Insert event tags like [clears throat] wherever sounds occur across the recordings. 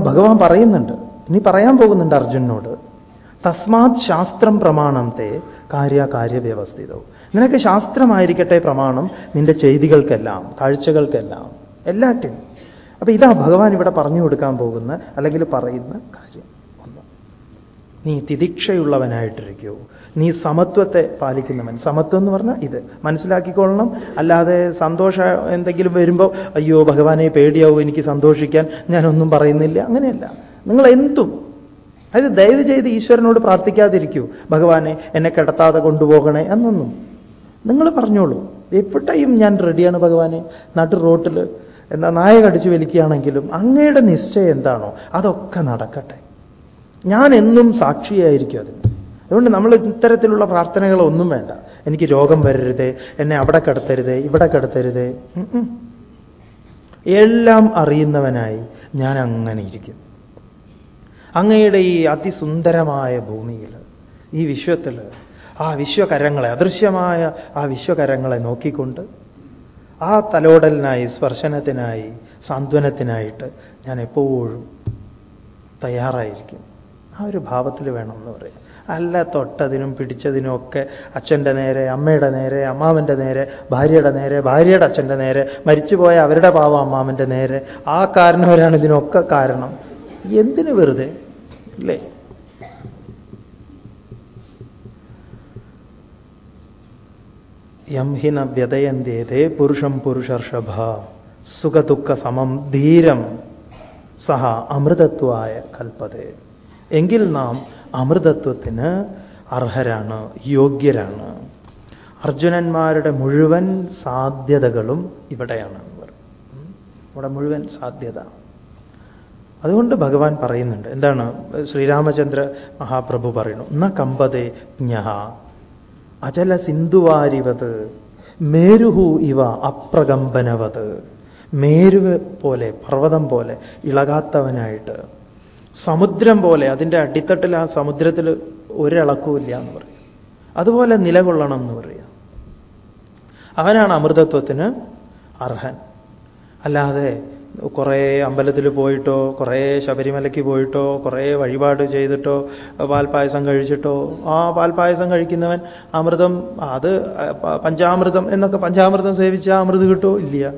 ഭഗവാൻ പറയുന്നുണ്ട്. ഇനി പറയാൻ പോകുന്നുണ്ട് അർജുനോട് തസ്മാത് ശാസ്ത്രം പ്രമാണം തേ കാര്യകാര്യ കാര്യകാര്യവ്യവസ്ഥിതവും നിനക്ക് ശാസ്ത്രമായിരിക്കട്ടെ പ്രമാണം നിന്റെ ചെയ്തികൾക്കെല്ലാം കാഴ്ചകൾക്കെല്ലാം എല്ലാറ്റിനും. അപ്പൊ ഇതാ ഭഗവാൻ ഇവിടെ പറഞ്ഞു കൊടുക്കാൻ പോകുന്ന അല്ലെങ്കിൽ പറയുന്ന കാര്യം. നീ തിദിക്ഷയുള്ളവനായിട്ടിരിക്കൂ. നീ സമത്വത്തെ പാലിക്കുന്നവൻ. സമത്വം എന്ന് പറഞ്ഞാൽ ഇത്. മനസ്സിലാക്കിക്കൊള്ളണം. അല്ലാതെ സന്തോഷം എന്തെങ്കിലും വരുമ്പോൾ അയ്യോ ഭഗവാനെ പേടിയാവും എനിക്ക് സന്തോഷിക്കാൻ ഞാനൊന്നും പറയുന്നില്ല. അങ്ങനെയല്ല. നിങ്ങൾ എന്തും. അതായത് ദയവ് ചെയ്ത് ഈശ്വരനോട് പ്രാർത്ഥിക്കാതിരിക്കൂ. ഭഗവാനെ എന്നെ കിടത്താതെ കൊണ്ടുപോകണേ എന്നൊന്നും. നിങ്ങൾ പറഞ്ഞോളൂ. എപ്പോഴത്തെയും ഞാൻ റെഡിയാണ് ഭഗവാനെ. നടു റോട്ടിൽ എന്താ നായ കടിച്ചു വലിക്കുകയാണെങ്കിലും അങ്ങയുടെ നിശ്ചയം എന്താണോ അതൊക്കെ നടക്കട്ടെ. ഞാൻ എന്നും സാക്ഷിയായിരിക്കും അതിന്. അതുകൊണ്ട് നമ്മൾ ഇത്തരത്തിലുള്ള പ്രാർത്ഥനകളൊന്നും വേണ്ട. എനിക്ക് രോഗം വരരുത് എന്നെ അവിടെ കിടത്തരുത് ഇവിടെ കിടത്തരുത്. എല്ലാം അറിയുന്നവനായി ഞാൻ അങ്ങനെ ഇരിക്കും. അങ്ങയുടെ ഈ അതിസുന്ദരമായ ഭൂമിയിൽ ഈ വിശ്വത്തിൽ ആ വിശ്വകരങ്ങളെ അദൃശ്യമായ ആ വിശ്വകരങ്ങളെ നോക്കിക്കൊണ്ട് ആ തലോടലിനായി സ്പർശനത്തിനായി സാന്ത്വനത്തിനായിട്ട് ഞാൻ എപ്പോഴും തയ്യാറായിരിക്കും. ആ ഒരു ഭാവത്തിൽ വേണം എന്ന് പറയാം. അല്ല തൊട്ടതിനും പിടിച്ചതിനും ഒക്കെ അച്ഛന്റെ നേരെ അമ്മയുടെ നേരെ അമ്മാവന്റെ നേരെ ഭാര്യയുടെ നേരെ ഭാര്യയുടെ അച്ഛന്റെ നേരെ മരിച്ചുപോയ അവരുടെ പാവം അമ്മാവന്റെ നേരെ ആ കാരണവരാണ് ഇതിനൊക്കെ കാരണം. എന്തിന് വെറുതെ? അല്ലേ യം ഹിന വ്യതയന്തേതേ പുരുഷം പുരുഷർഷഭ സുഖദുഃഖ സമം ധീരം സഹ അമൃതത്വായ കൽപ്പതേ എങ്കിൽ നാം അമൃതത്വത്തിന് അർഹരാണ് യോഗ്യരാണ്. അർജുനന്മാരുടെ മുഴുവൻ സാധ്യതകളും ഇവിടെയാണ് ഇവിടെ മുഴുവൻ സാധ്യത. അതുകൊണ്ട് ഭഗവാൻ പറയുന്നുണ്ട് എന്താണ്? ശ്രീരാമചന്ദ്ര മഹാപ്രഭു പറയുന്നു ന കമ്പതേ ജ്ഞ അചല സിന്ധുവാരിവത് മേരുഹു ഇവ അപ്രകമ്പനവത്. മേരുവ് പോലെ പർവതം പോലെ ഇളകാത്തവനായിട്ട് സമുദ്രം പോലെ അതിന്റെ അടിത്തട്ടിൽ ആ സമുദ്രത്തിൽ ഒരിളക്കുമില്ല എന്ന് പറയും. അതുപോലെ നിലകൊള്ളണം എന്ന് പറയാം. അവനാണ് അമൃതത്വത്തിന് അർഹൻ. അല്ലാതെ കുറേ അമ്പലത്തിൽ പോയിട്ടോ കുറേ ശബരിമലയ്ക്ക് പോയിട്ടോ കുറേ വഴിപാട് ചെയ്തിട്ടോ പാൽപ്പായസം കഴിച്ചിട്ടോ ആ പാൽപ്പായസം കഴിക്കുന്നവൻ അമൃതം അത് പഞ്ചാമൃതം എന്നൊക്കെ പഞ്ചാമൃതം സേവിച്ചാൽ അമൃത് കിട്ടോ? ഇല്ല.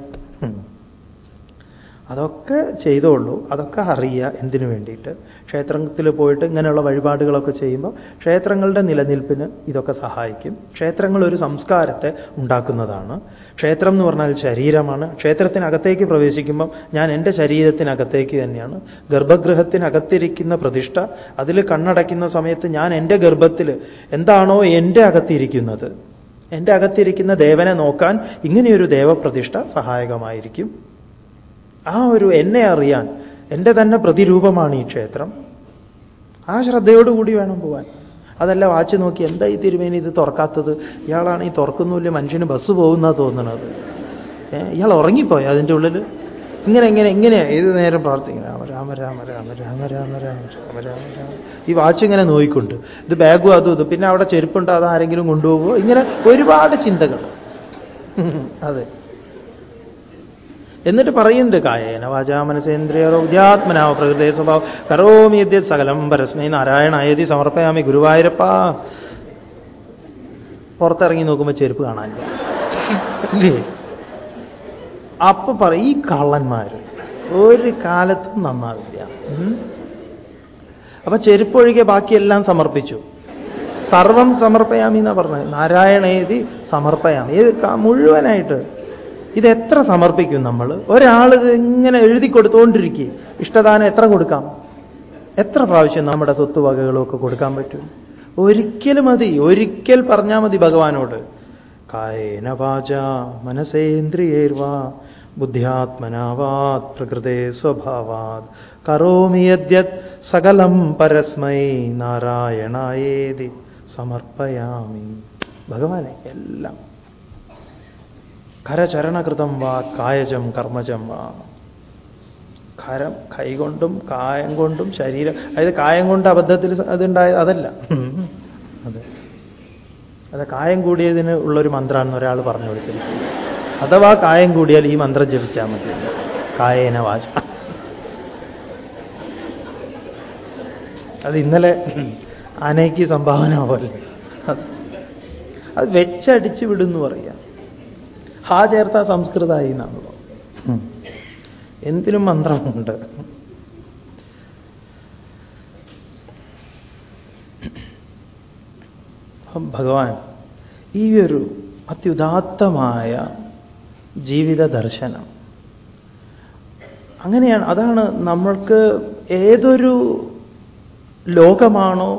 അതൊക്കെ ചെയ്തോളൂ അതൊക്കെ അറിയുക എന്തിനു വേണ്ടിയിട്ട്. ക്ഷേത്രത്തിൽ പോയിട്ട് ഇങ്ങനെയുള്ള വഴിപാടുകളൊക്കെ ചെയ്യുമ്പോൾ ക്ഷേത്രങ്ങളുടെ നിലനിൽപ്പിന് ഇതൊക്കെ സഹായിക്കും. ക്ഷേത്രങ്ങൾ ഒരു സംസ്കാരത്തെ ഉണ്ടാക്കുന്നതാണ്. ക്ഷേത്രം എന്ന് പറഞ്ഞാൽ ശരീരമാണ്. ക്ഷേത്രത്തിനകത്തേക്ക് പ്രവേശിക്കുമ്പം ഞാൻ എന്റെ ശരീരത്തിനകത്തേക്ക് തന്നെയാണ്. ഗർഭഗൃഹത്തിനകത്തിരിക്കുന്ന പ്രതിഷ്ഠ അതിൽ കണ്ണടയ്ക്കുന്ന സമയത്ത് ഞാൻ എന്റെ ഗർഭത്തിൽ എന്താണോ എന്റെ അകത്തിരിക്കുന്നത്. എന്റെ അകത്തിരിക്കുന്ന ദേവനെ നോക്കാൻ ഇങ്ങനെയൊരു ദേവപ്രതിഷ്ഠ സഹായകമായിരിക്കും. ആ ഒരു എന്നെ അറിയാൻ എന്റെ തന്നെ പ്രതിരൂപമാണ് ഈ ക്ഷേത്രം ആ ശ്രദ്ധയോടുകൂടി വേണം പോവാൻ അതല്ല വാച്ച് നോക്കി എന്താ ഈ തിരുമേനി ഇത് തുറക്കാത്തത് ഇയാളാണ് ഈ തുറക്കുന്നില്ല മനുഷ്യന് ബസ് പോകുന്ന തോന്നണത് ഇയാൾ ഉറങ്ങിപ്പോയി അതിന്റെ ഉള്ളിൽ ഇങ്ങനെ ഇങ്ങനെ ഇങ്ങനെ ഏത് നേരം പ്രാർത്ഥിക്കണം രാമ രാമ രാമ രാമ രാമ രാമ രാമ രാമ രാമ രാമ ഈ വാച്ച് ഇങ്ങനെ നോയിക്കൊണ്ട് ഇത് ബാഗും അതും ഇത് പിന്നെ അവിടെ ചെരുപ്പുണ്ടോ അത് ആരെങ്കിലും കൊണ്ടുപോകുമോ ഇങ്ങനെ ഒരുപാട് ചിന്തകൾ അതെ എന്നിട്ട് പറയുന്നുണ്ട് കായേന വാചാ മനസേന്ദ്രിയോദ്യാത്മനാവ പ്രകൃതി സ്വഭാവം. കരോമി യദ്യത് സകലം പരസ്മൈ നാരായണായതി സമർപ്പയാമി ഗുരുവായൂരപ്പ. പുറത്തിറങ്ങി നോക്കുമ്പോൾ ചെരുപ്പ് കാണാനില്ല. അപ്പൊ പറ ഈ കള്ളന്മാർ ഒരു കാലത്തും നന്നാവില്ല. അപ്പൊ ചെരുപ്പൊഴികെ ബാക്കിയെല്ലാം സമർപ്പിച്ചു. സർവം സമർപ്പയാമി എന്നാ പറഞ്ഞത്. നാരായണേതി സമർപ്പയാമി. ഇത് മുഴുവനായിട്ട് ഇത് എത്ര സമർപ്പിക്കും നമ്മൾ ഒരാൾ ഇങ്ങനെ എഴുതി കൊടുത്തുകൊണ്ടിരിക്കുക ഇഷ്ടദാനം എത്ര കൊടുക്കാം? എത്ര പ്രാവശ്യം നമ്മുടെ സ്വത്തുവകകളൊക്കെ കൊടുക്കാൻ പറ്റും? ഒരിക്കൽ മതി. ഒരിക്കൽ പറഞ്ഞാൽ മതി ഭഗവാനോട്. കായേന വാച മനസേന്ദ്രിയേർവാ ബുദ്ധ്യാത്മനാവാത് പ്രകൃതേ സ്വഭാവാത്. കരോമി യദ്യത് സകലം പരസ്മൈ നാരായണായേതി. സമർപ്പയാമി. ഭഗവാനെ എല്ലാം. കരചരണകൃതം വാ കായജം കർമ്മജം വാ. കരം കൈകൊണ്ടും കായം കൊണ്ടും ശരീരം അതായത് കായം കൊണ്ട് അബദ്ധത്തിൽ അതുണ്ടായ അതല്ല. അതെ. അത് കായം കൂടിയതിന് ഉള്ളൊരു മന്ത്രമാണെന്ന് ഒരാൾ പറഞ്ഞു കൊടുത്തിരിക്കുന്നത് അഥവാ കായം കൂടിയാൽ ഈ മന്ത്രം ജപിച്ചാൽ മതി. കായേന വാച. അത് ഇന്നലെ ആനയ്ക്ക് സംഭാവന പോലെ. അത് വെച്ചടിച്ച് വിടുന്നു പറയാം. ഹാ ചേർത്ത സംസ്കൃതമായി എന്നാണല്ലോ എന്തിനും മന്ത്രമുണ്ട് ഭഗവാൻ ഈ ഒരു അത്യുദാത്തമായ ജീവിത ദർശനം അങ്ങനെയാണ് അതാണ് നമ്മൾക്ക് ഏതൊരു ലോകമാണോ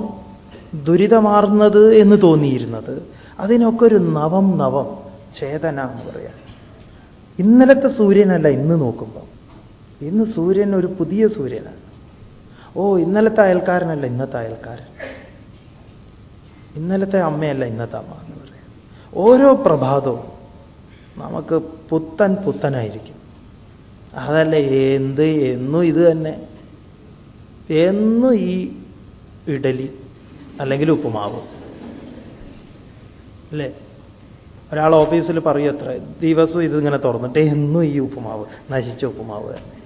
ദുരിതമാർന്നത് എന്ന് തോന്നിയിരുന്നത്. അതിനൊക്കെ ഒരു നവം നവം. ചേതന എന്ന് പറയാം. ഇന്നലത്തെ സൂര്യനല്ല ഇന്ന് നോക്കുമ്പോൾ ഇന്ന് സൂര്യൻ ഒരു പുതിയ സൂര്യനാണ്. ഓ ഇന്നലത്തെ അയൽക്കാരനല്ല ഇന്നത്തെ അയൽക്കാരൻ. ഇന്നലത്തെ അമ്മയല്ല ഇന്നത്തെ അമ്മ എന്ന് പറയാം. ഓരോ പ്രഭാതവും നമുക്ക് പുത്തൻ പുത്തനായിരിക്കും. അതല്ല എന്ത് എന്നും ഇത് തന്നെ. എന്നും ഈ ഇഡലി അല്ലെങ്കിൽ ഉപ്പുമാവ്. അല്ലേ? ഒരാൾ ഓഫീസിൽ പറയത്ര ദിവസം ഇതിങ്ങനെ തുറന്നിട്ട് എന്നും ഈ ഉപ്പുമാവ് നശിച്ച ഉപ്പുമാവ്? തന്നെ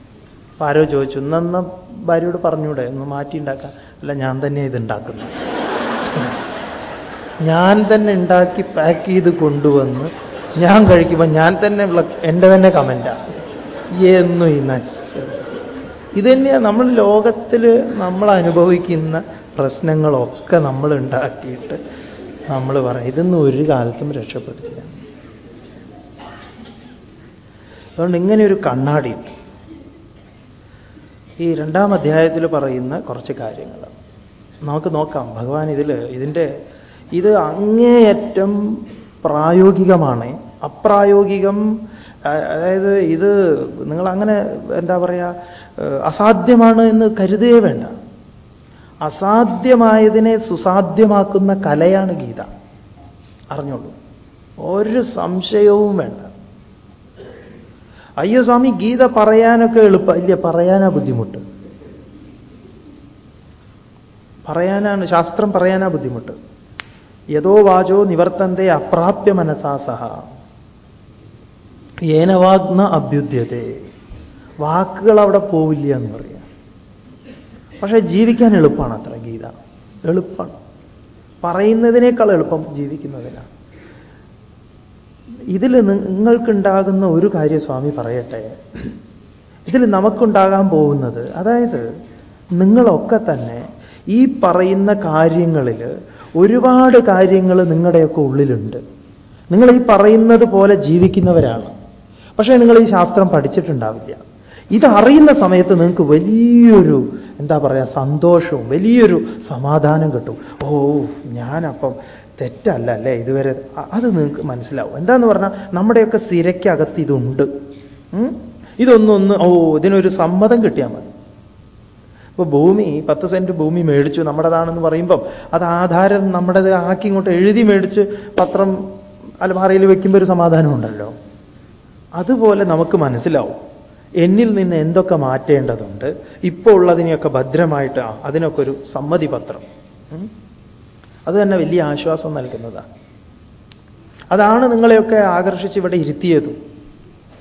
അപ്പൊ ആരോ ചോദിച്ചു ഇന്നെന്ന ഭാര്യയോട് പറഞ്ഞൂടെ ഒന്ന് മാറ്റി ഉണ്ടാക്കാം. അല്ല ഞാൻ തന്നെ ഇത് [laughs] ഞാൻ തന്നെ ഉണ്ടാക്കി പാക്ക് ചെയ്ത് കൊണ്ടുവന്ന് ഞാൻ കഴിക്കുമ്പോൾ ഞാൻ തന്നെ എന്റെ തന്നെ കമന്റാണ് എന്നും ഈ നശിച്ചത്. ഇത് തന്നെയാണ് നമ്മൾ ലോകത്തിൽ നമ്മൾ അനുഭവിക്കുന്ന പ്രശ്നങ്ങളൊക്കെ നമ്മൾ ഉണ്ടാക്കിയിട്ട് നമ്മൾ പറയും ഇതൊന്നും ഒരു കാലത്തും രക്ഷപ്പെടുത്തില്ല. അതുകൊണ്ട് ഇങ്ങനെ ഒരു കണ്ണാടി. ഈ രണ്ടാം അധ്യായത്തിൽ പറയുന്ന കുറച്ച് കാര്യങ്ങൾ. നമുക്ക് നോക്കാം ഭഗവാൻ ഇതിൽ ഇതിന്റെ ഇത് അങ്ങേയറ്റം പ്രായോഗികമാണ്. അപ്രായോഗികം അതായത് ഇത് നിങ്ങൾ അങ്ങനെ എന്താ പറയുക അസാധ്യമാണ് എന്ന് കരുതുകയേ വേണ്ട. അസാധ്യമായതിനെ സുസാധ്യമാക്കുന്ന കലയാണ് ഗീത. അറിഞ്ഞോളൂ. ഒരു സംശയവും വേണ്ട. അയ്യോ സ്വാമി ഗീത പറയാനൊക്കെ എളുപ്പം ഇല്ല പറയാനാ ബുദ്ധിമുട്ട്. പറയാനാണ് ശാസ്ത്രം പറയാനാ ബുദ്ധിമുട്ട്. യഥോ വാചോ നിവർത്തന്റെ അപ്രാപ്യ മനസാ സഹ. ഏനവാഗ്ന അഭ്യുദ്ധ്യതേ വാക്കുകൾ അവിടെ പോവില്ല എന്ന് പറയാം. പക്ഷേ ജീവിക്കാൻ എളുപ്പമാണ് അത്ര ഗീത. എളുപ്പമാണ് പറയുന്നതിനേക്കാൾ എളുപ്പം ജീവിക്കുന്നതിനാണ് ഇതിൽ നിങ്ങൾക്കുണ്ടാകുന്ന ഒരു കാര്യം സ്വാമി പറയട്ടെ. ഇതിൽ നമുക്കുണ്ടാകാൻ പോകുന്നത് അതായത് നിങ്ങളൊക്കെ തന്നെ ഈ പറയുന്ന കാര്യങ്ങളിൽ ഒരുപാട് കാര്യങ്ങൾ നിങ്ങളുടെയൊക്കെ ഉള്ളിലുണ്ട്. നിങ്ങൾ ഈ പറയുന്നത് പോലെ ജീവിക്കുന്നവരാണ്. പക്ഷേ നിങ്ങൾ ഈ ശാസ്ത്രം പഠിച്ചിട്ടുണ്ടാവില്ല. ഇതറിയുന്ന സമയത്ത് നിങ്ങൾക്ക് വലിയൊരു എന്താ പറയുക സന്തോഷവും വലിയൊരു സമാധാനം കിട്ടും. ഓ ഞാനപ്പം തെറ്റല്ല അല്ലേ ഇതുവരെ? അത് നിങ്ങൾക്ക് മനസ്സിലാവും. എന്താന്ന് പറഞ്ഞാൽ നമ്മുടെയൊക്കെ സിരയ്ക്കകത്ത് ഇതുണ്ട്. ഇതൊന്നൊന്ന് ഓ ഇതിനൊരു സമ്മതം കിട്ടിയാൽ മതി. ഇപ്പൊ ഭൂമി പത്ത് സെന്റ് ഭൂമി മേടിച്ചു നമ്മുടേതാണെന്ന് പറയുമ്പം അത് ആധാരം നമ്മുടേത് ആക്കി ഇങ്ങോട്ട് എഴുതി മേടിച്ച് പത്രം അലമാറയിൽ വെക്കുമ്പോൾ ഒരു സമാധാനം ഉണ്ടല്ലോ. അതുപോലെ നമുക്ക് മനസ്സിലാവും. എന്നിൽ നിന്ന് എന്തൊക്കെ മാറ്റേണ്ടതുണ്ട്? ഇപ്പോൾ ഉള്ളതിനെയൊക്കെ ഭദ്രമായിട്ട് അതിനൊക്കെ ഒരു സമ്മതി പത്രം അത് തന്നെ വലിയ ആശ്വാസം നൽകുന്നതാണ് അതാണ് നിങ്ങളെയൊക്കെ ആകർഷിച്ച് ഇവിടെ ഇരുത്തിയതും.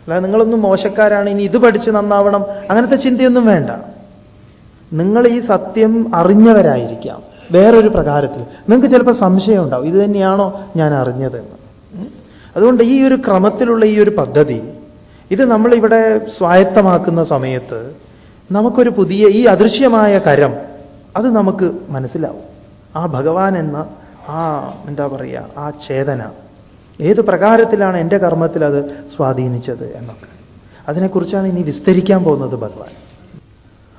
അല്ലാതെ നിങ്ങളൊന്നും മോശക്കാരാണ് ഇനി ഇത് പഠിച്ച് നന്നാവണം അങ്ങനത്തെ ചിന്തയൊന്നും വേണ്ട. നിങ്ങൾ ഈ സത്യം അറിഞ്ഞവരായിരിക്കാം. വേറൊരു പ്രകാരത്തിൽ. നിങ്ങൾക്ക് ചിലപ്പോൾ സംശയം ഉണ്ടാവും ഇത് തന്നെയാണോ ഞാൻ അറിഞ്ഞതെന്ന് അതുകൊണ്ട് ഈ ഒരു ക്രമത്തിലുള്ള ഈ ഒരു പദ്ധതി ഇത് നമ്മളിവിടെ സ്വായത്തമാക്കുന്ന സമയത്ത് നമുക്കൊരു പുതിയ ഈ അദൃശ്യമായ കരം അത് നമുക്ക് മനസ്സിലാവും. ആ ഭഗവാൻ എന്ന ആ എന്താ പറയുക ആ ചേതന ഏത് പ്രകാരത്തിലാണ് എന്റെ കർമ്മത്തിൽ അത് സ്വാധീനിച്ചത് എന്നൊക്കെ. അതിനെക്കുറിച്ചാണ് ഇനി വിസ്തരിക്കാൻ പോകുന്നത് ഭഗവാൻ.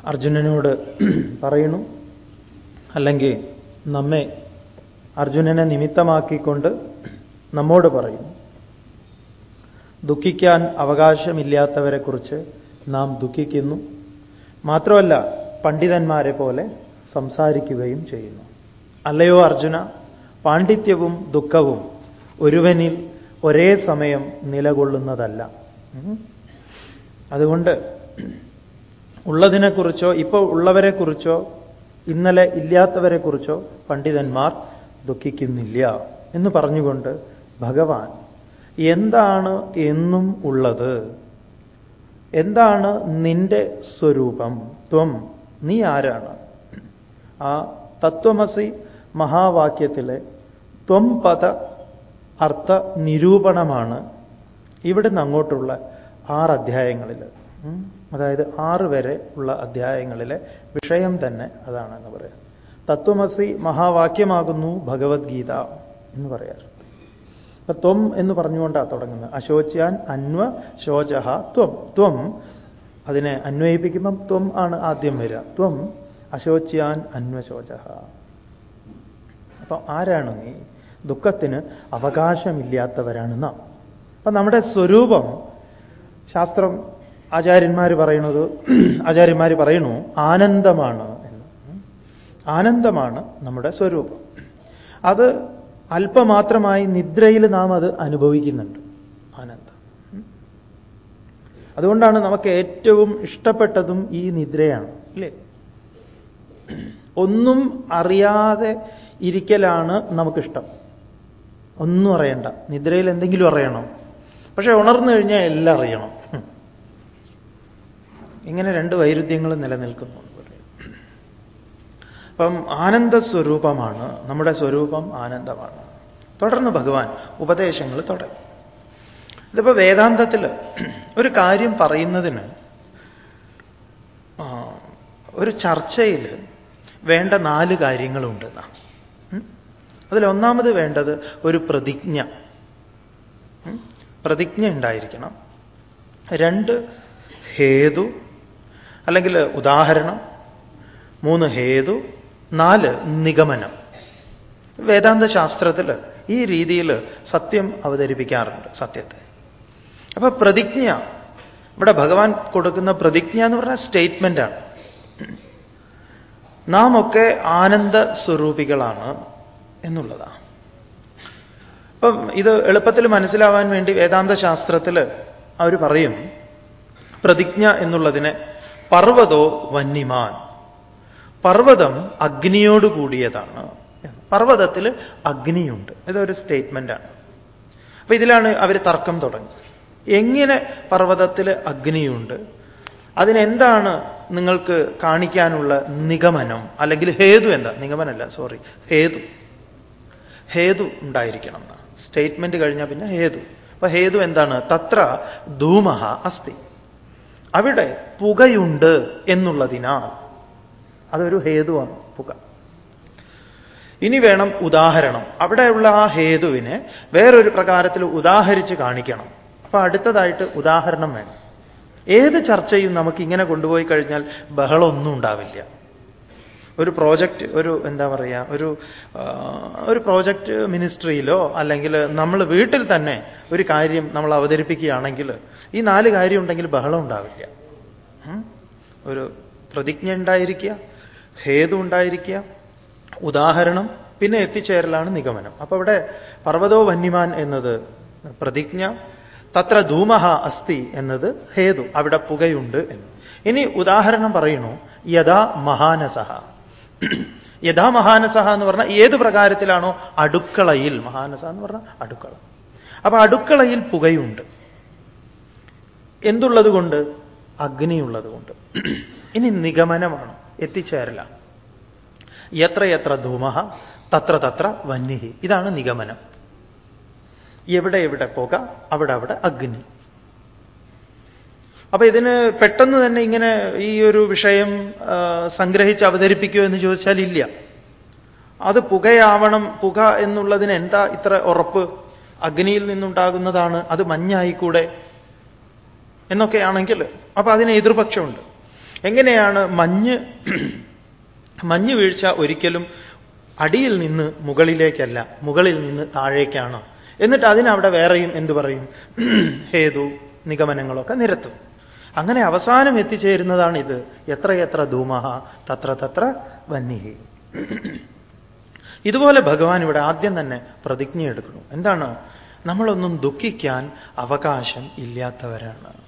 അർജുനനോട് പറയണു അല്ലെങ്കിൽ നമ്മെ അർജുനനെ നിമിത്തമാക്കിക്കൊണ്ട് നമ്മോട് പറയുന്നു ദുഃഖിക്കാൻ അവകാശമില്ലാത്തവരെക്കുറിച്ച് നാം ദുഃഖിക്കുന്നു. മാത്രമല്ല പണ്ഡിതന്മാരെ പോലെ സംസാരിക്കുകയും ചെയ്യുന്നു. അല്ലയോ അർജുന പാണ്ഡിത്യവും ദുഃഖവും ഒരുവനിൽ ഒരേ സമയം നിലകൊള്ളുന്നതല്ല. അതുകൊണ്ട് ഉള്ളതിനെക്കുറിച്ചോ ഇപ്പോൾ ഉള്ളവരെക്കുറിച്ചോ ഇന്നലെ ഇല്ലാത്തവരെക്കുറിച്ചോ പണ്ഡിതന്മാർ ദുഃഖിക്കുന്നില്ല എന്ന് പറഞ്ഞുകൊണ്ട് ഭഗവാൻ എന്താണ് എന്നും ഉള്ളത്? എന്താണ് നിന്റെ സ്വരൂപം? ത്വം. നീ ആരാണ്? ആ തത്വമസി മഹാവാക്യത്തിലെ ത്വം പദ അർത്ഥ നിരൂപണമാണ് ഇവിടുന്ന് അങ്ങോട്ടുള്ള ആറ് അധ്യായങ്ങളിൽ. അതായത് ആറ് വരെ ഉള്ള അധ്യായങ്ങളിലെ വിഷയം തന്നെ അതാണെന്ന് പറയാം. തത്വമസി മഹാവാക്യമാകുന്നു ഭഗവത്ഗീത എന്ന് പറയാറ്. അപ്പൊ ത്വം എന്ന് പറഞ്ഞുകൊണ്ടാണ് തുടങ്ങുന്നത്. അശോച്യാൻ അന്വ ശോചഹ ത്വം. ത്വം അതിനെ അന്വയിപ്പിക്കുമ്പം ത്വം ആണ് ആദ്യം വരിക. ത്വം അശോച്യാൻ അന്വശോചഹ അപ്പൊ ആരാണ് നീ? ദുഃഖത്തിന് അവകാശമില്ലാത്തവരാണ് നാം. അപ്പൊ നമ്മുടെ സ്വരൂപം ശാസ്ത്രം ആചാര്യന്മാർ പറയണത് [clears throat] ആചാര്യന്മാർ പറയണു ആനന്ദമാണ് എന്ന്. ആനന്ദമാണ് നമ്മുടെ സ്വരൂപം. അത് അല്പമാത്രമായി നിദ്രയിൽ നാം അത് അനുഭവിക്കുന്നുണ്ട്. ആനന്ദം. അതുകൊണ്ടാണ് നമുക്ക് ഏറ്റവും ഇഷ്ടപ്പെട്ടതും ഈ നിദ്രയാണ് അല്ലേ? ഒന്നും അറിയാതെ ഇരിക്കലാണ് നമുക്കിഷ്ടം. ഒന്നും അറിയണ്ട. നിദ്രയിൽ എന്തെങ്കിലും അറിയണം. പക്ഷേ ഉണർന്നു കഴിഞ്ഞാൽ എല്ലാം അറിയണം. ഇങ്ങനെ രണ്ട് വൈരുദ്ധ്യങ്ങൾ നിലനിൽക്കുന്നു. അപ്പം ആനന്ദ സ്വരൂപമാണ് നമ്മുടെ സ്വരൂപം ആനന്ദമാണ്. തുടർന്ന് ഭഗവാൻ ഉപദേശങ്ങൾ തുടങ്ങി. ഇതിപ്പോ വേദാന്തത്തിൽ ഒരു കാര്യം പറയുന്നതിന് ഒരു ചർച്ചയിൽ വേണ്ട നാല് കാര്യങ്ങളുണ്ട് അതിലൊന്നാമത് വേണ്ടത് ഒരു പ്രതിജ്ഞ. പ്രതിജ്ഞ ഉണ്ടായിരിക്കണം. രണ്ട് ഹേതു. അല്ലെങ്കിൽ ഉദാഹരണം. മൂന്ന് ഹേതു. നാല് നിഗമനം. വേദാന്ത ശാസ്ത്രത്തിൽ ഈ രീതിയിൽ സത്യം അവതരിപ്പിക്കാറുണ്ട് സത്യത്തെ. അപ്പൊ പ്രതിജ്ഞ ഇവിടെ ഭഗവാൻ കൊടുക്കുന്ന പ്രതിജ്ഞ എന്ന് പറഞ്ഞാൽ സ്റ്റേറ്റ്മെന്റാണ് നാം ഒക്കെ ആനന്ദ സ്വരൂപികളാണ് എന്നുള്ളതാണ് അപ്പം ഇത് എളുപ്പത്തിൽ മനസ്സിലാവാൻ വേണ്ടി വേദാന്ത ശാസ്ത്രത്തിൽ അവർ പറയും പ്രതിജ്ഞ എന്നുള്ളതിനെ പർവതോ വന്യമാൻ. പർവതം അഗ്നിയോട് കൂടിയതാണ്. പർവതത്തിൽ അഗ്നിയുണ്ട്. ഇതൊരു സ്റ്റേറ്റ്മെന്റാണ് അപ്പൊ ഇതിലാണ് അവർ തർക്കം തുടങ്ങി. എങ്ങനെ പർവതത്തിൽ അഗ്നിയുണ്ട്? അതിനെന്താണ് നിങ്ങൾക്ക് കാണിക്കാനുള്ള നിഗമനം? അല്ലെങ്കിൽ ഹേതു എന്താ? നിഗമനല്ല സോറി ഹേതു. ഹേതു ഉണ്ടായിരിക്കണം സ്റ്റേറ്റ്മെന്റ് കഴിഞ്ഞാൽ പിന്നെ ഹേതു. അപ്പൊ ഹേതു എന്താണ്? തത്ര ധൂമഹ അസ്തി. അവിടെ പുകയുണ്ട് എന്നുള്ളതിനാൽ അതൊരു ഹേതുവാണ് പുക. ഇനി വേണം ഉദാഹരണം. അവിടെയുള്ള ആ ഹേതുവിനെ വേറൊരു പ്രകാരത്തിൽ ഉദാഹരിച്ച് കാണിക്കണം. അപ്പൊ അടുത്തതായിട്ട് ഉദാഹരണം വേണം. ഏത് ചർച്ചയും നമുക്ക് ഇങ്ങനെ കൊണ്ടുപോയി കഴിഞ്ഞാൽ ബഹളമൊന്നും ഉണ്ടാവില്ല. ഒരു പ്രോജക്റ്റ് ഒരു എന്താ പറയുക ഒരു ഒരു പ്രോജക്റ്റ് മിനിസ്ട്രിയിലോ അല്ലെങ്കിൽ നമ്മൾ വീട്ടിൽ തന്നെ ഒരു കാര്യം നമ്മൾ അവതരിപ്പിക്കുകയാണെങ്കിൽ ഈ നാല് കാര്യം ഉണ്ടെങ്കിൽ ബഹളം ഉണ്ടാവില്ല. ഒരു പ്രതിജ്ഞ ഉണ്ടായിരിക്കുക ഹേതു ഉണ്ടായിരിക്കുക. ഉദാഹരണം പിന്നെ എത്തിച്ചേരലാണ് നിഗമനം. അപ്പൊ അവിടെ പർവതോ വന്യമാൻ എന്നത് പ്രതിജ്ഞ തത്ര ധൂമഹ അസ്തി എന്നത് ഹേതു അവിടെ പുകയുണ്ട് എന്ന്. ഇനി ഉദാഹരണം പറയുന്നു യഥാ മഹാനസഹ. യഥാ മഹാനസഹ എന്ന് പറഞ്ഞാൽ ഏത് പ്രകാരത്തിലാണോ അടുക്കളയിൽ മഹാനസ എന്ന് പറഞ്ഞാൽ അടുക്കള. അപ്പൊ അടുക്കളയിൽ പുകയുണ്ട്. എന്തുള്ളത് കൊണ്ട് അഗ്നിയുള്ളത് കൊണ്ട് ഇനി നിഗമനമാണ്. എത്തിച്ചേരല. എത്ര എത്ര ധൂമ തത്ര തത്ര വന്യഹി. ഇതാണ് നിഗമനം. എവിടെ എവിടെ പുക അവിടെ അവിടെ അഗ്നി. അപ്പൊ ഇതിന് പെട്ടെന്ന് തന്നെ ഇങ്ങനെ ഈ ഒരു വിഷയം സംഗ്രഹിച്ച് അവതരിപ്പിക്കുമോ എന്ന് ചോദിച്ചാൽ ഇല്ല. അത് പുകയാവണം പുക എന്നുള്ളതിന് എന്താ ഇത്ര ഉറപ്പ്? അഗ്നിയിൽ നിന്നുണ്ടാകുന്നതാണ് അത് മഞ്ഞായിക്കൂടെ? എന്നൊക്കെയാണെങ്കിൽ അപ്പൊ അതിന് എതിർപക്ഷമുണ്ട്. എങ്ങനെയാണ് മഞ്ഞ് [clears throat] മഞ്ഞ് വീഴ്ച ഒരിക്കലും അടിയിൽ നിന്ന് മുകളിലേക്കല്ല മുകളിൽ നിന്ന് താഴേക്കാണ്. എന്നിട്ട് അതിനവിടെ വേറെയും എന്തു പറയും? [clears throat] ഹേതു നിഗമനങ്ങളൊക്കെ നിരത്തും. അങ്ങനെ അവസാനം എത്തിച്ചേരുന്നതാണ് ഇത്. എത്രയെത്ര ധൂമഹ തത്ര തത്ര വന്യഹി. [clears throat] ഇതുപോലെ ഭഗവാൻ ഇവിടെ ആദ്യം തന്നെ പ്രതിജ്ഞ എടുക്കുന്നു എന്താണ്? നമ്മളൊന്നും ദുഃഖിക്കാൻ അവകാശം ഇല്ലാത്തവരാണ്.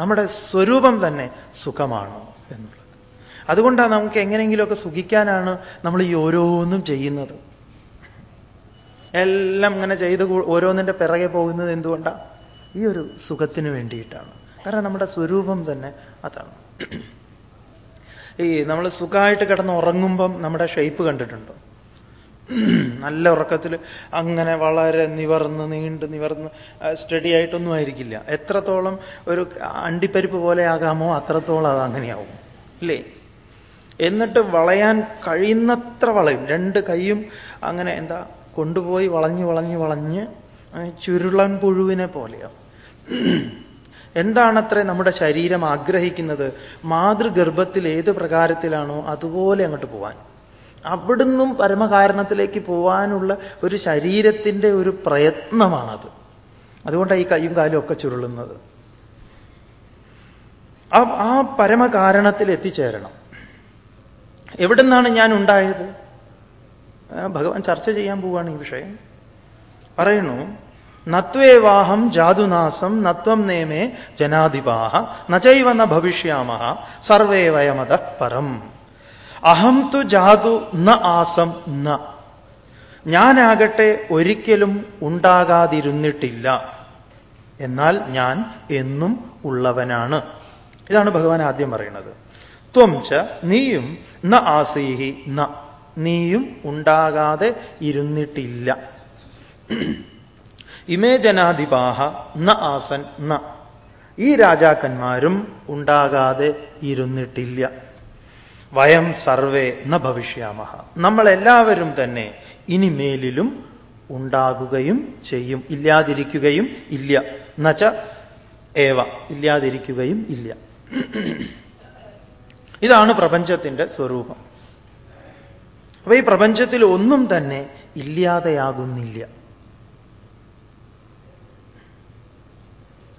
നമ്മുടെ സ്വരൂപം തന്നെ സുഖമാണ് എന്നുള്ളത്. അതുകൊണ്ടാണ് നമുക്ക് എങ്ങനെയെങ്കിലുമൊക്കെ സുഖിക്കാനാണ് നമ്മൾ ഈ ഓരോന്നും ചെയ്യുന്നത്. എല്ലാം ഇങ്ങനെ ചെയ്ത് ഓരോന്നിന്റെ പിറകെ പോകുന്നത് എന്തുകൊണ്ടാണ് ഈ ഒരു സുഖത്തിന് വേണ്ടിയിട്ടാണ്. കാരണം നമ്മുടെ സ്വരൂപം തന്നെ അതാണ്. ഈ നമ്മൾ സുഖമായിട്ട് കിടന്ന് ഉറങ്ങുമ്പം നമ്മുടെ ഷേപ്പ് കണ്ടിട്ടുണ്ടോ? [clears throat] നല്ല ഉറക്കത്തിൽ അങ്ങനെ വളരെ നിവർന്ന് നീണ്ട് നിവർന്ന് സ്റ്റഡി ആയിട്ടൊന്നും ആയിരിക്കില്ല. എത്രത്തോളം ഒരു അണ്ടിപ്പരിപ്പ് പോലെ ആകാമോ അത്രത്തോളം അത് അങ്ങനെയാവും. അല്ലേ എന്നിട്ട് വളയാൻ കഴിയുന്നത്ര വളയും. രണ്ട് കൈയും അങ്ങനെ എന്താ കൊണ്ടുപോയി വളഞ്ഞ് വളഞ്ഞ് വളഞ്ഞ് ചുരുളൻ പുഴുവിനെ പോലെയാണ് [clears throat] എന്താണത്രേ നമ്മുടെ ശരീരം ആഗ്രഹിക്കുന്നത്? മാതൃഗർഭത്തിൽ ഏത് പ്രകാരത്തിലാണോ അതുപോലെ അങ്ങോട്ട് പോവാൻ. അവിടുന്നും പരമകാരണത്തിലേക്ക് പോവാനുള്ള ഒരു ശരീരത്തിന്റെ ഒരു പ്രയത്നമാണത്. അതുകൊണ്ടാണ് ഈ കൈയും കാലും ഒക്കെ ചുരുളുന്നത്. ആ പരമകാരണത്തിൽ എത്തിച്ചേരണം. എവിടുന്നാണ് ഞാൻ ഉണ്ടായത്? ഭഗവാൻ ചർച്ച ചെയ്യാൻ പോവാണ് ഈ വിഷയം. പറയുന്നു നത്വേവാഹം ജാതുനാസം നത്വം നേമേ ജനാധിപാഹ നചൈവ ന ഭവിഷ്യാമ സർവേ വയമത പരം. അഹം തു ജാതു ന ആസം ന. ഞാനാകട്ടെ ഒരിക്കലും ഉണ്ടാകാതിരുന്നിട്ടില്ല. എന്നാൽ ഞാൻ എന്നും ഉള്ളവനാണ്. ഇതാണ് ഭഗവാൻ ആദ്യം പറയുന്നത്. ത്വം ച നീയും ന ആസീഹി ന. നീയും ഉണ്ടാകാതെ ഇരുന്നിട്ടില്ല. ഇമേ ജനാധിപാഹ ന ആസൻ ന. ഈ രാജാക്കന്മാരും ഉണ്ടാകാതെ ഇരുന്നിട്ടില്ല. വയം സർവേ ന ഭവിഷ്യാമ നമ്മളെല്ലാവരും തന്നെ ഇനി മേലിലും ഉണ്ടാകുകയും ചെയ്യും. ഇല്ലാതിരിക്കുകയും ഇല്ല. എന്നച്ച ഏവ. ഇല്ലാതിരിക്കുകയും ഇല്ല. ഇതാണ് പ്രപഞ്ചത്തിന്റെ സ്വരൂപം. അപ്പൊ ഈ പ്രപഞ്ചത്തിൽ ഒന്നും തന്നെ ഇല്ലാതെയാകുന്നില്ല.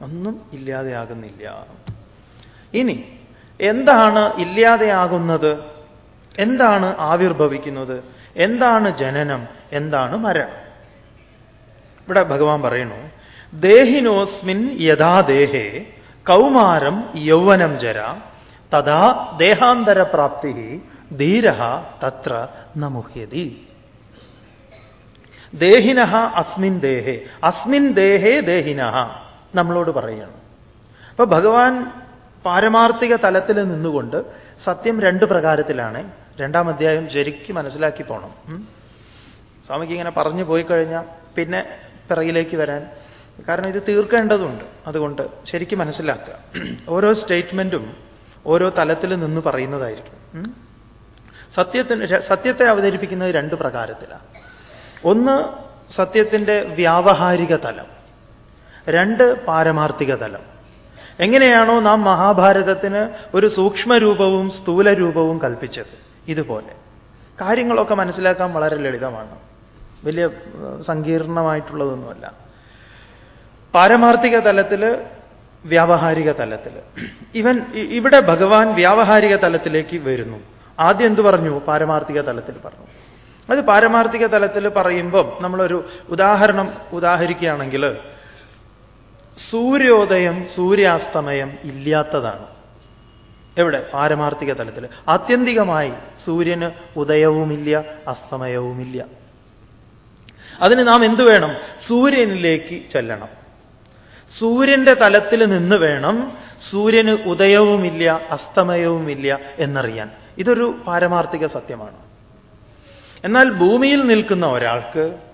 ഒന്നും ഇല്ലാതെയാകുന്നില്ല. ഇനി എന്താണ് ഇല്ലാതെയാകുന്നത്? എന്താണ് ആവിർഭവിക്കുന്നത്? എന്താണ് ജനനം? എന്താണ് മരണം? ഇവിടെ ഭഗവാൻ പറയുന്നു ദേഹിനോസ്മിൻ യഥാ ദേഹേ കൗമാരം യൗവനം ജര തഥാ ദേഹാന്തരപ്രാപ്തി ധീര തത്ര നമുഹ്യതി. ദേഹിന അസ്മിൻ ദേഹേ അസ്മിൻ ദേഹേ ദേഹിന നമ്മളോട് പറയുന്നു അപ്പൊ ഭഗവാൻ പാരമാർത്ഥിക തലത്തിൽ നിന്നുകൊണ്ട് സത്യം രണ്ട് പ്രകാരത്തിലാണ്. രണ്ടാം അധ്യായം ശരിക്കും മനസ്സിലാക്കി പോണം. സ്വാമിക്ക് ഇങ്ങനെ പറഞ്ഞു പോയി കഴിഞ്ഞാൽ പിന്നെ പിറകിലേക്ക് വരാൻ. കാരണം ഇത് തീർക്കേണ്ടതുണ്ട്. അതുകൊണ്ട് ശരിക്കും മനസ്സിലാക്കുക. ഓരോ സ്റ്റേറ്റ്മെന്റും ഓരോ തലത്തിൽ നിന്ന് പറയുന്നതായിരിക്കും. സത്യത്തിന് സത്യത്തെ അവതരിപ്പിക്കുന്നത് രണ്ട് പ്രകാരത്തിലാണ് ഒന്ന് സത്യത്തിന്റെ വ്യാവഹാരിക തലം. രണ്ട് പാരമാർത്ഥിക തലം. എങ്ങനെയാണോ നാം മഹാഭാരതത്തിന് ഒരു സൂക്ഷ്മരൂപവും സ്ഥൂലരൂപവും കൽപ്പിച്ചത്. ഇതുപോലെ. കാര്യങ്ങളൊക്കെ മനസ്സിലാക്കാൻ വളരെ ലളിതമാണ്. വലിയ സങ്കീർണമായിട്ടുള്ളതൊന്നുമല്ല. പാരമാർത്ഥിക തലത്തിൽ വ്യാവഹാരിക തലത്തിൽ. ഇവൻ ഇവിടെ ഭഗവാൻ വ്യാവഹാരിക തലത്തിലേക്ക് വരുന്നു. ആദ്യം എന്ത് പറഞ്ഞു? പാരമാർത്ഥിക തലത്തിൽ പറഞ്ഞു. അത് പാരമാർത്ഥിക തലത്തിൽ പറയുമ്പം നമ്മളൊരു ഉദാഹരണം ഉദാഹരിക്കുകയാണെങ്കിൽ സൂര്യോദയം സൂര്യാസ്തമയം ഇല്ലാത്തതാണ്. എവിടെ? പാരമാർത്ഥിക തലത്തിൽ. ആത്യന്തികമായി സൂര്യന് ഉദയവുമില്ല അസ്തമയവുമില്ല. അതിന് നാം എന്തു വേണം? സൂര്യനിലേക്ക് ചെല്ലണം. സൂര്യന്റെ തലത്തിൽ നിന്ന് വേണം സൂര്യന് ഉദയവുമില്ല അസ്തമയവുമില്ല എന്നറിയാൻ. ഇതൊരു പാരമാർത്ഥിക സത്യമാണ്. എന്നാൽ ഭൂമിയിൽ നിൽക്കുന്ന ഒരാൾക്ക്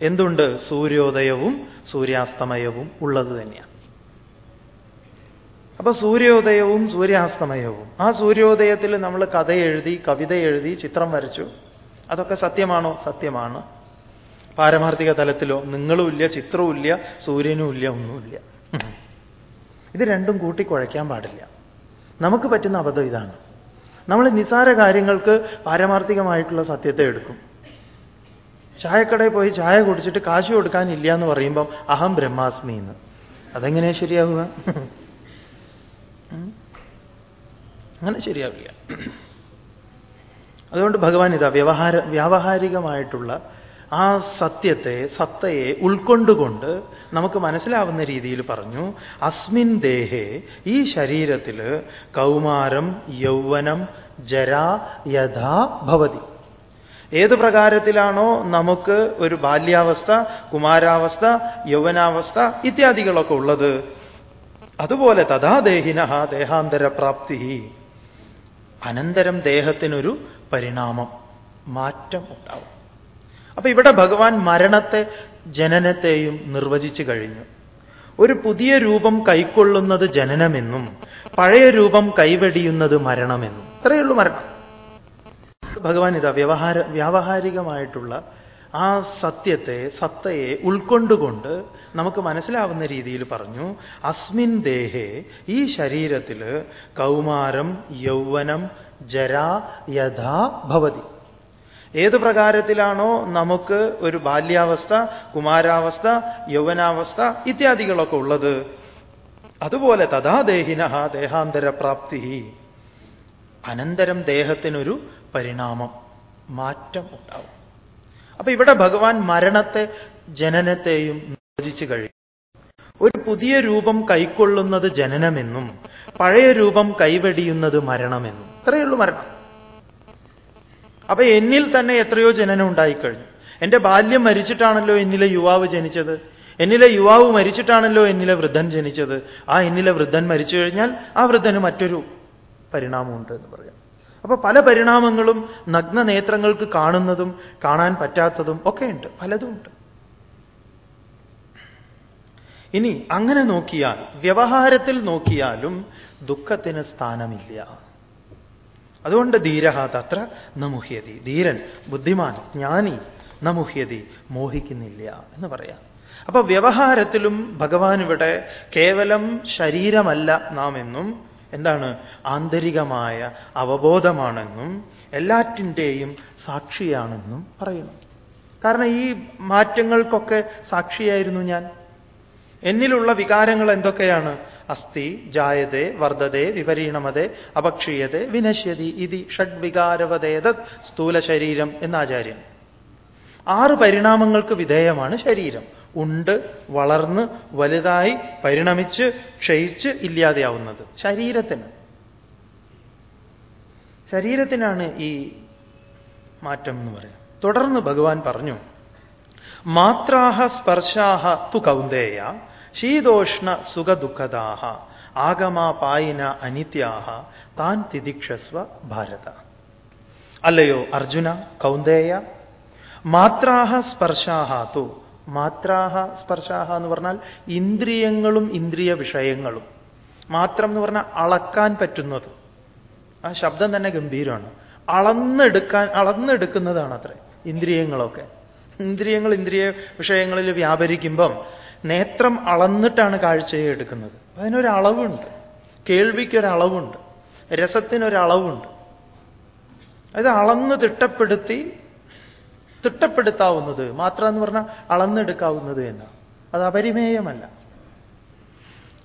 എന്തുണ്ട്? സൂര്യോദയവും സൂര്യാസ്തമയവും ഉള്ളത് തന്നെയാണ്. അപ്പൊ സൂര്യോദയവും സൂര്യാസ്തമയവും. ആ സൂര്യോദയത്തിൽ നമ്മൾ കഥ എഴുതി കവിത എഴുതി ചിത്രം വരച്ചു. അതൊക്കെ സത്യമാണോ? സത്യമാണ്. പാരമാർത്ഥിക തലത്തിലോ നിങ്ങളുമില്ല ചിത്രവുമില്ല സൂര്യനുമില്ല ഒന്നുമില്ല ഇത് രണ്ടും കൂട്ടിക്കുഴയ്ക്കാൻ പാടില്ല. നമുക്ക് പറ്റുന്ന അബദ്ധം ഇതാണ്. നമ്മൾ നിസാര കാര്യങ്ങൾക്ക് പാരമാർത്ഥികമായിട്ടുള്ള സത്യത്തെ എടുക്കും. ചായക്കടയിൽ പോയി ചായ കുടിച്ചിട്ട് കാശ് കൊടുക്കാനില്ല എന്ന് പറയുമ്പം അഹം ബ്രഹ്മാസ്മി എന്ന്. അതെങ്ങനെ ശരിയാവുക? അങ്ങനെ ശരിയാവില്ല. അതുകൊണ്ട് ഭഗവാൻ ഇതാ വ്യവഹാര വ്യാവഹാരികമായിട്ടുള്ള ആ സത്യത്തെ സത്തയെ ഉൾക്കൊണ്ടുകൊണ്ട് നമുക്ക് മനസ്സിലാവുന്ന രീതിയിൽ പറഞ്ഞു അസ്മിൻ ദേഹേ ഈ ശരീരത്തിൽ കൗമാരം യൗവനം ജരാ യഥാ ഭവതി. ഏത് പ്രകാരത്തിലാണോ നമുക്ക് ഒരു ബാല്യാവസ്ഥ കുമാരാവസ്ഥ യൗവനാവസ്ഥ ഇത്യാദികളൊക്കെ ഉള്ളത്. അതുപോലെ തഥാ ദേഹിന ദേഹാന്തരപ്രാപ്തി. അനന്തരം ദേഹത്തിനൊരു പരിണാമം മാറ്റം ഉണ്ടാവും. അപ്പൊ ഇവിടെ ഭഗവാൻ മരണത്തെ ജനനത്തെയും നിർവചിച്ചു കഴിഞ്ഞു. ഒരു പുതിയ രൂപം കൈക്കൊള്ളുന്നത് ജനനമെന്നും പഴയ രൂപം കൈവെടിയുന്നത് മരണമെന്നും. ഇത്രയേ മരണം. ഭഗവാൻ ഇതാ വ്യവഹാര വ്യാവഹാരികമായിട്ടുള്ള ആ സത്യത്തെ സത്തയെ ഉൾക്കൊണ്ടുകൊണ്ട് നമുക്ക് മനസ്സിലാവുന്ന രീതിയിൽ പറഞ്ഞു അസ്മിൻ ദേഹേ ഈ ശരീരത്തിൽ കൗമാരം യൗവനം ജരാ യഥാ ഭവതി. ഏത് പ്രകാരത്തിലാണോ നമുക്ക് ഒരു ബാല്യാവസ്ഥ കുമാരാവസ്ഥ യൗവനാവസ്ഥ ഇത്യാദികളൊക്കെ ഉള്ളത്. അതുപോലെ തഥാ ദേഹിന ദേഹാന്തര പ്രാപ്തി അനന്തരം ദേഹത്തിനൊരു പരിണാമം മാറ്റം ഉണ്ടാവും. അപ്പൊ ഇവിടെ ഭഗവാൻ മരണത്തെ ജനനത്തെയും നിർവചിച്ചു കഴിഞ്ഞു. ഒരു പുതിയ രൂപം കൈക്കൊള്ളുന്നത് ജനനമെന്നും പഴയ രൂപം കൈവടിയുന്നത് മരണമെന്നും. ഇത്രയുള്ളൂ മരണം. അപ്പൊ എന്നിൽ തന്നെ എത്രയോ ജനനം ഉണ്ടായിക്കഴിഞ്ഞു. എന്റെ ബാല്യം മരിച്ചിട്ടാണല്ലോ എന്നിലെ യുവാവ് ജനിച്ചത്. എന്നിലെ യുവാവ് മരിച്ചിട്ടാണല്ലോ എന്നിലെ വൃദ്ധൻ ജനിച്ചത്. ആ എന്നിലെ വൃദ്ധൻ മരിച്ചു കഴിഞ്ഞാൽ ആ വൃദ്ധന് മറ്റൊരു പരിണാമമുണ്ട് എന്ന് പറയാം. അപ്പൊ പല പരിണാമങ്ങളും നഗ്ന നേത്രങ്ങൾക്ക് കാണുന്നതും കാണാൻ പറ്റാത്തതും ഒക്കെ ഒക്കെയുണ്ട് പലതുമുണ്ട് ഇനി അങ്ങനെ നോക്കിയാൽ വ്യവഹാരത്തിൽ നോക്കിയാലും ദുഃഖത്തിന് സ്ഥാനമില്ല. അതുകൊണ്ട് ധീരഹ തത്ര നമുഹ്യതി. ധീരൻ ബുദ്ധിമാൻ ജ്ഞാനി നമുഹ്യതി മോഹിക്കുന്നില്ല എന്ന് പറയാം. അപ്പൊ വ്യവഹാരത്തിലും ഭഗവാൻ ഇവിടെ കേവലം ശരീരമല്ല നാം എന്നും എന്താണ്? ആന്തരികമായ അവബോധമാണെന്നും എല്ലാറ്റിന്റെയും സാക്ഷിയാണെന്നും പറയുന്നു. കാരണം ഈ മാറ്റങ്ങൾക്കൊക്കെ സാക്ഷിയായിരുന്നു ഞാൻ. എന്നിലുള്ള വികാരങ്ങൾ എന്തൊക്കെയാണ്? അസ്ഥി ജായതേ വർദ്ധതേ വിപരീണമതേ അപക്ഷീയതേ വിനശ്യതി ഇതി ഷഡ്വികാരവതേത സ്ഥൂല ശരീരം എന്നാചാര്യൻ ആറ് പരിണാമങ്ങൾക്ക് വിധേയമാണ് ശരീരം. ഉണ്ട് വളർന്ന് വലുതായി പരിണമിച്ച് ക്ഷയിച്ച് ഇല്ലാതെയാവുന്നത്. ശരീരത്തിന്. ശരീരത്തിനാണ് ഈ മാറ്റം എന്ന് പറയുന്നത്. തുടർന്ന് ഭഗവാൻ പറഞ്ഞു മാത്രാഹ സ്പർശാഹ തു കൗന്ദേയ ശീതോഷ്ണ സുഖദുഃഖദാഹ ആഗമാപായിന അനിത്യാഹ താൻ തിദിക്ഷസ്വ ഭാരത. അല്ലയോ അർജുന കൗന്ദേയ മാത്രാഹ സ്പർശാഹ തു മാത്രാഹ സ്പർശാഹ എന്ന് പറഞ്ഞാൽ ഇന്ദ്രിയങ്ങളും ഇന്ദ്രിയ വിഷയങ്ങളും. മാത്രം എന്ന് പറഞ്ഞാൽ അളക്കാൻ പറ്റുന്നത്. ആ ശബ്ദം തന്നെ ഗംഭീരമാണ്. അളന്നെടുക്കാൻ അളന്നെടുക്കുന്നതാണ് അത്രേ ഇന്ദ്രിയങ്ങളൊക്കെ. ഇന്ദ്രിയങ്ങൾ ഇന്ദ്രിയ വിഷയങ്ങളിൽ വ്യാപരിക്കുമ്പം നേത്രം അളന്നിട്ടാണ് കാഴ്ചയെ എടുക്കുന്നത്. അതിനൊരളവുണ്ട് കേൾവിക്കൊരളവുണ്ട്. രസത്തിനൊരളവുണ്ട്. അത് അളന്ന് തിട്ടപ്പെടുത്തി തിട്ടപ്പെടുത്താവുന്നത്. മാത്രം എന്ന് പറഞ്ഞാൽ അളന്നെടുക്കാവുന്നത് എന്നാണ് അത് അപരിമേയമല്ല.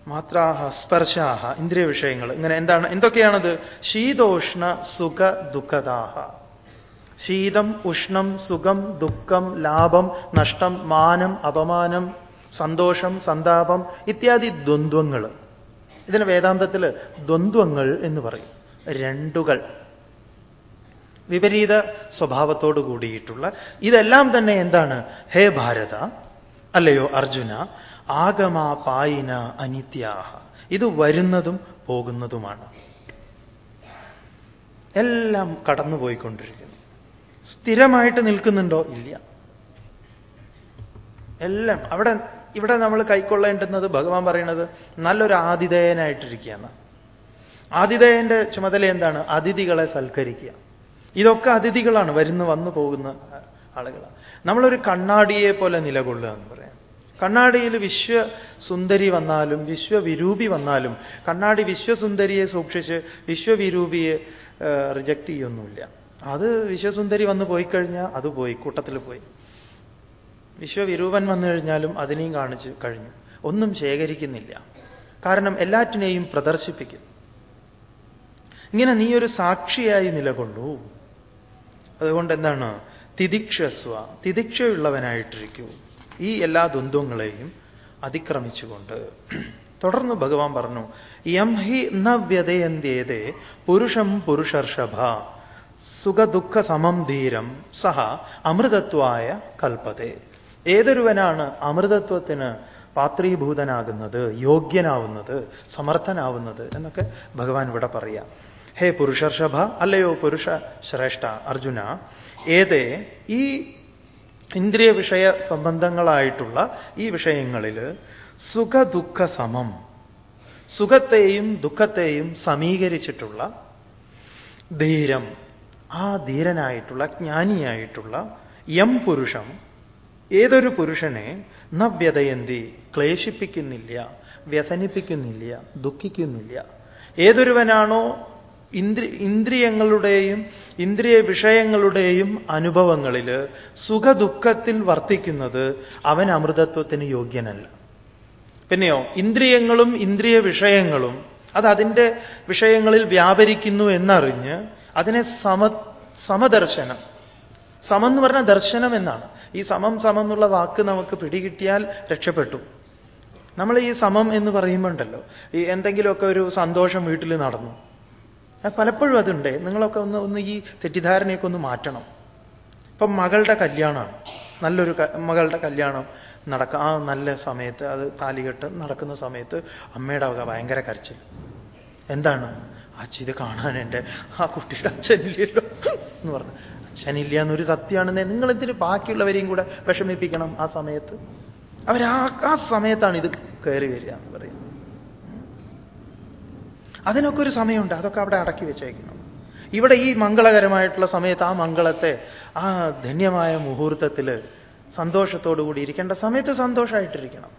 മാത്രാഹ സ്പർശാഹ ഇന്ദ്രിയ വിഷയങ്ങൾ ഇങ്ങനെ എന്താണ് എന്തൊക്കെയാണത്? ശീതോഷ്ണ സുഖ ദുഃഖദാഹ. ശീതം ഉഷ്ണം സുഖം ദുഃഖം ലാഭം നഷ്ടം മാനം അപമാനം സന്തോഷം സന്താപം ഇത്യാദി ദ്വന്ദ്വങ്ങൾ ഇതിന് വേദാന്തത്തിൽ ദ്വന്ദ്വങ്ങൾ എന്ന് പറയും. രണ്ടുകൾ. വിപരീത സ്വഭാവത്തോടു കൂടിയിട്ടുള്ള ഇതെല്ലാം തന്നെ എന്താണ്? ഹേ ഭാരത അല്ലയോ അർജുന ആഗമാ പായിന അനിത്യാഹ. ഇത് വരുന്നതും പോകുന്നതുമാണ്. എല്ലാം കടന്നുപോയിക്കൊണ്ടിരിക്കുന്നു. സ്ഥിരമായിട്ട് നിൽക്കുന്നുണ്ടോ? ഇല്ല. എല്ലാം അവിടെ ഇവിടെ നമ്മൾ കൈക്കൊള്ളേണ്ടുന്നത് ഭഗവാൻ പറയുന്നത് നല്ലൊരു ആതിഥേയനായിട്ടിരിക്കുകയാണ്. ആതിഥേയന്റെ ചുമതല എന്താണ്? അതിഥികളെ സൽക്കരിക്കുക. ഇതൊക്കെ അതിഥികളാണ് വരുന്ന വന്നു പോകുന്ന ആളുകളാണ്. നമ്മളൊരു കണ്ണാടിയെ പോലെ നിലകൊള്ളുക എന്ന് പറയാം. കണ്ണാടിയിൽ വിശ്വസുന്ദരി വന്നാലും വിശ്വവിരൂപി വന്നാലും കണ്ണാടി വിശ്വസുന്ദരിയെ സൂക്ഷിച്ച് വിശ്വവിരൂപിയെ റിജക്റ്റ് ചെയ്യൊന്നുമില്ല അത് വിശ്വസുന്ദരി വന്ന് പോയി കഴിഞ്ഞാൽ അത് പോയി കൂട്ടത്തിൽ പോയി. വിശ്വവിരൂപൻ വന്നു കഴിഞ്ഞാലും അതിനെയും കാണിച്ച് കഴിഞ്ഞു. ഒന്നും ശേഖരിക്കുന്നില്ല. കാരണം എല്ലാറ്റിനെയും പ്രദർശിപ്പിക്കും. ഇങ്ങനെ നീ ഒരു സാക്ഷിയായി നിലകൊള്ളൂ. അതുകൊണ്ട് എന്താണ് തിദിക്ഷസ്വ തിദിക്ഷയുള്ളവനായിട്ടിരിക്കൂ. ഈ എല്ലാ ദ്വന്ദ്വങ്ങളെയും അതിക്രമിച്ചുകൊണ്ട്. തുടർന്ന് ഭഗവാൻ പറഞ്ഞു യം ഹി ന പുരുഷം പുരുഷർഷഭ സുഖദുഃഖ സമം ധീരം സഹ അമൃതത്വായ കൽപ്പതേ ഏതൊരുവനാണ് അമൃതത്വത്തിന് പാത്രീഭൂതനാകുന്നത് യോഗ്യനാവുന്നത് സമർത്ഥനാവുന്നത് എന്നൊക്കെ ഭഗവാൻ ഇവിടെ പറയാം. ഹേ പുരുഷർഷഭ അല്ലയോ പുരുഷ ശ്രേഷ്ഠ അർജുന ഏതേ ഈ ഇന്ദ്രിയ വിഷയ സംബന്ധങ്ങളായിട്ടുള്ള ഈ വിഷയങ്ങളിൽ സുഖ ദുഃഖ സമം സുഖത്തെയും ദുഃഖത്തെയും സമീകരിച്ചിട്ടുള്ള ധീരം ആ ധീരനായിട്ടുള്ള ജ്ഞാനിയായിട്ടുള്ള യം പുരുഷം ഏതൊരു പുരുഷനെ നവ്യതയന്തി ക്ലേശിപ്പിക്കുന്നില്ല വ്യസനിപ്പിക്കുന്നില്ല ദുഃഖിക്കുന്നില്ല. ഏതൊരുവനാണോ ഇന്ദ്രി ഇന്ദ്രിയങ്ങളുടെയും ഇന്ദ്രിയ വിഷയങ്ങളുടെയും അനുഭവങ്ങളിൽ സുഖദുഃഖത്തിൽ വർത്തിക്കുന്നത് അവൻ അമൃതത്വത്തിന് യോഗ്യനല്ല. പിന്നെയോ ഇന്ദ്രിയങ്ങളും ഇന്ദ്രിയ വിഷയങ്ങളും അത് അതിന്റെ വിഷയങ്ങളിൽ വ്യാപരിക്കുന്നു എന്നറിഞ്ഞ് അതിനെ സമ സമദർശനം. സമം എന്ന് പറഞ്ഞാൽ ദർശനം എന്നാണ്. ഈ സമം സമം എന്നുള്ള വാക്ക് നമുക്ക് പിടികിട്ടിയാൽ രക്ഷപ്പെട്ടു. നമ്മൾ ഈ സമം എന്ന് പറയുമ്പോണ്ടല്ലോ ഈ എന്തെങ്കിലുമൊക്കെ ഒരു സന്തോഷം വീട്ടിൽ നടന്നു. പലപ്പോഴും അതുണ്ട്. നിങ്ങളൊക്കെ ഒന്ന് ഒന്ന് ഈ തെറ്റിദ്ധാരണയൊക്കെ ഒന്ന് മാറ്റണം. ഇപ്പം മകളുടെ കല്യാണമാണ് നല്ലൊരു മകളുടെ കല്യാണം നടക്ക ആ നല്ല സമയത്ത് അത് താലികെട്ട് നടക്കുന്ന സമയത്ത് അമ്മയുടെ വക ഭയങ്കര കരച്ചിൽ. എന്താണ്? അച്ഛ ഇത് കാണാൻ എന്റെ ആ കുട്ടിയുടെ അച്ഛനില്ലല്ലോ എന്ന് പറഞ്ഞു. അച്ഛനില്ല എന്നൊരു സത്യമാണെന്ന് നിങ്ങളെന്തിന് ബാക്കിയുള്ളവരെയും കൂടെ വിഷമിപ്പിക്കണം ആ സമയത്ത്? അവരാ ആ സമയത്താണ് ഇത് കയറി വരിക എന്ന് പറയുന്നത്. അതിനൊക്കെ ഒരു സമയമുണ്ട്. അതൊക്കെ അവിടെ അടക്കി വെച്ചേക്കണം ഇവിടെ ഈ മംഗളകരമായിട്ടുള്ള സമയത്ത് ആ മംഗളത്തെ ആ ധന്യമായ മുഹൂർത്തത്തിൽ സന്തോഷത്തോടു കൂടി ഇരിക്കേണ്ട സമയത്ത് സന്തോഷമായിട്ടിരിക്കണം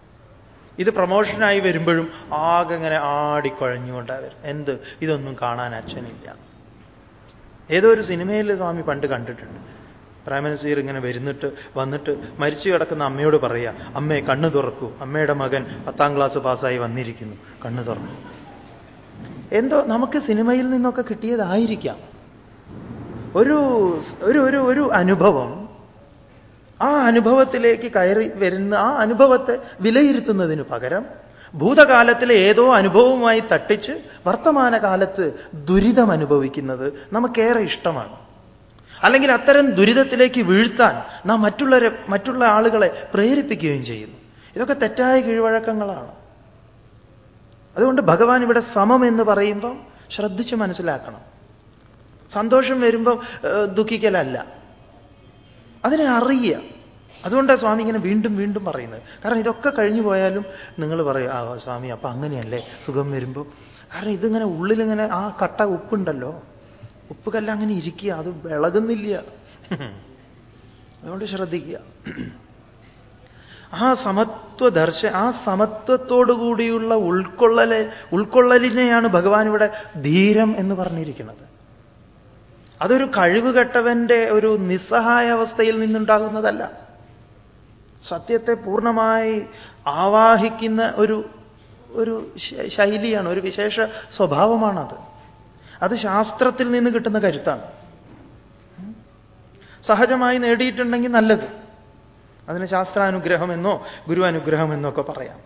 ഇത് പ്രമോഷനായി വരുമ്പോഴും ആകെ ഇങ്ങനെ ആടിക്കുഴഞ്ഞുകൊണ്ടാണ് വരും എന്ത്? ഇതൊന്നും കാണാൻ അച്ഛനില്ല. ഏതോ ഒരു സിനിമയിൽ സ്വാമി പണ്ട് കണ്ടിട്ടുണ്ട്. പ്രൈമനസീർ ഇങ്ങനെ വരുന്നിട്ട് വന്നിട്ട് മരിച്ചു കിടക്കുന്ന അമ്മയോട് പറയുക അമ്മേ കണ്ണു തുറക്കൂ. അമ്മയുടെ മകൻ പത്താം ക്ലാസ് പാസ്സായി വന്നിരിക്കുന്നു. കണ്ണു തുറക്കൂ. എന്തോ നമുക്ക് സിനിമയിൽ നിന്നൊക്കെ കിട്ടിയതായിരിക്കാം. ഒരു ഒരു ഒരു അനുഭവം. ആ അനുഭവത്തിലേക്ക് കയറി വരുന്ന ആ അനുഭവത്തെ വിലയിരുത്തുന്നതിന് പകരം ഭൂതകാലത്തിലെ ഏതോ അനുഭവവുമായി തട്ടിച്ച് വർത്തമാനകാലത്ത് ദുരിതം അനുഭവിക്കുന്നത് നമുക്കേറെ ഇഷ്ടമാണ്. അല്ലെങ്കിൽ അത്തരം ദുരിതത്തിലേക്ക് വീഴ്ത്താൻ നാം മറ്റുള്ളവരെ മറ്റുള്ള ആളുകളെ പ്രേരിപ്പിക്കുകയും ചെയ്യുന്നു. ഇതൊക്കെ തെറ്റായ കീഴ്വഴക്കങ്ങളാണ്. അതുകൊണ്ട് ഭഗവാൻ ഇവിടെ സമം എന്ന് പറയുമ്പം ശ്രദ്ധിച്ച് മനസ്സിലാക്കണം. സന്തോഷം വരുമ്പം ദുഃഖിക്കലല്ല. അതിനെ അറിയുക. അതുകൊണ്ടാണ് സ്വാമി ഇങ്ങനെ വീണ്ടും വീണ്ടും പറയുന്നത്. കാരണം ഇതൊക്കെ കഴിഞ്ഞു പോയാലും നിങ്ങൾ പറയും ആ സ്വാമി അപ്പൊ അങ്ങനെയല്ലേ? സുഖം വരുമ്പോൾ കാരണം ഇതിങ്ങനെ ഉള്ളിലിങ്ങനെ ആ കട്ട ഉപ്പുണ്ടല്ലോ. ഉപ്പ് കല്ല അങ്ങനെ ഇരിക്കുക. അത് വിളകുന്നില്ല. അതുകൊണ്ട് ശ്രദ്ധിക്കുക. ആ സമത്വ ദർശ ആ സമത്വത്തോടുകൂടിയുള്ള ഉൾക്കൊള്ളലെ ഉൾക്കൊള്ളലിനെയാണ് ഭഗവാൻ ഇവിടെ ധീരം എന്ന് പറഞ്ഞിരിക്കുന്നത്. അതൊരു കഴിവുകെട്ടവന്റെ ഒരു നിസ്സഹായ അവസ്ഥയിൽ നിന്നുണ്ടാകുന്നതല്ല. സത്യത്തെ പൂർണമായി ആവാഹിക്കുന്ന ഒരു ഒരു ശൈലിയാണ് ഒരു വിശേഷ സ്വഭാവമാണത്. അത് ശാസ്ത്രത്തിൽ നിന്ന് കിട്ടുന്ന കരുത്താണ്. സഹജമായി നേടിയിട്ടുണ്ടെങ്കിൽ നല്ലത്. അതിന് ശാസ്ത്രാനുഗ്രഹമെന്നോ ഗുരു ഒക്കെ പറയാം.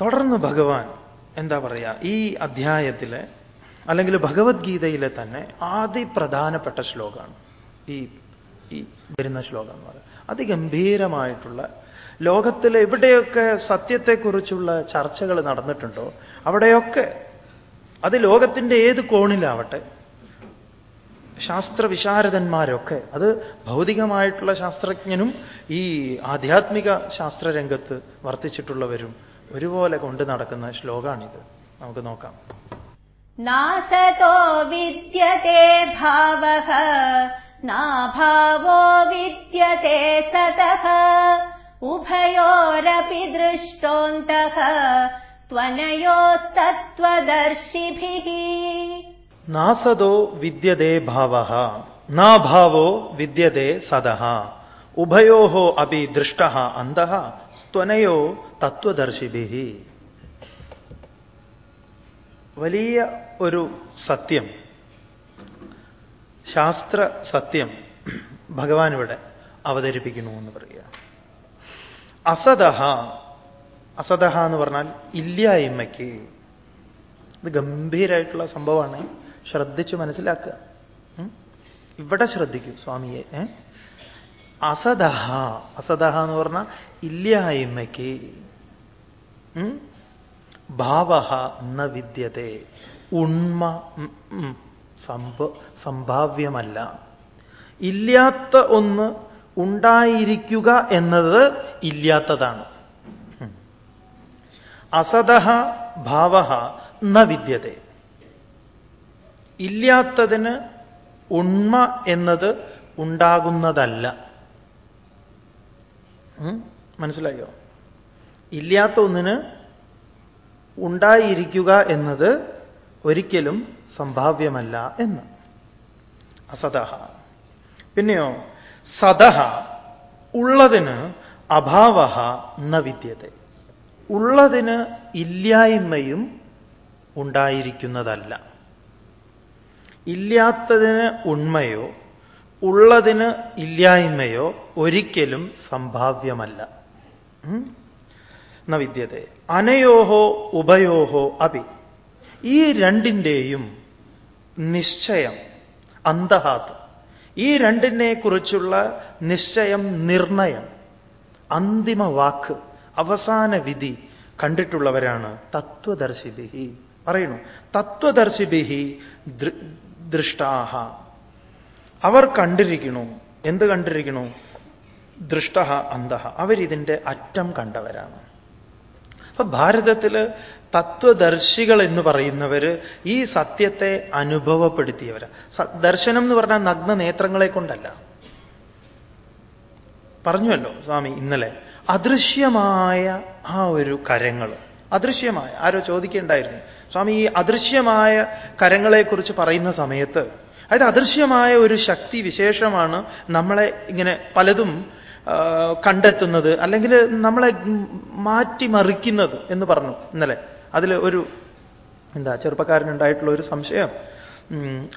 തുടർന്ന് ഭഗവാൻ എന്താ പറയുക ഈ അധ്യായത്തിലെ അല്ലെങ്കിൽ ഭഗവത്ഗീതയിലെ തന്നെ ആദ്യ പ്രധാനപ്പെട്ട ശ്ലോകമാണ്. ഈ ഈ വരുന്ന ശ്ലോകം എന്ന് പറയുന്നത്. അതിഗംഭീരമായിട്ടുള്ള ലോകത്തിൽ എവിടെയൊക്കെ സത്യത്തെക്കുറിച്ചുള്ള ചർച്ചകൾ നടന്നിട്ടുണ്ടോ അവിടെയൊക്കെ അത് ലോകത്തിന്റെ ഏത് കോണിലാവട്ടെ ശാസ്ത്രവിശാരദന്മാരൊക്കെ അത് ഭൗതികമായിട്ടുള്ള ശാസ്ത്രജ്ഞനും ഈ ആധ്യാത്മിക ശാസ്ത്രരംഗത്ത് വർത്തിച്ചിട്ടുള്ളവരും ഒരുപോലെ കൊണ്ടു നടക്കുന്ന ശ്ലോകാണിത് നമുക്ക് നോക്കാം നാസതോ വിദ്യത്തെ ഭാവ നാഭാവോ വിദ്യത്തെ സതഃ ഉഭയോരപി ദൃഷ്ടോന്തഃ त्वनयोस्तत्त्वदर्शिभिः നാസതോ വിദ്യതേ ഭാവ നാഭാവോ വിദ്യതേ സദഃ ഉഭയോ അപി ദൃഷ്ട അന്ധ സ്ത്വനയോ തത്വദർശിഭി വലിയ ഒരു സത്യം ശാസ്ത്ര സത്യം ഭഗവാൻ ഇവിടെ അവതരിപ്പിക്കുന്നു എന്ന് പറയുക. അസതഹ അസതഹ എന്ന് പറഞ്ഞാൽ ഇല്ലായ്മയ്ക്ക്. ഇത് ഗംഭീരായിട്ടുള്ള സംഭവമാണ്. ശ്രദ്ധിച്ച് മനസ്സിലാക്കുക. ഇവിടെ ശ്രദ്ധിക്കൂ സ്വാമിയെ. അസദഹ. അസദഹ എന്ന് പറഞ്ഞാൽ ഇല്ലായ്മയ്ക്ക്. ഭാവ ന വിദ്യതേ ഉണ്മ സംഭ സംഭാവ്യമല്ല. ഇല്ലാത്ത ഒന്ന് ഉണ്ടായിരിക്കുക എന്നത് ഇല്ലാത്തതാണ്. അസദഹ ഭാവ ന വിദ്യത ഇല്ലാത്തതിന് ഉണ്മ എന്നത് ഉണ്ടാകുന്നതല്ല. മനസ്സിലായോ? ഇല്ലാത്ത ഒന്നിന് ഉണ്ടായിരിക്കുക എന്നത് ഒരിക്കലും സംഭാവ്യമല്ല എന്ന്. അസതഹ പിന്നെയോ സതഹ ഉള്ളതിന് അഭാവ ന വിദ്യത ഉള്ളതിന് ഇല്ലായ്മയും ഉണ്ടായിരിക്കുന്നതല്ല. ഇല്ലാത്തതിന് ഉണ്മയോ ഉള്ളതിന് ഇല്ലായ്മയോ ഒരിക്കലും സംഭാവ്യമല്ല? ന വിദ്യത അനയോഹോ ഉഭയോഹോ അപി. ഈ രണ്ടിന്റെയും നിശ്ചയം അന്തഹാത് ഈ രണ്ടിനെ കുറിച്ചുള്ള നിശ്ചയം നിർണയം അന്തിമ വാക്ക് അവസാന വിധി കണ്ടിട്ടുള്ളവരാണ് തത്വദർശിബിഹി പറയുന്നു തത്വദർശിഭി ദൃഷ്ടാഹ. അവർ കണ്ടിരിക്കണു. എന്ത് കണ്ടിരിക്കണു? ദൃഷ്ട അന്തഹ അവരിതിന്റെ അറ്റം കണ്ടവരാണ്. അപ്പൊ ഭാരതത്തിൽ തത്വദർശികൾ എന്ന് പറയുന്നവർ ഈ സത്യത്തെ അനുഭവപ്പെടുത്തിയവർ ദർശനം എന്ന് പറഞ്ഞാൽ നഗ്ന നേത്രങ്ങളെ കൊണ്ടല്ല. പറഞ്ഞുവല്ലോ സ്വാമി ഇന്നലെ. അദൃശ്യമായ ആ ഒരു കരങ്ങൾ അദൃശ്യമായ. ആരോ ചോദിക്കേണ്ടായിരുന്നു. സ്വാമി ഈ അദൃശ്യമായ കരങ്ങളെക്കുറിച്ച് പറയുന്ന സമയത്ത് അതായത് അദൃശ്യമായ ഒരു ശക്തി വിശേഷമാണ് നമ്മളെ ഇങ്ങനെ പലതും കണ്ടെത്തുന്നത് അല്ലെങ്കിൽ നമ്മളെ മാറ്റിമറിക്കുന്നത് എന്ന് പറഞ്ഞു ഇന്നലെ. അതിൽ ഒരു എന്താ ചെറുപ്പക്കാരനുണ്ടായിട്ടുള്ള ഒരു സംശയം.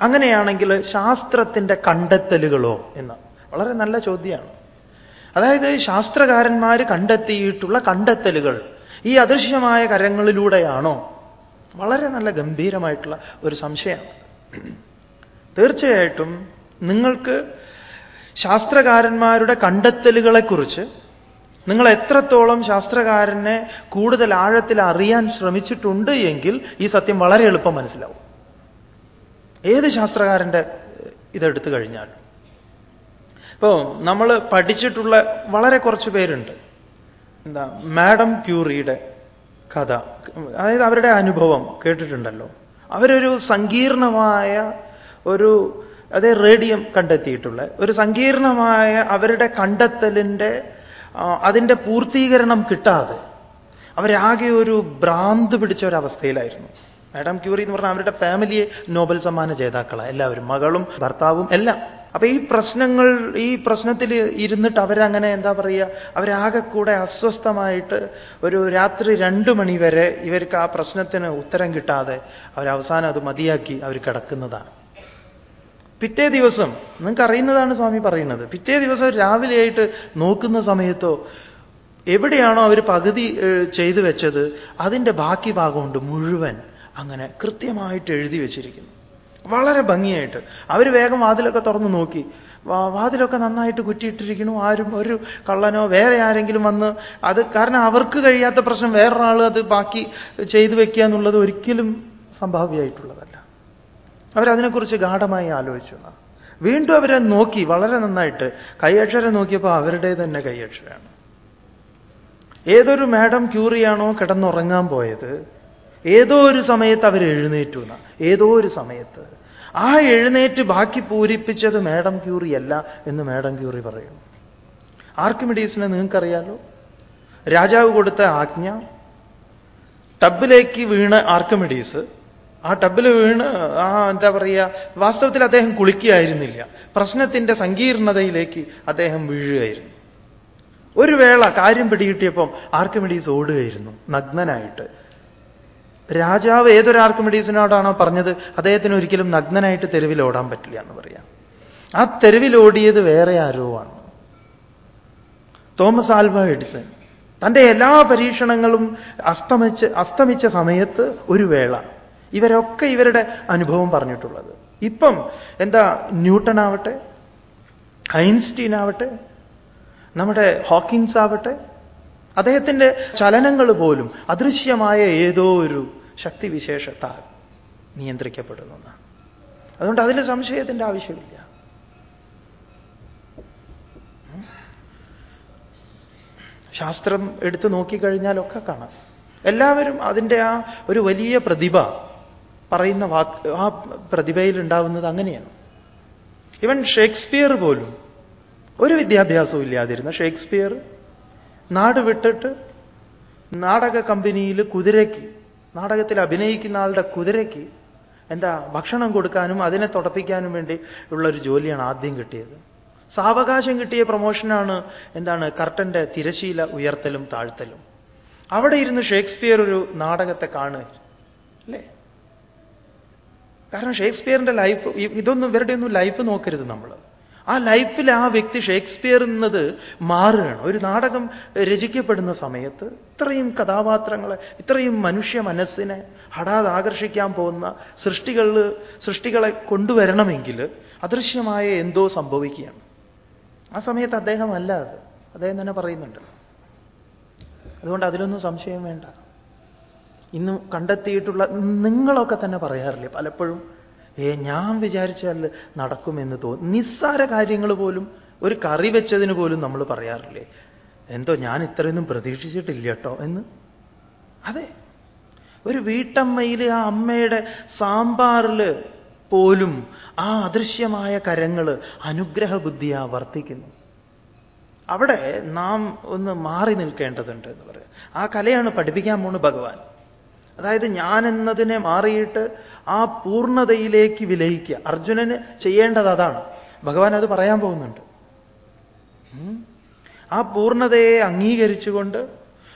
അങ്ങനെയാണെങ്കിൽ ശാസ്ത്രത്തിന്റെ കണ്ടെത്തലുകളോ എന്ന്. വളരെ നല്ല ചോദ്യമാണ്. അതായത് ശാസ്ത്രകാരന്മാർ കണ്ടെത്തിയിട്ടുള്ള കണ്ടെത്തലുകൾ ഈ അദൃശ്യമായ കരങ്ങളിലൂടെയാണോ വളരെ നല്ല ഗംഭീരമായിട്ടുള്ള ഒരു സംശയമാണ് തീർച്ചയായിട്ടും നിങ്ങൾക്ക് ശാസ്ത്രകാരന്മാരുടെ കണ്ടെത്തലുകളെക്കുറിച്ച് നിങ്ങൾ എത്രത്തോളം ശാസ്ത്രകാരനെ കൂടുതൽ ആഴത്തിൽ അറിയാൻ ശ്രമിച്ചിട്ടുണ്ട് എങ്കിൽ ഈ സത്യം വളരെ എളുപ്പം മനസ്സിലാവും. ഏത് ശാസ്ത്രകാരന്റെ ഇതെടുത്തു കഴിഞ്ഞാൽ ഇപ്പോൾ നമ്മൾ പഠിച്ചിട്ടുള്ള വളരെ കുറച്ച് പേരുണ്ട്. എന്താ മാഡം ക്യൂറിയുടെ കഥ. അതായത് അവരുടെ അനുഭവം കേട്ടിട്ടുണ്ടല്ലോ. അവരൊരു സങ്കീർണമായ ഒരു അതേ റേഡിയം കണ്ടെത്തിയിട്ടുള്ള ഒരു സങ്കീർണമായ അവരുടെ കണ്ടെത്തലിന്റെ അതിന്റെ പൂർത്തീകരണം കിട്ടാതെ അവരാകെ ഒരു ഭ്രാന്ത് പിടിച്ച ഒരവസ്ഥയിലായിരുന്നു മാഡം ക്യൂറി എന്ന് പറഞ്ഞാൽ അവരുടെ ഫാമിലിയെ നോബൽ സമ്മാന ജേതാക്കളാണ് എല്ലാവരും മകളും ഭർത്താവും എല്ലാം. അപ്പൊ ഈ പ്രശ്നങ്ങൾ ഈ പ്രശ്നത്തിൽ ഇരുന്നിട്ട് അവരങ്ങനെ എന്താ പറയുക അവരാകെ കൂടെ അസ്വസ്ഥമായിട്ട് ഒരു രാത്രി രണ്ടു മണി വരെ ഇവർക്ക് ആ പ്രശ്നത്തിന് ഉത്തരം കിട്ടാതെ അവരവസാനം അത് മതിയാക്കി അവർ കിടക്കുന്നതാണ്. പിറ്റേ ദിവസം നിങ്ങൾക്ക് അറിയുന്നതാണ് സ്വാമി പറയുന്നത് പിറ്റേ ദിവസം രാവിലെയായിട്ട് നോക്കുന്ന സമയത്തോ എവിടെയാണോ അവർ പകുതി ചെയ്തു വെച്ചത് അതിന്റെ ബാക്കി ഭാഗമുണ്ട് മുഴുവൻ. അങ്ങനെ കൃത്യമായിട്ട് എഴുതി വെച്ചിരിക്കുന്നു. വളരെ ഭംഗിയായിട്ട്. അവർ വേഗം വാതിലൊക്കെ തുറന്നു നോക്കി. വാതിലൊക്കെ നന്നായിട്ട് കുറ്റിയിട്ടിരിക്കണു ആരും ഒരു കള്ളനോ വേറെ ആരെങ്കിലും വന്ന് അത് കാരണം അവർക്ക് കഴിയാത്ത പ്രശ്നം വേറൊരാൾ അത് ബാക്കി ചെയ്തു വെക്കുക എന്നുള്ളത് ഒരിക്കലും സംഭാവ്യമായിട്ടുള്ളതല്ല അവരതിനെക്കുറിച്ച് ഗാഠമായി ആലോചിച്ചു വീണ്ടും അവരെ നോക്കി വളരെ നന്നായിട്ട്. കൈയക്ഷരം നോക്കിയപ്പോൾ അവരുടെ തന്നെ കൈയക്ഷരമാണ്. ഏതൊരു മാഡം ക്യൂറിയാണോ കിടന്നുറങ്ങാൻ പോയത് ഏതോ ഒരു സമയത്ത് അവർ എഴുന്നേറ്റു എന്ന. ഏതോ ഒരു സമയത്ത്. ആ എഴുന്നേറ്റ് ബാക്കി പൂരിപ്പിച്ചത് മാഡം ക്യൂറി അല്ല എന്ന് മാഡം ക്യൂറി പറയുന്നു. ആർക്കിമിഡീസിനെ നിങ്ങൾക്കറിയാലോ? രാജാവ് കൊടുത്ത ആജ്ഞ ടബിലേക്ക് വീണ് ആർക്കിമിഡീസ് ആ ടബിൽ വീണ് ആ എന്താ പറയുക വാസ്തവത്തിൽ അദ്ദേഹം കുളിക്കുകയായിരുന്നില്ല. പ്രശ്നത്തിന്റെ സങ്കീർണതയിലേക്ക് അദ്ദേഹം വീഴുകയായിരുന്നു. ഒരു വേള കാര്യം പിടികിട്ടിയപ്പം ആർക്കിമിഡീസ് ഓടുകയായിരുന്നു നഗ്നനായിട്ട്. രാജാവ് ഏതൊരാർക്കും മെഡീസിനോടാണോ പറഞ്ഞത്? അദ്ദേഹത്തിന് ഒരിക്കലും നഗ്നനായിട്ട് തെരുവിൽ ഓടാൻ പറ്റില്ല എന്ന് പറയാം. ആ തെരുവിൽ ഓടിയത് വേറെ ആരോ ആണ്. Thomas Alva Edison. തന്റെ എല്ലാ പരീക്ഷണങ്ങളും അസ്തമിച്ച് അസ്തമിച്ച സമയത്ത് ഒരു വേള. ഇവരൊക്കെ ഇവരുടെ അനുഭവം പറഞ്ഞിട്ടുള്ളത്. ഇപ്പം എന്താ ന്യൂട്ടൺ ആവട്ടെ ഐൻസ്റ്റീൻ ആവട്ടെ നമ്മുടെ ഹോക്കിൻസ് ആവട്ടെ അദ്ദേഹത്തിന്റെ ചലനങ്ങൾ പോലും അദൃശ്യമായ ഏതോ ഒരു ശക്തിവിശേഷത്താൽ നിയന്ത്രിക്കപ്പെടുന്നു അതുകൊണ്ട് അതിൽ സംശയത്തിന്റെ ആവശ്യമില്ല. ശാസ്ത്രം എടുത്തു നോക്കിക്കഴിഞ്ഞാലൊക്കെ കാണാം. എല്ലാവരും അതിന്റെ ആ ഒരു വലിയ പ്രതിഭ പറയുന്ന വാക്ക് ആ പ്രതിഭയിൽ ഉണ്ടാവുന്നത് അങ്ങനെയാണ്. ഇവൻ ഷേക്സ്പിയർ പോലും ഒരു വിദ്യാഭ്യാസവും ഇല്ലാതിരുന്ന ഷേക്സ്പിയർ നാട് വിട്ടിട്ട് നാടക കമ്പനിയിൽ കുതിരയ്ക്ക് നാടകത്തിൽ അഭിനയിക്കുന്ന ആളുടെ കുതിരയ്ക്ക് എന്താ ഭക്ഷണം കൊടുക്കാനും അതിനെ തുടപ്പിക്കാനും വേണ്ടി ഉള്ള ഒരു ജോലിയാണ് ആദ്യം കിട്ടിയത്. സാവകാശം കിട്ടിയ പ്രൊമോഷനാണ് എന്താണ് കർട്ടന്റെ തിരശീല ഉയർത്തലും താഴ്ത്തലും. അവിടെ ഇരുന്ന് ഷേക്സ്പിയർ ഒരു നാടകത്തെ കാണുക. അല്ലേ? കാരണം ഷേക്സ്പിയറിന്റെ ലൈഫ് ഇതൊന്നും ഇവരുടെ ഒന്നും ലൈഫ് നോക്കരുത് നമ്മൾ ആ ലൈഫിൽ ആ വ്യക്തി ഷേക്സ്പിയർ എന്നത് മാറുകയാണ്. ഒരു നാടകം രചിക്കപ്പെടുന്ന സമയത്ത് ഇത്രയും കഥാപാത്രങ്ങളെ ഇത്രയും മനുഷ്യ മനസ്സിനെ ഹഠാത് ആകർഷിക്കാൻ പോകുന്ന സൃഷ്ടികൾ സൃഷ്ടികളെ കൊണ്ടുവരണമെങ്കിൽ അദൃശ്യമായ എന്തോ സംഭവിക്കുകയാണ്. ആ സമയത്ത് അദ്ദേഹം അല്ല അത്. അദ്ദേഹം തന്നെ പറയുന്നുണ്ട്. അതുകൊണ്ട് അതിലൊന്നും സംശയം വേണ്ട. ഇന്ന് കണ്ടെത്തിയിട്ടുള്ള നിങ്ങളൊക്കെ തന്നെ പറയാറില്ലേ? പലപ്പോഴും ഏ ഞാൻ വിചാരിച്ചാൽ നടക്കുമെന്ന് തോന്നും നിസ്സാര കാര്യങ്ങൾ പോലും ഒരു കറി വെച്ചതിന് പോലും നമ്മൾ പറയാറില്ലേ? എന്തോ ഞാൻ ഇത്രയൊന്നും പ്രതീക്ഷിച്ചിട്ടില്ല കേട്ടോ എന്ന്. അതെ. ഒരു വീട്ടമ്മയിൽ ആ അമ്മയുടെ സാമ്പാറിൽ പോലും ആ അദൃശ്യമായ കരങ്ങൾ അനുഗ്രഹ ബുദ്ധിയാ വർത്തിക്കുന്നു. അവിടെ നാം ഒന്ന് മാറി നിൽക്കേണ്ടതുണ്ട് എന്ന് പറയാം. ആ കലയാണ് പഠിപ്പിക്കാൻ പോണ് ഭഗവാൻ. അതായത് ഞാൻ എന്നതിനെ മാറിയിട്ട് ആ പൂർണതയിലേക്ക് വിലയിക്കുക. അർജുനന് ചെയ്യേണ്ടത് അതാണ്. ഭഗവാൻ അത് പറയാൻ പോകുന്നുണ്ട്. ആ പൂർണതയെ അംഗീകരിച്ചുകൊണ്ട്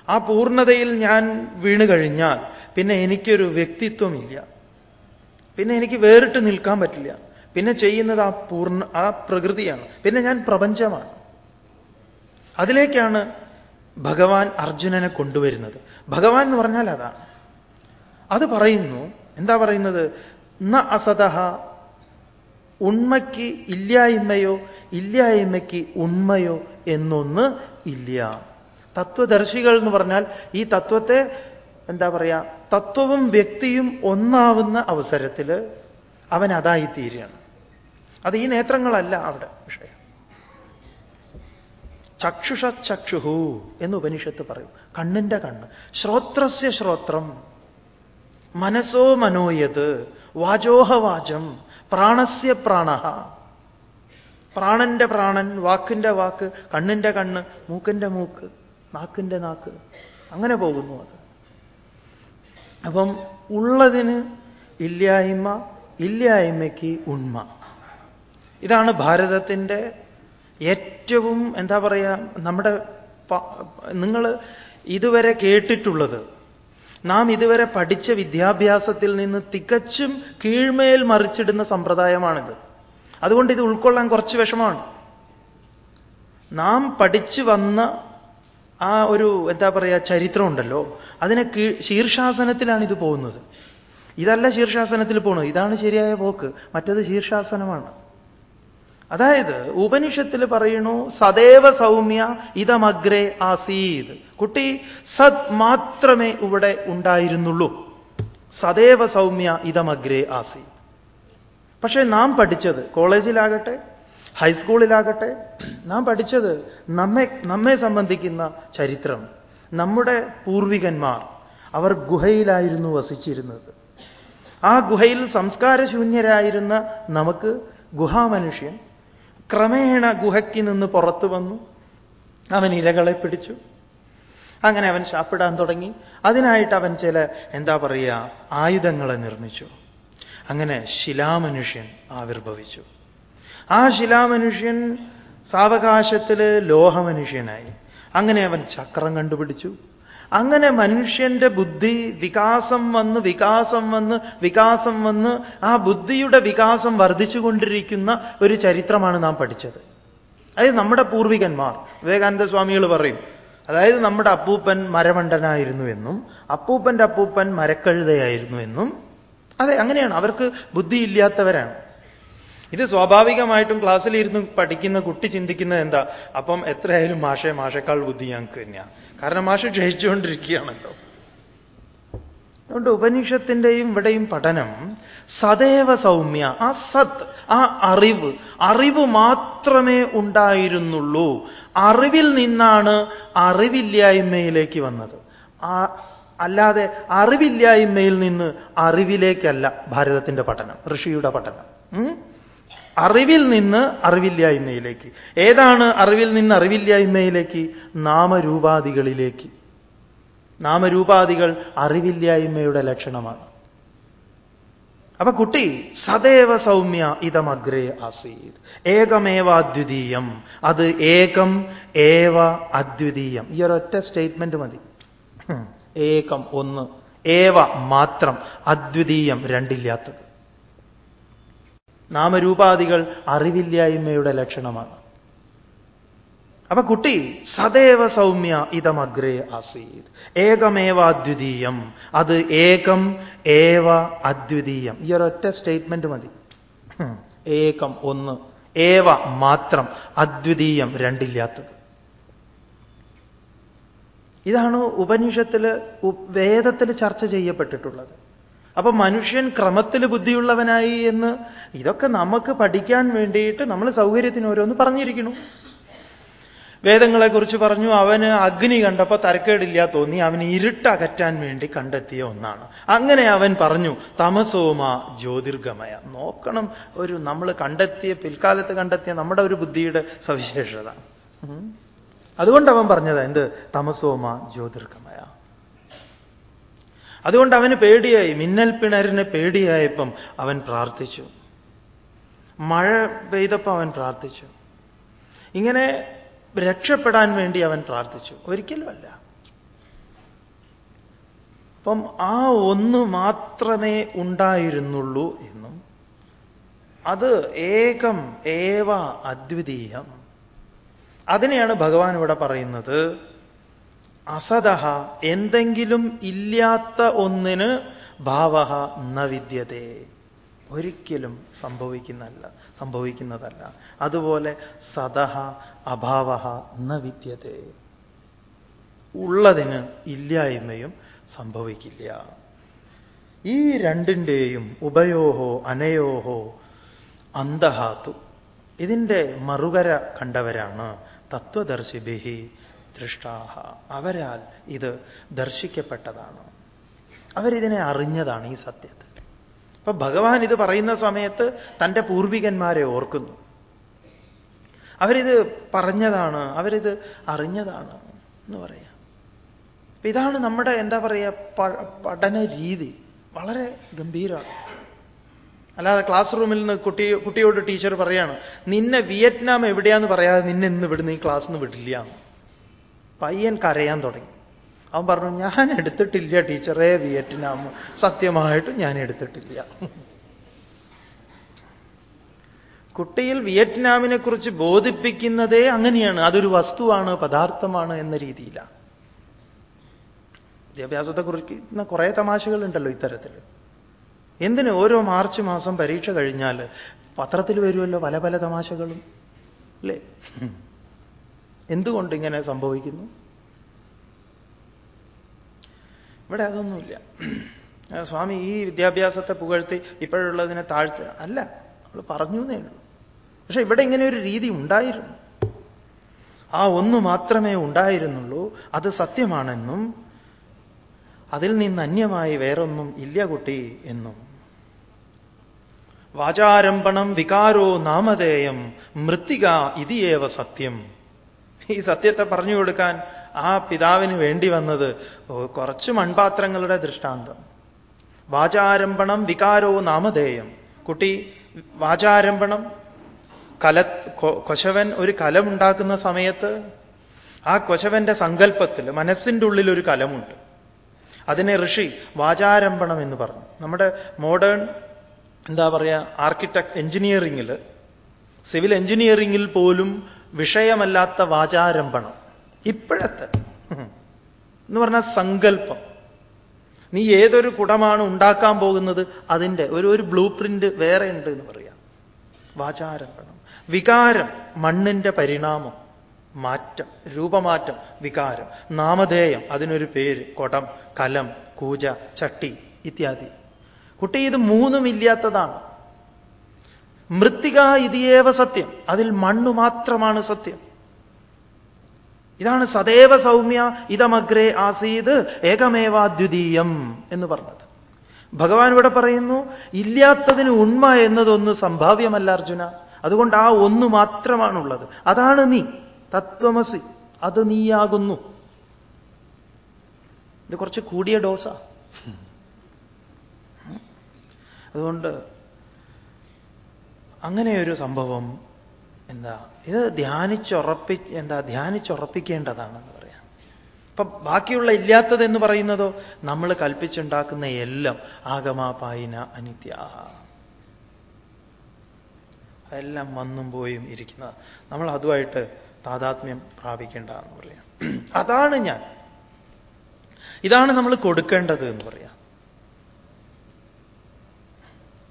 ആ പൂർണതയിൽ ഞാൻ വീണു കഴിഞ്ഞാൽ പിന്നെ എനിക്കൊരു വ്യക്തിത്വമില്ല. പിന്നെ എനിക്ക് വേറിട്ട് നിൽക്കാൻ പറ്റില്ല. പിന്നെ ചെയ്യുന്നത് ആ പൂർണ ആ പ്രകൃതിയാണ്. പിന്നെ ഞാൻ പ്രപഞ്ചമാണ്. അതിലേക്കാണ് ഭഗവാൻ അർജുനനെ കൊണ്ടുവരുന്നത്. ഭഗവാൻ എന്ന് പറഞ്ഞാൽ അതാണ്. അത് പറയുന്നു എന്താ പറയുന്നത്? ന അസതഹ ഉണ്മയ്ക്ക് ഇല്ലായ്മയോ ഇല്ലായ്മയ്ക്ക് ഉണ്മയോ എന്നൊന്ന് ഇല്ല. തത്വദർശികൾ എന്ന് പറഞ്ഞാൽ ഈ തത്വത്തെ എന്താ പറയുക തത്വവും വ്യക്തിയും ഒന്നാവുന്ന അവസരത്തിൽ അവൻ അതായിത്തീരുകയാണ്. അത് ഈ നേത്രങ്ങളല്ല അവിടെ വിഷയം. ചക്ഷുഷ ചക്ഷുഹു എന്ന് ഉപനിഷത്ത് പറയും. കണ്ണിന്റെ കണ്ണ്. ശ്രോത്രസ്യ ശ്രോത്രം. മനസ്സോ മനോയത് വാചോഹവാചം പ്രാണസ്യ പ്രാണ. പ്രാണന്റെ പ്രാണൻ വാക്കിന്റെ വാക്ക് കണ്ണിന്റെ കണ്ണ് മൂക്കിന്റെ മൂക്ക് നാക്കിന്റെ നാക്ക്. അങ്ങനെ പോകുന്നു അത്. അപ്പം ഉള്ളതിന് ഇല്ലായ്മ ഇല്ലായ്മയ്ക്ക് ഉണ്മ. ഇതാണ് ഭാരതത്തിന്റെ ഏറ്റവും എന്താ പറയുക നമ്മുടെ നിങ്ങൾ ഇതുവരെ കേട്ടിട്ടുള്ളത്. നാം ഇതുവരെ പഠിച്ച വിദ്യാഭ്യാസത്തിൽ നിന്ന് തികച്ചും കീഴ്മേൽ മറിച്ചിടുന്ന സമ്പ്രദായമാണിത്. അതുകൊണ്ട് ഇത് ഉൾക്കൊള്ളാൻ കുറച്ച് വിഷമാണ് നാം പഠിച്ചു വന്ന ആ ഒരു എന്താ പറയുക ചരിത്രമുണ്ടല്ലോ. അതിനെ ശീർഷാസനത്തിലാണ് ഇത് പോകുന്നത്. ഇതല്ല ശീർഷാസനത്തിൽ പോണത് ഇതാണ് ശരിയായ പോക്ക്. മറ്റത് ശീർഷാസനമാണ്. അതായത് ഉപനിഷത്തിൽ പറയുന്നു സദേവ സൗമ്യ ഇതമഗ്രേ ആസീത്. കുട്ടി സത് മാത്രമേ ഇവിടെ ഉണ്ടായിരുന്നുള്ളൂ. സദേവ സൗമ്യ ഇതമഗ്രേ ആസീത്. പക്ഷേ നാം പഠിച്ചത് കോളേജിലാകട്ടെ ഹൈസ്കൂളിലാകട്ടെ നാം പഠിച്ചത് നമ്മെ നമ്മെ സംബന്ധിക്കുന്ന ചരിത്രം നമ്മുടെ പൂർവികന്മാർ അവർ ഗുഹയിലായിരുന്നു വസിച്ചിരുന്നത്. ആ ഗുഹയിൽ സംസ്കാരശൂന്യരായിരുന്ന നമുക്ക് ഗുഹാമനുഷ്യൻ ക്രമേണ ഗുഹയ്ക്ക് നിന്ന് പുറത്തു വന്നു. അവൻ ഇരകളെ പിടിച്ചു. അങ്ങനെ അവൻ ശാപ്പിടാൻ തുടങ്ങി. അതിനായിട്ട് അവൻ ചില എന്താ പറയുക ആയുധങ്ങളെ നിർമ്മിച്ചു. അങ്ങനെ ശിലാമനുഷ്യൻ ആവിർഭവിച്ചു. ആ ശിലാമനുഷ്യൻ സാവകാശത്തിൽ ലോഹമനുഷ്യനായി. അങ്ങനെ അവൻ ചക്രം കണ്ടുപിടിച്ചു. അങ്ങനെ മനുഷ്യന്റെ ബുദ്ധി വികാസം വന്ന് വികാസം വന്ന് വികാസം വന്ന് ആ ബുദ്ധിയുടെ വികാസം വർദ്ധിച്ചുകൊണ്ടിരിക്കുന്ന ഒരു ചരിത്രമാണ് നാം പഠിച്ചത്. അതായത് നമ്മുടെ പൂർവികന്മാർ വിവേകാനന്ദ സ്വാമികൾ പറയും അതായത് നമ്മുടെ അപ്പൂപ്പൻ മരമണ്ടനായിരുന്നു എന്നും അപ്പൂപ്പന്റെ അപ്പൂപ്പൻ മരക്കഴുതയായിരുന്നു എന്നും. അതെ അങ്ങനെയാണ്. അവർക്ക് ബുദ്ധിയില്ലാത്തവരാണ്. ഇത് സ്വാഭാവികമായിട്ടും ക്ലാസ്സിലിരുന്ന് പഠിക്കുന്ന കുട്ടി ചിന്തിക്കുന്നത് എന്താ? അപ്പം എത്രയായാലും മാഷെ മാഷേക്കാൾ ബുദ്ധി ഞങ്ങൾക്ക് തന്നെയാണ് കാരണം മാഷ് ക്ഷയിച്ചുകൊണ്ടിരിക്കുകയാണല്ലോ അതുകൊണ്ട് ഉപനിഷത്തിന്റെയും ഇവിടെയും പഠനം സദേവ സൗമ്യ ആ സത് ആ അറിവ് അറിവ് മാത്രമേ ഉണ്ടായിരുന്നുള്ളൂ. അറിവിൽ നിന്നാണ് അറിവില്ലായ്മയിലേക്ക് വന്നത്. ആ അല്ലാതെ അറിവില്ലായ്മയിൽ നിന്ന് അറിവിലേക്കല്ല ഭാരതത്തിന്റെ പഠനം ഋഷിയുടെ പഠനം? അറിവിൽ നിന്ന് അറിവില്ലായ്മയിലേക്ക്. ഏതാണ് അറിവിൽ നിന്ന് അറിവില്ലായ്മയിലേക്ക്? നാമരൂപാദികളിലേക്ക്. നാമരൂപാദികൾ അറിവില്ലായ്മയുടെ ലക്ഷണമാണ്. അപ്പൊ കുട്ടി സദേവ സൗമ്യ ഇതമഗ്രേ ആസീത്. ഏകമേവ അദ്വിതീയം അത് ഏകം ഏവ അദ്വിതീയം. ഈ ഒരൊറ്റ സ്റ്റേറ്റ്മെന്റ് മതി. ഏകം ഒന്ന്. ഏവ മാത്രം. അദ്വിതീയം രണ്ടില്ലാത്തത്. നാമരൂപാദികൾ അറിവില്ലായ്മയുടെ ലക്ഷണമാണ്. അപ്പൊ കുട്ടി സദേവ സൗമ്യ ഇതമഗ്രേ ആസീത്. ഏകമേവ അദ്വിതീയം അത് ഏകം ഏവ അദ്വിതീയം. ഈ ഒരൊറ്റ സ്റ്റേറ്റ്മെന്റ് മതി. ഏകം ഒന്ന്. ഏവ മാത്രം അദ്വിതീയം രണ്ടില്ലാത്തത്. ഇതാണ് ഉപനിഷത്തിൽ വേദത്തിൽ ചർച്ച ചെയ്യപ്പെട്ടിട്ടുള്ളത്. അപ്പൊ മനുഷ്യൻ ക്രമത്തിൽ ബുദ്ധിയുള്ളവനായി എന്ന് ഇതൊക്കെ നമുക്ക് പഠിക്കാൻ വേണ്ടിയിട്ട് നമ്മൾ സൗകര്യത്തിന് ഓരോന്ന് പറഞ്ഞിരിക്കുന്നു. വേദങ്ങളെക്കുറിച്ച് പറഞ്ഞു അവന് അഗ്നി കണ്ടപ്പോൾ തരക്കേടില്ല തോന്നി അവന് ഇരുട്ടകറ്റാൻ വേണ്ടി കണ്ടെത്തിയ ഒന്നാണ്. അങ്ങനെ അവൻ പറഞ്ഞു തമസോമ ജ്യോതിർഗമയ. നോക്കണം ഒരു നമ്മൾ കണ്ടെത്തിയ പിൽക്കാലത്ത് കണ്ടെത്തിയ നമ്മുടെ ഒരു ബുദ്ധിയുടെ സവിശേഷത. അതുകൊണ്ട് അവൻ പറഞ്ഞത് എന്ത്? തമസോമ ജ്യോതിർഗമയ. അതുകൊണ്ട് അവന് പേടിയായി. മിന്നൽ പിണരിന് പേടിയായപ്പം അവൻ പ്രാർത്ഥിച്ചു. മഴ പെയ്തപ്പോൾ അവൻ പ്രാർത്ഥിച്ചു. ഇങ്ങനെ രക്ഷപ്പെടാൻ വേണ്ടി അവൻ പ്രാർത്ഥിച്ചു. ഒരിക്കലുമല്ല. അപ്പം ആ ഒന്ന് മാത്രമേ ഉണ്ടായിരുന്നുള്ളൂ എന്നും അത് ഏകം ഏവ അദ്വിതീയം. അതിനെയാണ് ഭഗവാൻ ഇവിടെ പറയുന്നത്. അസതഹ എന്തെങ്കിലും ഇല്ലാത്ത ഒന്നിന് ഭാവ ന ഒരിക്കലും സംഭവിക്കുന്നല്ല സംഭവിക്കുന്നതല്ല. അതുപോലെ സതഹ അഭാവ ന വിദ്യതേ ഉള്ളതിന് ഇല്ലായ്മയും സംഭവിക്കില്ല. ഈ രണ്ടിന്റെയും ഉഭയോഹോ അനയോഹോ അന്തഹാത്തു ഇതിന്റെ മറുകര കണ്ടവരാണ് തത്വദർശിഭിഹി ദൃഷ്ടാഹ. അവരാൽ ഇത് ദർശിക്കപ്പെട്ടതാണ്. അവരിതിനെ അറിഞ്ഞതാണ് ഈ സത്യത്തെ അപ്പൊ ഭഗവാൻ ഇത് പറയുന്ന സമയത്ത് തന്റെ പൂർവികന്മാരെ ഓർക്കുന്നു. അവരിത് പറഞ്ഞതാണ് അവരിത് അറിഞ്ഞതാണ് എന്ന് പറയാം. ഇതാണ് നമ്മുടെ എന്താ പറയുക പഠന രീതി. വളരെ ഗംഭീരമാണ്. അല്ലാതെ ക്ലാസ് റൂമിൽ നിന്ന് കുട്ടി കുട്ടിയോട് ടീച്ചർ പറയാണ് നിന്നെ വിയറ്റ്നാം എവിടെയാന്ന് പറയാതെ നിന്നെ ഇന്ന് വിടുന്ന ഈ ക്ലാസ് നിന്ന് വിടില്ല. പയ്യൻ കരയാൻ തുടങ്ങി. അവൻ പറഞ്ഞു ഞാൻ എടുത്തിട്ടില്ല ടീച്ചറെ വിയറ്റ്നാം സത്യമായിട്ടും ഞാൻ എടുത്തിട്ടില്ല. കുട്ടിയിൽ വിയറ്റ്നാമിനെ കുറിച്ച് ബോധിപ്പിക്കുന്നതേ അങ്ങനെയാണ്. അതൊരു വസ്തുവാണ് പദാർത്ഥമാണ് എന്ന രീതിയിലാണ്. വിദ്യാഭ്യാസത്തെ കുറിക്കുന്ന കുറേ തമാശകളുണ്ടല്ലോ ഇത്തരത്തിൽ. എന്തിന് ഓരോ മാർച്ച് മാസം പരീക്ഷ കഴിഞ്ഞാൽ പത്രത്തിൽ വരുമല്ലോ പല പല തമാശകളും അല്ലേ? എന്തുകൊണ്ട് ഇങ്ങനെ സംഭവിക്കുന്നു? ഇവിടെ അതൊന്നുമില്ല. സ്വാമി ഈ വിദ്യാഭ്യാസത്തെ പുകഴ്ത്തി ഇപ്പോഴുള്ളതിനെ താഴ്ത്ത അല്ല നമ്മൾ പറഞ്ഞു എന്നേ ഉള്ളൂ. പക്ഷെ ഇവിടെ ഇങ്ങനെ ഒരു രീതി ഉണ്ടായിരുന്നു. ആ ഒന്ന് മാത്രമേ ഉണ്ടായിരുന്നുള്ളൂ. അത് സത്യമാണെന്നും അതിൽ നിന്ന് അന്യമായി വേറൊന്നും ഇല്ല കുട്ടി എന്നും. വാചാരംഭണം വികാരോ നാമധേയം മൃത്തിക ഇതിയേവ സത്യം. ഈ സത്യത്തെ പറഞ്ഞു കൊടുക്കാൻ ആ പിതാവിന് വേണ്ടി വന്നത് കുറച്ച് മൺപാത്രങ്ങളുടെ ദൃഷ്ടാന്തം. വാചാരംഭണം വികാരോ നാമധേയം. കുട്ടി വാചാരംഭണം. കല കൊശവൻ ഒരു കലമുണ്ടാക്കുന്ന സമയത്ത് ആ കൊശവന്റെ സങ്കല്പത്തിൽ മനസ്സിന്റെ ഉള്ളിൽ ഒരു കലമുണ്ട്. അതിനെ ഋഷി വാചാരംഭണം എന്ന് പറഞ്ഞു. നമ്മുടെ മോഡേൺ എന്താ പറയുക ആർക്കിടെക്ട് എഞ്ചിനീയറിംഗിൽ സിവിൽ എഞ്ചിനീയറിംഗിൽ പോലും വിഷയമല്ലാത്ത വാചാരംഭണം ഇപ്പോഴത്തെ എന്ന് പറഞ്ഞാൽ സങ്കല്പം. നീ ഏതൊരു കുടമാണ് ഉണ്ടാക്കാൻ പോകുന്നത് അതിന്റെ ഒരു ഒരു ബ്ലൂ പ്രിന്റ് വേറെ ഉണ്ട് എന്ന് പറയാം. വാചാരംഭണം വികാരം മണ്ണിന്റെ പരിണാമം മാറ്റം രൂപമാറ്റം വികാരം. നാമധേയം അതിനൊരു പേര് കൊടം കലം കൂജ ചട്ടി ഇത്യാദി. കുട്ടി ഇത് മൂന്നും ഇല്ലാത്തതാണ്. മൃത്തിക ഇതിയേവ സത്യം. അതിൽ മണ്ണു മാത്രമാണ് സത്യം. ഇതാണ് സദേവ സൗമ്യ ഇതമഗ്രേ ആസീത് ഏകമേവാദ്വിതീയം എന്ന് പറഞ്ഞത്. ഭഗവാൻ ഇവിടെ പറയുന്നു ഇല്ലാത്തതിന് ഉണ്മ എന്നതൊന്ന് സംഭാവ്യമല്ല അർജുന. അതുകൊണ്ട് ആ ഒന്ന് മാത്രമാണുള്ളത്. അതാണ് നീ. തത്വമസി. അത് നീയാകുന്നു. ഇത് കുറച്ച് കൂടിയ ഡോസാ. അതുകൊണ്ട് അങ്ങനെയൊരു സംഭവം എന്താ? ഇത് ധ്യാനിച്ചുറപ്പി എന്താ ധ്യാനിച്ചുറപ്പിക്കേണ്ടതാണെന്ന് പറയാം. ഇപ്പം ബാക്കിയുള്ള ഇല്ലാത്തതെന്ന് പറയുന്നതോ നമ്മൾ കൽപ്പിച്ചുണ്ടാക്കുന്ന എല്ലാം ആഗമാപായിന അനിത്യ എല്ലാം വന്നും പോയും ഇരിക്കുന്നത് നമ്മൾ അതുമായിട്ട് താതാത്മ്യം പ്രാപിക്കേണ്ടതെന്ന് പറയാം. അതാണ് ഞാൻ. ഇതാണ് നമ്മൾ കൊടുക്കേണ്ടത് എന്ന് പറയാം.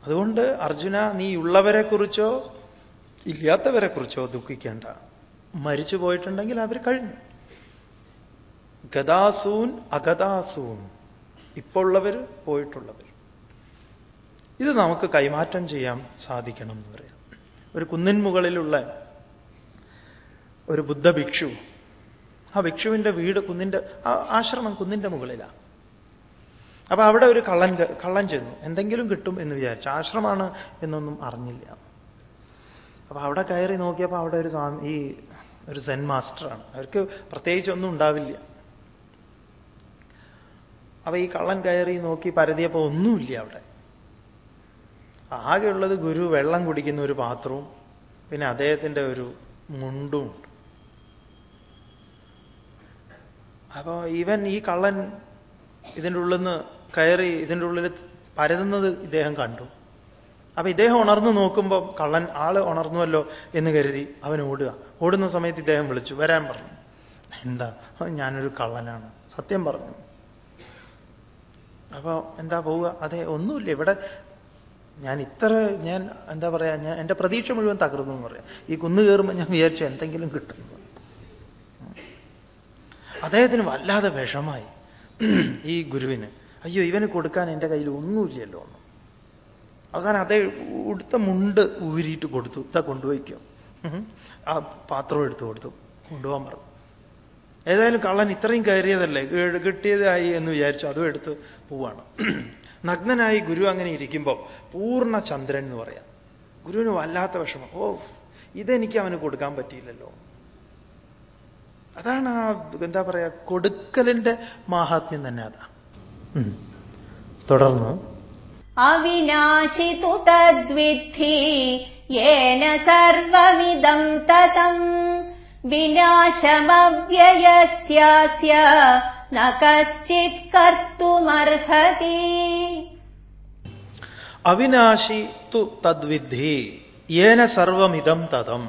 അതുകൊണ്ട് അർജുന നീ ഉള്ളവരെക്കുറിച്ചോ ഇല്ലാത്തവരെക്കുറിച്ചോ ദുഃഖിക്കേണ്ട. മരിച്ചു പോയിട്ടുണ്ടെങ്കിൽ അവർ കഴിഞ്ഞു. ഗതാസൂൻ അഗതാസൂൻ ഇപ്പോൾ ഉള്ളവർ പോയിട്ടുള്ളവർ. ഇത് നമുക്ക് കൈമാറ്റം ചെയ്യാൻ സാധിക്കണം എന്ന് പറയാം. ഒരു കുന്നിൻ മുകളിലുള്ള ഒരു ബുദ്ധഭിക്ഷു ആ ഭിക്ഷുവിന്റെ വീട് കുന്നിന്റെ ആശ്രമം കുന്നിന്റെ മുകളിലാണ് അപ്പൊ അവിടെ ഒരു കള്ളൻ കള്ളൻ ചെന്നു. എന്തെങ്കിലും കിട്ടും എന്ന് വിചാരിച്ചു. ആശ്രമമാണ് എന്നൊന്നും അറിഞ്ഞില്ല. അപ്പൊ അവിടെ കയറി നോക്കിയപ്പോൾ അവിടെ ഒരു സ്വാമി ഈ ഒരു സെൻ മാസ്റ്ററാണ്. അവർക്ക് പ്രത്യേകിച്ച് ഒന്നും ഉണ്ടാവില്ല. അപ്പൊ ഈ കള്ളൻ കയറി നോക്കി പരതിയപ്പോൾ ഒന്നുമില്ല അവിടെ. ആകെയുള്ളത് ഗുരു വെള്ളം കുടിക്കുന്ന ഒരു പാത്രവും പിന്നെ അദ്ദേഹത്തിന്റെ ഒരു മുണ്ടും ഉണ്ട്. അപ്പോൾ ഈവൻ ഈ കള്ളൻ ഇതിന്റെ ഉള്ളിൽ നിന്ന് കയറി ഇതിന്റെ ഉള്ളിൽ പരതുന്നത് ഇദ്ദേഹം കണ്ടു. അപ്പൊ ഇദ്ദേഹം ഉണർന്നു നോക്കുമ്പോൾ കള്ളൻ ആൾ ഉണർന്നുവല്ലോ എന്ന് കരുതി അവൻ ഓടുക. ഓടുന്ന സമയത്ത് ഇദ്ദേഹം വിളിച്ചു വരാൻ പറഞ്ഞു. എന്താ? ഞാനൊരു കള്ളനാണ്. സത്യം പറഞ്ഞു. അപ്പൊ എന്താ പോവുക? അതെ ഒന്നുമില്ല. ഇവിടെ ഞാൻ ഇത്ര ഞാൻ എന്താ പറയാ ഞാൻ എന്റെ പ്രതീക്ഷ മുഴുവൻ തകർന്നു എന്ന് പറയാം. ഈ കുന്നു കയറുമ്പോൾ ഞാൻ വിചാരിച്ചു എന്തെങ്കിലും കിട്ടുന്നു അദ്ദേഹത്തിന് വല്ലാതെ വിഷമായി. ഈ ഗുരുവിന്. അയ്യോ ഇവന് കൊടുക്കാൻ എന്റെ കയ്യിൽ ഒന്നുമില്ലല്ലോ ഒന്നും അവസാനം അതേ ഉടുത്ത മുണ്ട് ഊരിയിട്ട് കൊടുത്തു. ഇതാ കൊണ്ടുപോയിക്കോ. ആ പാത്രം എടുത്തു കൊടുത്തു. കൊണ്ടുപോകാൻ പറഞ്ഞു. ഏതായാലും കള്ളൻ ഇത്രയും കയറിയതല്ലേ? കിട്ടിയതായി എന്ന് വിചാരിച്ചു. അതും എടുത്ത് പോവാണ്. നഗ്നനായി ഗുരു അങ്ങനെ ഇരിക്കുമ്പോൾ പൂർണ ചന്ദ്രൻ എന്ന് പറയാം. ഗുരുവിന് വല്ലാത്ത വിഷമം. ഓ ഇതെനിക്ക് അവന് കൊടുക്കാൻ പറ്റിയില്ലല്ലോ. അതാണ് ആ എന്താ പറയുക കൊടുക്കലിന്റെ മാഹാത്മ്യം തന്നെ അതാ. തുടർന്ന് അവിനാശി തദ്വിധി തദ്വിദ്ധി യേന സർവമിതം തതം വിനാശമവ്യയസ്യാസ്യ ന കശ്ചിത് കർത്തുമർഹതി. അവിനാശി തു തദ്വിദ്ധി യേന സർവമിതം തതം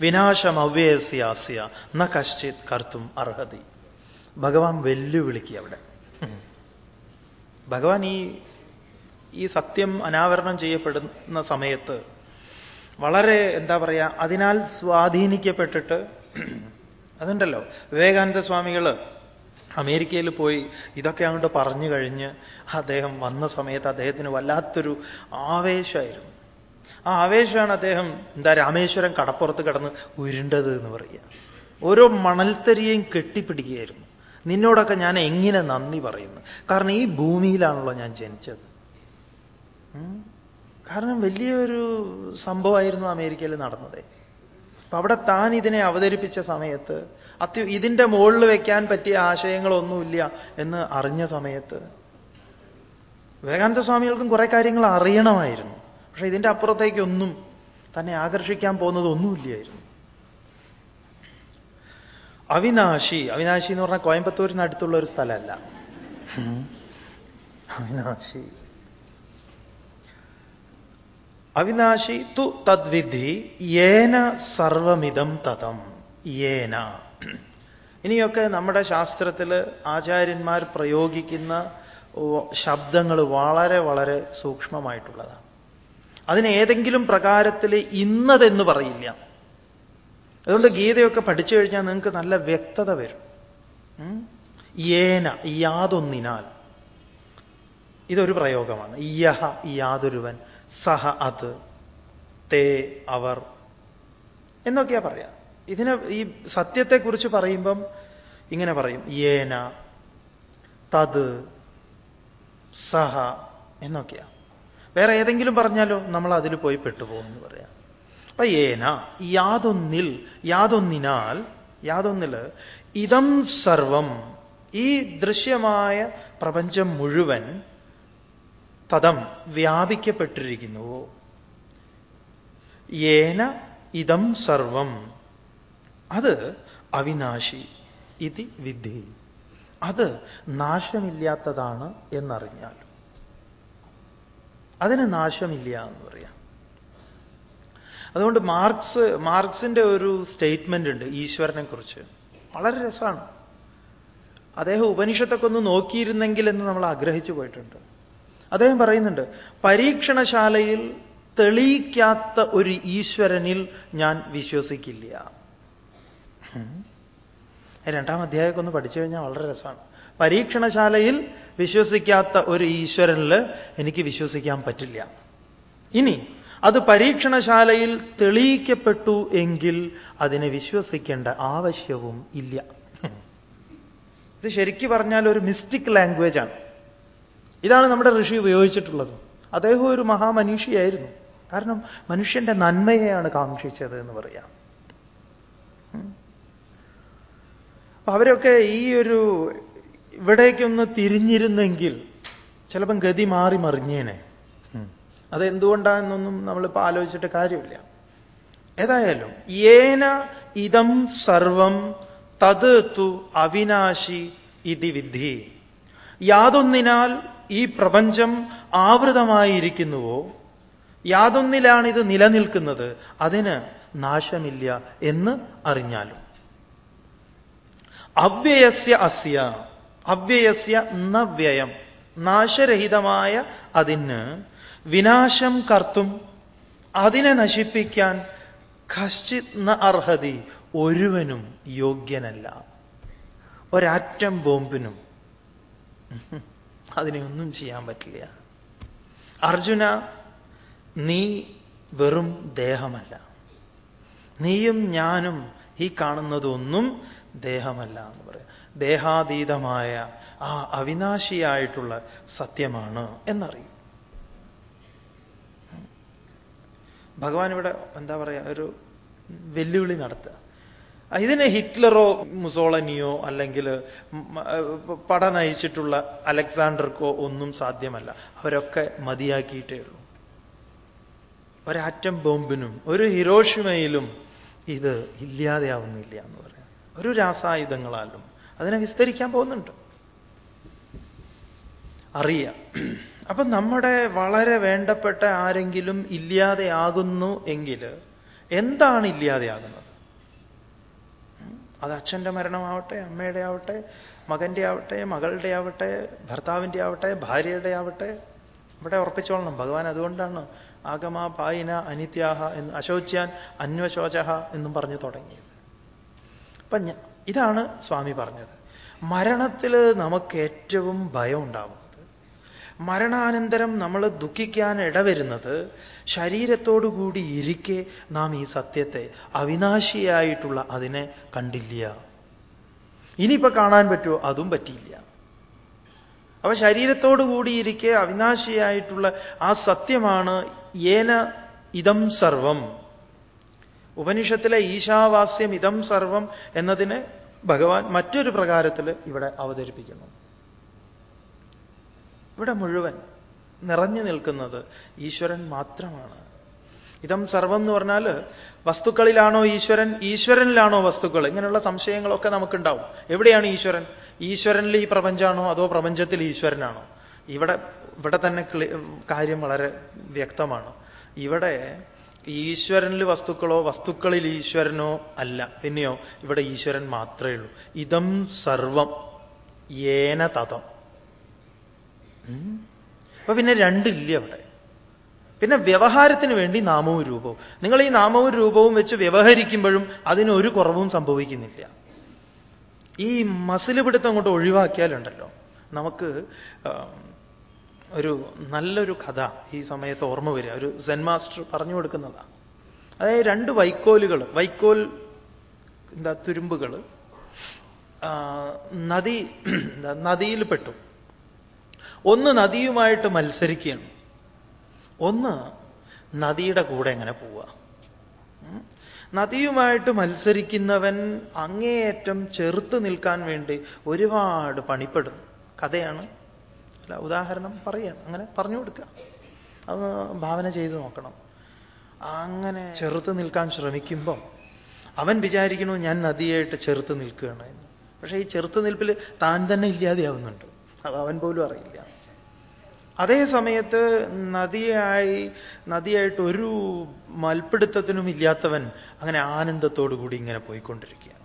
വിനാശമവ്യയസ്യാസ്യ ന കശ്ചിത് കർത്തും അർഹതി. ഭഗവാൻ വെല്ലുവിളിക്കുക അവിടെ. ഭഗവാൻ ഈ ഈ സത്യം അനാവരണം ചെയ്യപ്പെടുന്ന സമയത്ത് വളരെ എന്താ പറയുക അതിനാൽ സ്വാധീനിക്കപ്പെട്ടിട്ട് അതുണ്ടല്ലോ വിവേകാനന്ദ സ്വാമികൾ അമേരിക്കയിൽ പോയി ഇതൊക്കെ അങ്ങോട്ട് പറഞ്ഞു കഴിഞ്ഞ് അദ്ദേഹം വന്ന സമയത്ത് അദ്ദേഹത്തിന് വല്ലാത്തൊരു ആവേശമായിരുന്നു. ആ ആവേശമാണ് അദ്ദേഹം എന്താ രാമേശ്വരം കടപ്പുറത്ത് കിടന്ന് ഉരുണ്ടത് എന്ന് പറയുക. ഓരോ മണൽത്തരിയെയും കെട്ടിപ്പിടിക്കുകയായിരുന്നു. നിന്നോടൊക്കെ ഞാൻ എങ്ങനെ നന്ദി പറയുന്നു? കാരണം ഈ ഭൂമിയിലാണല്ലോ ഞാൻ ജനിച്ചത്. കാരണം വലിയൊരു സംഭവമായിരുന്നു അമേരിക്കയിൽ നടന്നത്. അപ്പൊ അവിടെ താൻ ഇതിനെ അവതരിപ്പിച്ച സമയത്ത് അത്യ ഇതിന്റെ മുകളിൽ വയ്ക്കാൻ പറ്റിയ ആശയങ്ങളൊന്നുമില്ല എന്ന് അറിഞ്ഞ സമയത്ത് വിവേകാനന്ദ സ്വാമികൾക്കും കുറെ കാര്യങ്ങൾ അറിയണമായിരുന്നു. പക്ഷേ ഇതിന്റെ അപ്പുറത്തേക്കൊന്നും തന്നെ ആകർഷിക്കാൻ പോകുന്നത് ഒന്നുമില്ലായിരുന്നു അവിനാശി. അവിനാശി എന്ന് പറഞ്ഞാൽ കോയമ്പത്തൂരിന് അടുത്തുള്ള ഒരു സ്ഥലമല്ല. അവിനാശി. അവിനാശി തു തദ്വിധി ഏന സർവമിതം തതം. ഏന ഇനിയൊക്കെ നമ്മുടെ ശാസ്ത്രത്തിൽ ആചാര്യന്മാർ പ്രയോഗിക്കുന്ന ശബ്ദങ്ങൾ വളരെ വളരെ സൂക്ഷ്മമായിട്ടുള്ളതാണ്. അതിന് ഏതെങ്കിലും പ്രകാരത്തിൽ ഇന്നതെന്ന് പറയില്ല. അതുകൊണ്ട് ഗീതയൊക്കെ പഠിച്ചു കഴിഞ്ഞാൽ നിങ്ങൾക്ക് നല്ല വ്യക്തത വരും. ഏന യാതൊന്നിനാൽ. ഇതൊരു പ്രയോഗമാണ്. യഹ യാതൊരുവൻ. സഹ അത്. തേ അവർ. എന്നൊക്കെയാ പറയാ. ഇതിനെ ഈ സത്യത്തെക്കുറിച്ച് പറയുമ്പം ഇങ്ങനെ പറയും. ഏന തത് സഹ എന്നൊക്കെയാ. വേറെ ഏതെങ്കിലും പറഞ്ഞാലോ നമ്മൾ അതിൽ പോയി പെട്ടുപോകുമെന്ന് പറയാം. അപ്പൊ ഏന യാതൊന്നിൽ യാതൊന്നിനാൽ യാതൊന്നിൽ ഇതം സർവം ഈ ദൃശ്യമായ പ്രപഞ്ചം മുഴുവൻ തദം വ്യാപിക്കപ്പെട്ടിരിക്കുന്നുവോ ഏന ഇതം സർവം അത് അവിനാശി ഇതി വിദ്ധി അത് നാശമില്ലാത്തതാണ് എന്നറിഞ്ഞാൽ. അതിന് നാശമില്ല എന്ന് പറയാം. അതുകൊണ്ട് മാർക്സ് മാർക്സിന്റെ ഒരു സ്റ്റേറ്റ്മെന്റ് ഉണ്ട് ഈശ്വരനെ കുറിച്ച്. വളരെ രസമാണ്. അദ്ദേഹം ഉപനിഷത്തൊക്കെ ഒന്ന് നോക്കിയിരുന്നെങ്കിൽ എന്ന് നമ്മൾ ആഗ്രഹിച്ചു പോയിട്ടുണ്ട്. അദ്ദേഹം പറയുന്നുണ്ട് പരീക്ഷണശാലയിൽ തെളിയിക്കാത്ത ഒരു ഈശ്വരനിൽ ഞാൻ വിശ്വസിക്കില്ല. [laughs] രണ്ടാം അധ്യായമൊക്കെ ഒന്ന് പഠിച്ചു കഴിഞ്ഞാൽ വളരെ രസമാണ്. പരീക്ഷണശാലയിൽ വിശ്വസിക്കാത്ത ഒരു ഈശ്വരനിൽ എനിക്ക് വിശ്വസിക്കാൻ പറ്റില്ല. ഇനി അത് പരീക്ഷണശാലയിൽ തെളിയിക്കപ്പെട്ടു എങ്കിൽ അതിനെ വിശ്വസിക്കേണ്ട ആവശ്യവും ഇല്ല. ഇത് ശരിക്കു പറഞ്ഞാൽ ഒരു മിസ്റ്റിക് ലാംഗ്വേജ് ആണ് ഇതാണ് നമ്മുടെ ഋഷി ഉപയോഗിച്ചിട്ടുള്ളത്. അദ്ദേഹം ഒരു മഹാമനീഷിയായിരുന്നു. കാരണം മനുഷ്യന്റെ നന്മയെയാണ് കാക്ഷിച്ചത് എന്ന് പറയാം. അവരൊക്കെ ഈ ഒരു ഇവിടേക്കൊന്ന് തിരിഞ്ഞിരുന്നെങ്കിൽ ചിലപ്പം ഗതി മാറി മറിഞ്ഞേനെ. അതെന്തുകൊണ്ടാണെന്നൊന്നും നമ്മളിപ്പോൾ ആലോചിച്ചിട്ട് കാര്യമില്ല. ഏതായാലും ഏന ഇതം സർവം തത് തു അവിനാശി ഇതി വിധി യാതൊന്നിനാൽ ഈ പ്രപഞ്ചം ആവൃതമായിരിക്കുന്നുവോ? ഇത് നിലനിൽക്കുന്നത്? അതിന് നാശമില്ല എന്ന് അറിഞ്ഞാലും. അവ്യയസ്യ അസ്യ അവ്യയസ്യ നവ്യയം നാശരഹിതമായ അതിന് വിനാശം കർത്തും അതിനെ നശിപ്പിക്കാൻ കശ്ചിത് ന അർഹതി ഒരുവനും യോഗ്യനല്ല. ഒരാറ്റം ബോംബിനും അതിനെ ഒന്നും ചെയ്യാൻ പറ്റില്ല. അർജുന നീ വെറും ദേഹമല്ല. നീയും ഞാനും ഈ കാണുന്നതൊന്നും ദേഹമല്ല എന്ന് പറയാം. ദേഹാതീതമായ ആ അവിനാശിയായിട്ടുള്ള സത്യമാണ് എന്നറിയും. ഭഗവാൻ ഇവിടെ എന്താ പറയുക ഒരു വെല്ലുവിളി നടത്തുക. ഇതിനെ ഹിറ്റ്ലറോ മുസോളനിയോ അല്ലെങ്കിൽ പട നയിച്ചിട്ടുള്ള അലക്സാണ്ടർക്കോ ഒന്നും സാധ്യമല്ല. അവരൊക്കെ മതിയാക്കിയിട്ടേ ഉള്ളൂ. ഒരാറ്റം ബോംബിനും ഒരു ഹിരോഷിമയിലും ഇത് ഇല്ലാതെയാവുന്നില്ല എന്ന് പറയാം. ഒരു രാസായുധങ്ങളാലും അതിനെ വിസ്തരിക്കാൻ പോകുന്നുണ്ട്. അറിയാം. അപ്പൊ നമ്മുടെ വളരെ വേണ്ടപ്പെട്ട ആരെങ്കിലും ഇല്ലാതെയാകുന്നു എങ്കിൽ എന്താണ് ഇല്ലാതെയാകുന്നത്? അത് അച്ഛന്റെ മരണമാവട്ടെ അമ്മയുടെ ആവട്ടെ മകന്റെ ആവട്ടെ മകളുടെ ആവട്ടെ ഭർത്താവിന്റെ ആവട്ടെ ഭാര്യയുടെ ആവട്ടെ. ഇവിടെ ഉറപ്പിച്ചോളണം. ഭഗവാൻ അതുകൊണ്ടാണ് ആഗമ പായിന അനിത്യാഹ എന്ന് അശോച്യാൻ അന്വശോചഹ എന്നും പറഞ്ഞു തുടങ്ങിയത്. അപ്പൊ ഇതാണ് സ്വാമി പറഞ്ഞത്. മരണത്തിൽ നമുക്ക് ഏറ്റവും ഭയം ഉണ്ടാവുന്നത് മരണാനന്തരം നമ്മൾ ദുഃഖിക്കാൻ ഇടവരുന്നത് ശരീരത്തോടുകൂടി ഇരിക്കെ നാം ഈ സത്യത്തെ അവിനാശിയായിട്ടുള്ള അതിനെ കണ്ടില്ല. ഇനിയിപ്പോ കാണാൻ പറ്റുമോ? അതും പറ്റിയില്ല. അപ്പൊ ശരീരത്തോടുകൂടി ഇരിക്കെ അവിനാശിയായിട്ടുള്ള ആ സത്യമാണ് ഏന ഇതം സർവം. ഉപനിഷത്തിലെ ഈശാവാസ്യം ഇതം സർവം എന്നതിനെ ഭഗവാൻ മറ്റൊരു പ്രകാരത്തിൽ ഇവിടെ അവതരിപ്പിക്കുന്നു. ഇവിടെ മുഴുവൻ നിറഞ്ഞു നിൽക്കുന്നത് ഈശ്വരൻ മാത്രമാണ്. ഇതം സർവം എന്ന് പറഞ്ഞാൽ വസ്തുക്കളിലാണോ ഈശ്വരൻ ഈശ്വരനിലാണോ വസ്തുക്കൾ? ഇങ്ങനെയുള്ള സംശയങ്ങളൊക്കെ നമുക്കുണ്ടാവും. എവിടെയാണ് ഈശ്വരൻ? ഈശ്വരനിൽ ഈ പ്രപഞ്ചമാണോ അതോ പ്രപഞ്ചത്തിൽ ഈശ്വരനാണോ? ഇവിടെ ഇവിടെ തന്നെ കാര്യം വളരെ വ്യക്തമാണ്. ഇവിടെ ഈശ്വരനിൽ വസ്തുക്കളോ വസ്തുക്കളിൽ ഈശ്വരനോ അല്ല. പിന്നെയോ ഇവിടെ ഈശ്വരൻ മാത്രമേ ഉള്ളൂ. ഇതം സർവം. ഏന തതം. അപ്പൊ പിന്നെ രണ്ടില്ല അവിടെ? പിന്നെ വ്യവഹാരത്തിന് വേണ്ടി നാമവും രൂപവും. നിങ്ങൾ ഈ നാമവും രൂപവും വെച്ച് വ്യവഹരിക്കുമ്പോഴും അതിനൊരു കുറവും സംഭവിക്കുന്നില്ല. ഈ മസിൽ പിടുത്തം അങ്ങോട്ട് ഒഴിവാക്കിയാലുണ്ടല്ലോ. നമുക്ക് ഒരു നല്ലൊരു കഥ ഈ സമയത്ത് ഓർമ്മ വരിക. ഒരു സെൻ മാസ്റ്റർ പറഞ്ഞു കൊടുക്കുന്നതാണ് അതായത് രണ്ട് വൈക്കോലുകൾ വൈക്കോൽ എന്താ തുരുമ്പുകൾ നദി നദിയിൽ പെട്ടു. ഒന്ന് നദിയുമായിട്ട് മത്സരിക്കുകയാണ്. ഒന്ന് നദിയുടെ കൂടെ എങ്ങനെ പോവുക? നദിയുമായിട്ട് മത്സരിക്കുന്നവൻ അങ്ങേയറ്റം ചെറുത്ത് നിൽക്കാൻ വേണ്ടി ഒരുപാട് പണിപ്പെടുന്നു. കഥയാണ്. അല്ല ഉദാഹരണം പറയാണ്. അങ്ങനെ പറഞ്ഞു കൊടുക്കുക. അത് ഭാവന ചെയ്തു നോക്കണം. അങ്ങനെ ചെറുത്ത് നിൽക്കാൻ ശ്രമിക്കുമ്പം അവൻ വിചാരിക്കണു ഞാൻ നദിയായിട്ട് ചെറുത്ത് നിൽക്കുകയാണ് പക്ഷേ ഈ ചെറുത്ത് നിൽപ്പിൽ താൻ തന്നെ ഇല്ലാതെയാവുന്നുണ്ട്. അത് അവൻ പോലും അറിയില്ല. അതേ സമയത്ത് നദിയായി നദിയായിട്ട് ഒരു മൽപ്പിടുത്തത്തിനും ഇല്ലാത്തവൻ അങ്ങനെ ആനന്ദത്തോടു കൂടി ഇങ്ങനെ പോയിക്കൊണ്ടിരിക്കുകയാണ്.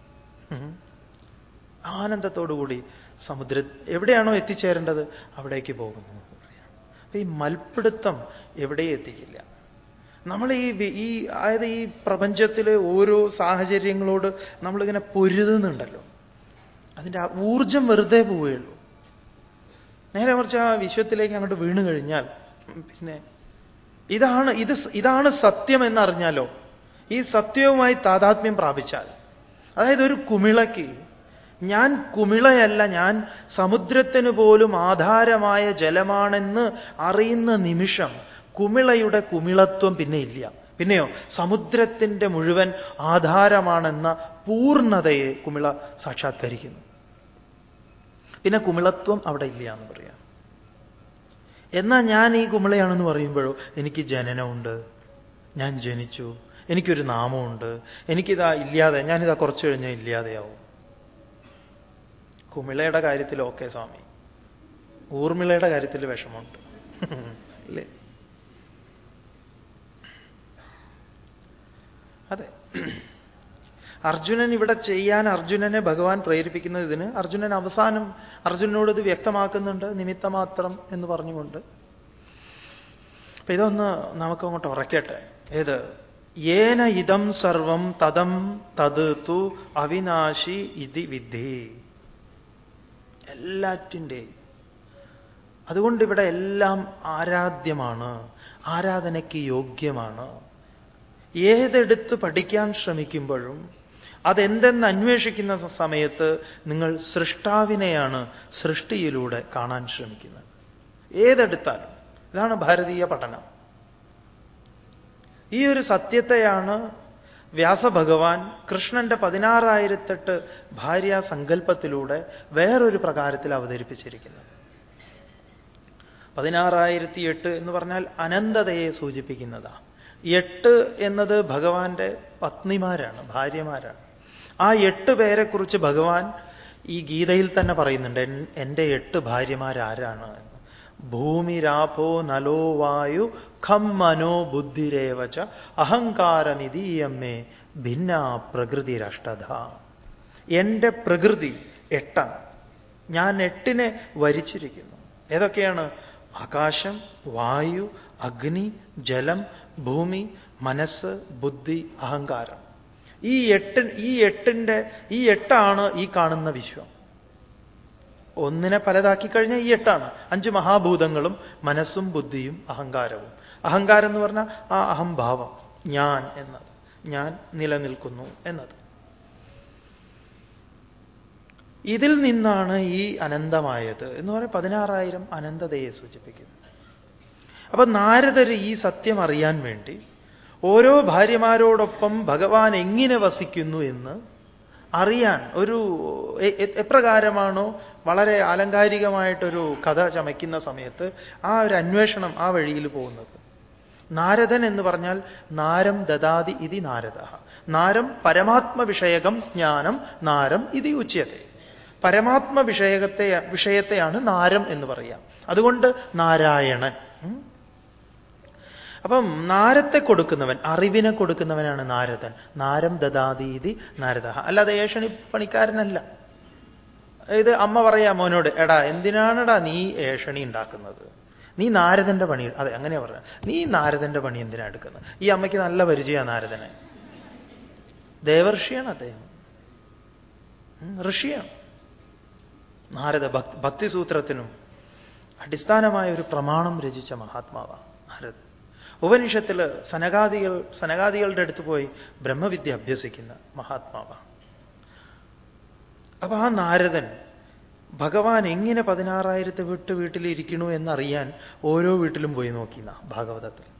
ആനന്ദത്തോടുകൂടി സമുദ്ര എവിടെയാണോ എത്തിച്ചേരേണ്ടത്? അവിടേക്ക് പോകുന്നു അപ്പൊ ഈ മൽപ്പിടുത്തം എവിടെയും എത്തിക്കില്ല നമ്മൾ ഈ ഈ അതായത് ഈ പ്രപഞ്ചത്തിലെ ഓരോ സാഹചര്യങ്ങളോട് നമ്മളിങ്ങനെ പൊരുതുന്നുണ്ടല്ലോ. അതിന്റെ ഊർജം വെറുതെ പോവുകയുള്ളൂ. നേരെ മറിച്ച് ആ വിശ്വത്തിലേക്ക് അങ്ങോട്ട് വീണു കഴിഞ്ഞാൽ പിന്നെ ഇതാണ് ഇത് ഇതാണ് സത്യം എന്നറിഞ്ഞാലോ ഈ സത്യവുമായി താതാത്മ്യം പ്രാപിച്ചാൽ. അതായത് ഒരു കുമിളയ്ക്ക് ഞാൻ കുമിളയല്ല ഞാൻ സമുദ്രത്തിന് പോലും ആധാരമായ ജലമാണെന്ന് അറിയുന്ന നിമിഷം കുമിളയുടെ കുമിളത്വം പിന്നെ ഇല്ല. പിന്നെയോ സമുദ്രത്തിന്റെ മുഴുവൻ ആധാരമാണെന്ന പൂർണതയെ കുമിള സാക്ഷാത്കരിക്കുന്നു. പിന്നെ കുമിളത്വം അവിടെ ഇല്ല എന്ന് പറയാം. എന്നാൽ ഞാൻ ഈ കുമിളയാണെന്ന് പറയുമ്പോഴോ എനിക്ക് ജനനമുണ്ട് ഞാൻ ജനിച്ചു എനിക്കൊരു നാമമുണ്ട് എനിക്കിതാ ഇല്ലാതെ ഞാനിതാ കുറച്ചു കഴിഞ്ഞാൽ ഇല്ലാതെയാവും. കുമിളയുടെ കാര്യത്തിൽ ഓക്കെ സ്വാമി. ഊർമിളയുടെ കാര്യത്തിൽ വിഷമമുണ്ട്. [laughs] അല്ലേ അതെ. അർജുനൻ ഇവിടെ ചെയ്യാൻ അർജുനനെ ഭഗവാൻ പ്രേരിപ്പിക്കുന്നത് ഇതിന്. അർജുനൻ അവസാനം അർജുനനോട് ഇത് വ്യക്തമാക്കുന്നുണ്ട്. നിമിത്തമാത്രം എന്ന് പറഞ്ഞുകൊണ്ട്. അപ്പൊ ഇതൊന്ന് നമുക്ക് അങ്ങോട്ട് ഉറക്കട്ടെ ഏത്? ഏന ഇതം സർവം തദം തത് തു അവിനാശി ഇതി വിദ്ധി എല്ലാറ്റിന്റെയും അതുകൊണ്ട് ഇവിടെ എല്ലാം ആരാധ്യമാണ്. ആരാധനയ്ക്ക് യോഗ്യമാണ്. ഏതെടുത്ത് പഠിക്കാൻ ശ്രമിക്കുമ്പോഴും അതെന്തെന്ന് അന്വേഷിക്കുന്ന സമയത്ത് നിങ്ങൾ സൃഷ്ടാവിനെയാണ് സൃഷ്ടിയിലൂടെ കാണാൻ ശ്രമിക്കുന്നത്. ഏതെടുത്താലും. ഇതാണ് ഭാരതീയ പഠനം. ഈ ഒരു സത്യത്തെയാണ് വ്യാസഭഗവാൻ കൃഷ്ണന്റെ പതിനാറായിരത്തെട്ട് ഭാര്യ സങ്കല്പത്തിലൂടെ വേറൊരു പ്രകാരത്തിൽ അവതരിപ്പിച്ചിരിക്കുന്നത്. പതിനാറായിരത്തി എട്ട് എന്ന് പറഞ്ഞാൽ അനന്തതയെ സൂചിപ്പിക്കുന്നതാണ് എട്ട് എന്നത് ഭഗവാന്റെ പത്നിമാരാണ് ഭാര്യമാരാണ്. ആ എട്ട് പേരെക്കുറിച്ച് ഭഗവാൻ ഈ ഗീതയിൽ തന്നെ പറയുന്നുണ്ട് എന്റെ എട്ട് ഭാര്യമാരാരാണ്? ഭൂമി രാപോ നലോ വായു ഖം മനോ ബുദ്ധിരേവച്ച അഹങ്കാരമിതീയമ്മേ ഭിന്ന പ്രകൃതി രഷ്ടത എന്റെ പ്രകൃതി എട്ടാണ്. ഞാൻ എട്ടിനെ വരിച്ചിരിക്കുന്നു. ഏതൊക്കെയാണ്? ആകാശം വായു അഗ്നി ജലം ഭൂമി മനസ്സ് ബുദ്ധി അഹങ്കാരം. ഈ എട്ട് ഈ എട്ടിന്റെ ഈ എട്ടാണ് ഈ കാണുന്ന വിശ്വം. ഒന്നിനെ പലതാക്കി കഴിഞ്ഞാൽ ഈ എട്ടാണ്. അഞ്ച് മഹാഭൂതങ്ങളും മനസ്സും ബുദ്ധിയും അഹങ്കാരവും. അഹങ്കാരം എന്ന് പറഞ്ഞാൽ ആ അഹംഭാവം ഞാൻ എന്നത്. ഞാൻ നിലനിൽക്കുന്നു എന്നത്. ഇതിൽ നിന്നാണ് ഈ അനന്തമായത് എന്ന് പറഞ്ഞാൽ പതിനാറായിരം അനന്തതയെ സൂചിപ്പിക്കുന്നു. അപ്പൊ നാരദർ ഈ സത്യം അറിയാൻ വേണ്ടി ഓരോ ഭാര്യമാരോടൊപ്പം ഭഗവാൻ എങ്ങനെ വസിക്കുന്നു എന്ന് അറിയാൻ ഒരു എപ്രകാരമാണോ വളരെ ആലങ്കാരികമായിട്ടൊരു കഥ ചമയ്ക്കുന്ന സമയത്ത് ആ ഒരു അന്വേഷണം ആ വഴിയിൽ പോകുന്നത്. നാരദൻ എന്ന് പറഞ്ഞാൽ നാരം ദദാതി ഇതി നാരദ. നാരം പരമാത്മവിഷയകം ജ്ഞാനം നാരം ഇതി ഉച്യത്തെ. പരമാത്മ വിഷയകത്തെ വിഷയത്തെയാണ് നാരം എന്ന് പറയാം. അതുകൊണ്ട് നാരായണൻ. അപ്പം നാരത്തെ കൊടുക്കുന്നവൻ അറിവിനെ കൊടുക്കുന്നവനാണ് നാരദൻ. നാരം ദദാതീതി നാരദ അല്ലാതെ ഏഷണി പണിക്കാരനല്ല. ഇത് അമ്മ പറയാ മോനോട് എടാ എന്തിനാണെടാ നീ ഏഷണി ഉണ്ടാക്കുന്നത്? നീ നാരദന്റെ പണി അതെ അങ്ങനെയാ പറഞ്ഞത് നീ നാരദന്റെ പണി എന്തിനാ എടുക്കുന്നത്? ഈ അമ്മയ്ക്ക് നല്ല പരിചയമാണ് നാരദനെ. ദേവർഷിയാണ് അദ്ദേഹം. ഋഷിയാണ്. നാരദ ഭക്തി ഭക്തിസൂത്രത്തിനും അടിസ്ഥാനമായ ഒരു പ്രമാണം രചിച്ച മഹാത്മാവാണ് നാരദ ഉപനിഷത്തിൽ സനകാദികൾ സനകാദികളുടെ അടുത്ത് പോയി ബ്രഹ്മവിദ്യ അഭ്യസിക്കുന്ന മഹാത്മാവാണ്. അപ്പൊ ആ നാരദൻ ഭഗവാൻ എങ്ങനെ പതിനാറായിരത്തെ വിട്ട് വീട്ടിലിരിക്കണു എന്നറിയാൻ ഓരോ വീട്ടിലും പോയി നോക്കിന്ന ഭാഗവതത്തിൽ.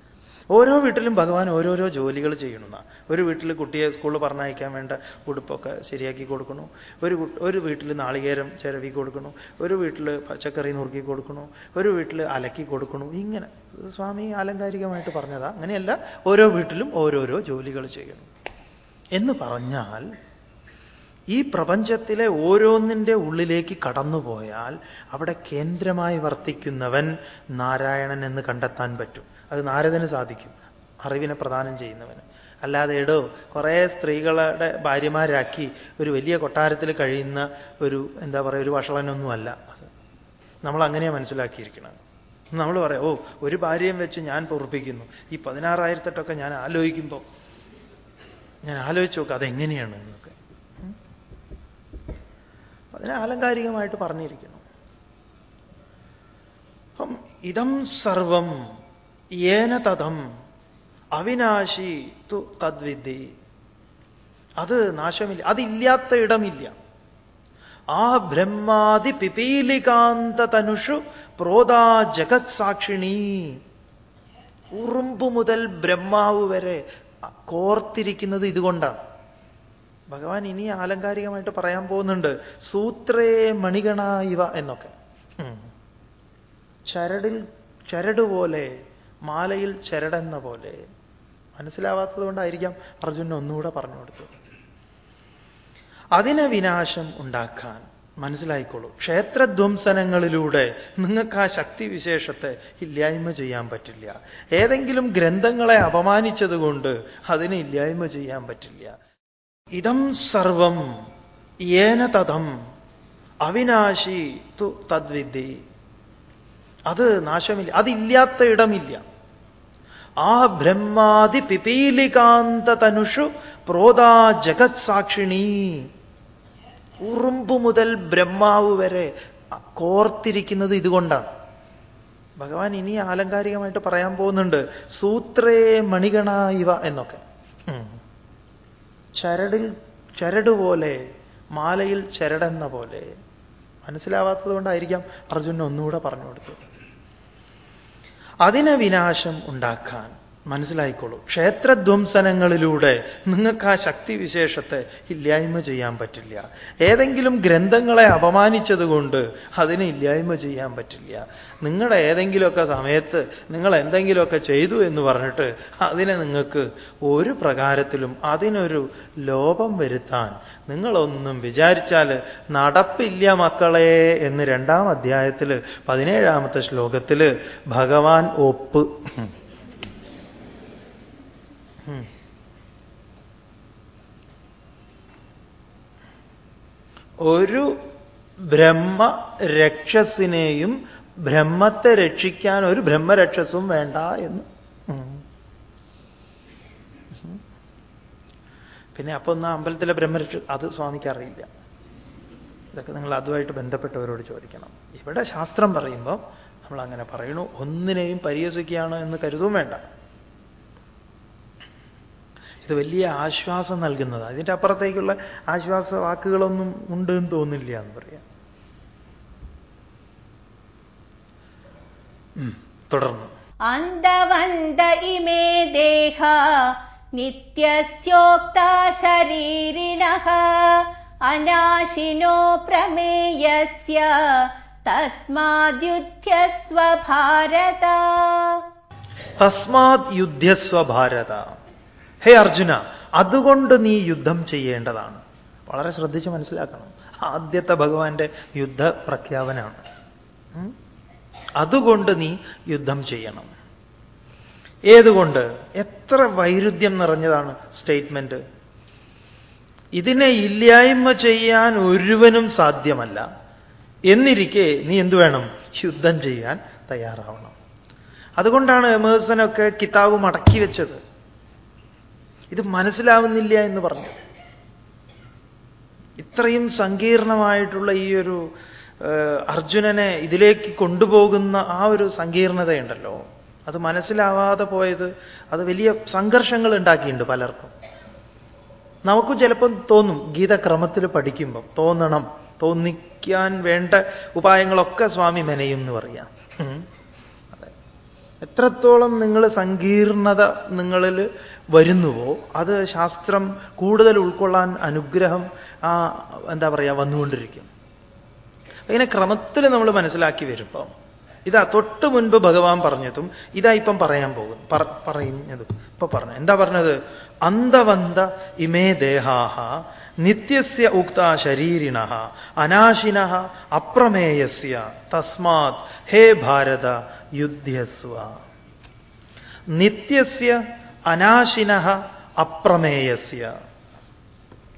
ഓരോ വീട്ടിലും ഭഗവാൻ ഓരോരോ ജോലികൾ ചെയ്യണമെന്ന ഒരു വീട്ടിൽ കുട്ടിയെ സ്കൂളിൽ പറഞ്ഞയക്കാൻ വേണ്ട ഉടുപ്പൊക്കെ ശരിയാക്കി കൊടുക്കണു ഒരു ഒരു വീട്ടിൽ നാളികേരം ചിരവി കൊടുക്കണു ഒരു വീട്ടിൽ പച്ചക്കറി നുറുക്കി കൊടുക്കണു ഒരു വീട്ടിൽ അലക്കി കൊടുക്കണു ഇങ്ങനെ. സ്വാമി ആലങ്കാരികമായിട്ട് പറഞ്ഞതാ. അങ്ങനെയല്ല ഓരോ വീട്ടിലും ഓരോരോ ജോലികൾ ചെയ്യണം എന്ന് പറഞ്ഞാൽ ഈ പ്രപഞ്ചത്തിലെ ഓരോന്നിന്റെ ഉള്ളിലേക്ക് കടന്നുപോയാൽ അവിടെ കേന്ദ്രമായി വർത്തിക്കുന്നവൻ നാരായണൻ എന്ന് കണ്ടെത്താൻ പറ്റും. അത് നാരദന് സാധിക്കും അറിവിനെ പ്രദാനം ചെയ്യുന്നവന്. അല്ലാതെ എടോ കുറേ സ്ത്രീകളുടെ ഭാര്യമാരാക്കി ഒരു വലിയ കൊട്ടാരത്തിൽ കഴിയുന്ന ഒരു എന്താ പറയുക ഒരു വഷളനൊന്നുമല്ല അത്. നമ്മൾ അങ്ങനെയാണ് മനസ്സിലാക്കിയിരിക്കണം നമ്മൾ പറയാം ഓ ഒരു ഭാര്യയും വെച്ച് ഞാൻ പൊറപ്പിക്കുന്നു. ഈ പതിനാറായിരത്തെട്ടൊക്കെ ഞാൻ ആലോചിക്കുമ്പോൾ ഞാൻ ആലോചിച്ച് നോക്കാം അതെങ്ങനെയാണ് എന്നൊക്കെ. അതിനെ ആലങ്കാരികമായിട്ട് പറഞ്ഞിരിക്കുന്നു. അപ്പം ഇതം സർവം ഏന തഥം അവിനാശി തു തദ്വിദ്ധി അത് നാശമില്ല. അതില്ലാത്ത ഇടമില്ല. ആ ബ്രഹ്മാതി പിപീലികാന്ത തനുഷു പ്രോതാ ജഗത് സാക്ഷിണി. ഉറുമ്പ് മുതൽ ബ്രഹ്മാവ് വരെ കോർത്തിരിക്കുന്നത് ഇതുകൊണ്ടാണ് ഭഗവാൻ ഇനി ആലങ്കാരികമായിട്ട് പറയാൻ പോകുന്നുണ്ട്. സൂത്രേ മണികണായിവ ഇവ എന്നൊക്കെ. ചരടിൽ ചരട് പോലെ മാലയിൽ ചരടെന്ന പോലെ. മനസ്സിലാവാത്തത് കൊണ്ടായിരിക്കാം അർജുനൻ ഒന്നുകൂടെ പറഞ്ഞു കൊടുത്തത്. അതിനെ വിനാശം ഉണ്ടാക്കാൻ മനസ്സിലായിക്കോളൂ. ക്ഷേത്രധ്വംസനങ്ങളിലൂടെ നിങ്ങൾക്ക് ആ ശക്തിവിശേഷത്തെ ഇല്ലായ്മ ചെയ്യാൻ പറ്റില്ല. ഏതെങ്കിലും ഗ്രന്ഥങ്ങളെ അപമാനിച്ചതുകൊണ്ട് അതിനെ ഇല്ലായ്മ ചെയ്യാൻ പറ്റില്ല. ഇതം സർവം ഏന തഥം അവിനാശി തു തദ്വിദ്ധി അത് നാശമില്ല അതില്ലാത്ത ഇടമില്ല. ആ ബ്രഹ്മാതി പിപീലികാന്ത തനുഷു പ്രോതാ ജഗത് സാക്ഷിണി. ഉറുമ്പ് മുതൽ ബ്രഹ്മാവ് വരെ കോർത്തിരിക്കുന്നത് ഇതുകൊണ്ടാണ്. ഭഗവാൻ ഇനി ആലങ്കാരികമായിട്ട് പറയാൻ പോകുന്നുണ്ട് സൂത്രേ മണികണ ഇവ എന്നൊക്കെ. ചരടിൽ ചരട് പോലെ മാലയിൽ ചരടെന്ന പോലെ. മനസ്സിലാവാത്തത് കൊണ്ടായിരിക്കാം അർജുനൻ ഒന്നുകൂടെ പറഞ്ഞു കൊടുത്തത്. അതിനെ വിനാശം ഉണ്ടാക്കാൻ. മനസ്സിലായിക്കോളൂ. ക്ഷേത്രധ്വംസനങ്ങളിലൂടെ നിങ്ങൾക്ക് ആ ശക്തിവിശേഷത്തെ ഇല്ലായ്മ ചെയ്യാൻ പറ്റില്ല. ഏതെങ്കിലും ഗ്രന്ഥങ്ങളെ അപമാനിച്ചതുകൊണ്ട് അതിനെ ഇല്ലായ്മ ചെയ്യാൻ പറ്റില്ല. നിങ്ങളുടെ ഏതെങ്കിലുമൊക്കെ സമയത്ത് നിങ്ങൾ എന്തെങ്കിലുമൊക്കെ ചെയ്തു എന്ന് പറഞ്ഞിട്ട് അതിനെ നിങ്ങൾക്ക് ഒരു പ്രകാരത്തിലും അതിനൊരു ലോപം വരുത്താൻ നിങ്ങളൊന്നും വിചാരിച്ചാൽ നടപ്പില്ല മക്കളെ എന്ന് രണ്ടാം അധ്യായത്തിൽ പതിനേഴാമത്തെ ശ്ലോകത്തിൽ ഭഗവാൻ ഒപ്പ്. ഒരു ബ്രഹ്മ രക്ഷസിനെയും ബ്രഹ്മത്തെ രക്ഷിക്കാൻ ഒരു ബ്രഹ്മരക്ഷസും വേണ്ട എന്ന്. പിന്നെ അപ്പൊ ഒന്ന് അമ്പലത്തിലെ ബ്രഹ്മരക്ഷ അത് സ്വാമിക്ക് അറിയില്ല. ഇതൊക്കെ നിങ്ങൾ അതുമായിട്ട് ബന്ധപ്പെട്ടവരോട് ചോദിക്കണം. ഇവിടെ ശാസ്ത്രം പറയുമ്പോൾ നമ്മൾ അങ്ങനെ പറയണു ഒന്നിനെയും പരിഹസിക്കുകയാണ് എന്ന് കരുതും വേണ്ട. ഇത് വലിയ ആശ്വാസം നൽകുന്നതാണ് ഇതിന്റെ അപ്പുറത്തേക്കുള്ള ആശ്വാസ വാക്കുകളൊന്നും ഉണ്ട് എന്ന് തോന്നില്ല എന്ന് പറയാം. തുടർന്നു. അന്തവന്ത ഇമേ ദേഹ നിത്യസ്യോക്ത ശരീരിണ അനാശിനോ പ്രമേയസ്യ തസ്മാദ്യുധ്യസ്വ ഭാരത തസ്മാത് യുദ്ധസ്വ ഭാരത ഹേ അർജുന അതുകൊണ്ട് നീ യുദ്ധം ചെയ്യേണ്ടതാണ്. വളരെ ശ്രദ്ധിച്ച് മനസ്സിലാക്കണം. ആദ്യത്തെ ഭഗവാന്റെ യുദ്ധ പ്രഖ്യാപനമാണ്. അതുകൊണ്ട് നീ യുദ്ധം ചെയ്യണം. ഏതുകൊണ്ട്? എത്ര വൈരുദ്ധ്യം നിറഞ്ഞതാണ് സ്റ്റേറ്റ്മെന്റ് ഇതിനെ ഇല്ലായ്മ ചെയ്യാൻ ഒരുവനും സാധ്യമല്ല. എന്നിരിക്കെ നീ എന്തു വേണം? യുദ്ധം ചെയ്യാൻ തയ്യാറാവണം. അതുകൊണ്ടാണ് എമേഴ്സനൊക്കെ കിതാബ് മടക്കി വെച്ചത്. ഇത് മനസ്സിലാവുന്നില്ല എന്ന് പറഞ്ഞു. ഇത്രയും സങ്കീർണമായിട്ടുള്ള ഈ ഒരു അർജുനനെ ഇതിലേക്ക് കൊണ്ടുപോകുന്ന ആ ഒരു സങ്കീർണതയുണ്ടല്ലോ. അത് മനസ്സിലാവാതെ പോയത് അത് വലിയ സംഘർഷങ്ങൾ ഉണ്ടാക്കിയിട്ടുണ്ട് പലർക്കും. നമുക്കും ചിലപ്പം തോന്നും ഗീത ക്രമത്തിൽ പഠിക്കുമ്പം തോന്നണം തോന്നിക്കാൻ വേണ്ട ഉപായങ്ങളൊക്കെ സ്വാമി മെനയും എന്ന് പറയാം. എത്രത്തോളം നിങ്ങൾ സങ്കീർണത നിങ്ങളിൽ വരുന്നുവോ അത് ശാസ്ത്രം കൂടുതൽ ഉൾക്കൊള്ളാൻ അനുഗ്രഹം ആ എന്താ പറയുക വന്നുകൊണ്ടിരിക്കും. അങ്ങനെ ക്രമത്തിൽ നമ്മൾ മനസ്സിലാക്കി വരുമ്പം ഇതാ തൊട്ട് മുൻപ് ഭഗവാൻ പറഞ്ഞതും ഇതാ ഇപ്പം പറയാൻ പോകും പറയുന്നതും. ഇപ്പൊ പറഞ്ഞു. എന്താ പറഞ്ഞത്? അന്തവന്ത ഇമേ ദേഹാഹ നിത്യസ്യ ഉക്ത ശരീരിണ അനാശിന അപ്രമേയസ്യ തസ്മാത് ഹേ ഭാരത യുദ്ധ്യസ്വ നിത്യസ്യ അനാശിന അപ്രമേയസ്യ.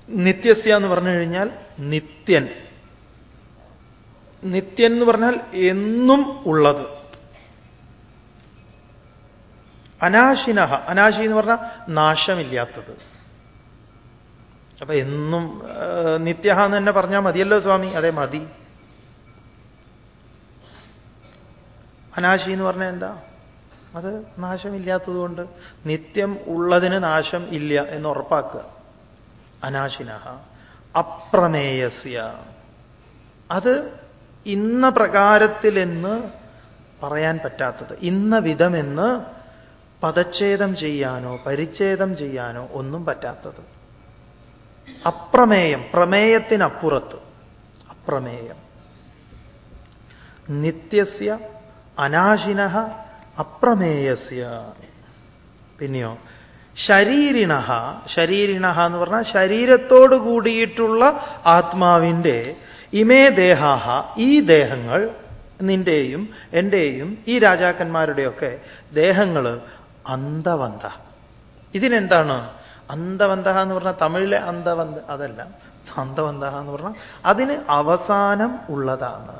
നിത്യസ്യ എന്ന് പറഞ്ഞു കഴിഞ്ഞാൽ നിത്യൻ. നിത്യൻ എന്ന് പറഞ്ഞാൽ എന്നും ഉള്ളത്. അനാശിന അനാശി എന്ന് പറഞ്ഞാൽ നാശമില്ലാത്തത്. അപ്പൊ എന്നും നിത്യ എന്ന് തന്നെ പറഞ്ഞാൽ മതിയല്ലോ സ്വാമി. അതെ മതി. അനാശി എന്ന് പറഞ്ഞാൽ എന്താ? അത് നാശമില്ലാത്തതുകൊണ്ട് നിത്യം ഉള്ളതിന് നാശം ഇല്ല എന്ന് ഉറപ്പാക്കുക. അനാശിന അപ്രമേയസ്യ. അത് ഇന്ന പ്രകാരത്തിലെന്ന് പറയാൻ പറ്റാത്തത്. ഇന്ന വിധമെന്ന് പദച്ഛേദം ചെയ്യാനോ പരിച്ഛേദം ചെയ്യാനോ ഒന്നും പറ്റാത്തത്. അപ്രമേയം പ്രമേയത്തിനപ്പുറത്ത്. അപ്രമേയം. നിത്യസ്യ അനാശിന അപ്രമേയസ്യ. പിന്നെയോ ശരീരിണ ശരീരിണ എന്ന് പറഞ്ഞാൽ ശരീരത്തോട് കൂടിയിട്ടുള്ള ആത്മാവിന്റെ ഇമേ ദേഹാഹ ഈ ദേഹങ്ങൾ നിന്റെയും എന്റെയും ഈ രാജാക്കന്മാരുടെയൊക്കെ ദേഹങ്ങൾ അന്തവന്ത ഇതിനെന്താണ്? അന്തവന്ത എന്ന് പറഞ്ഞാൽ തമിഴിലെ അന്തവന്ത അതല്ല അന്തവന്ത എന്ന് പറഞ്ഞാൽ അതിന് അവസാനം ഉള്ളതാണ്.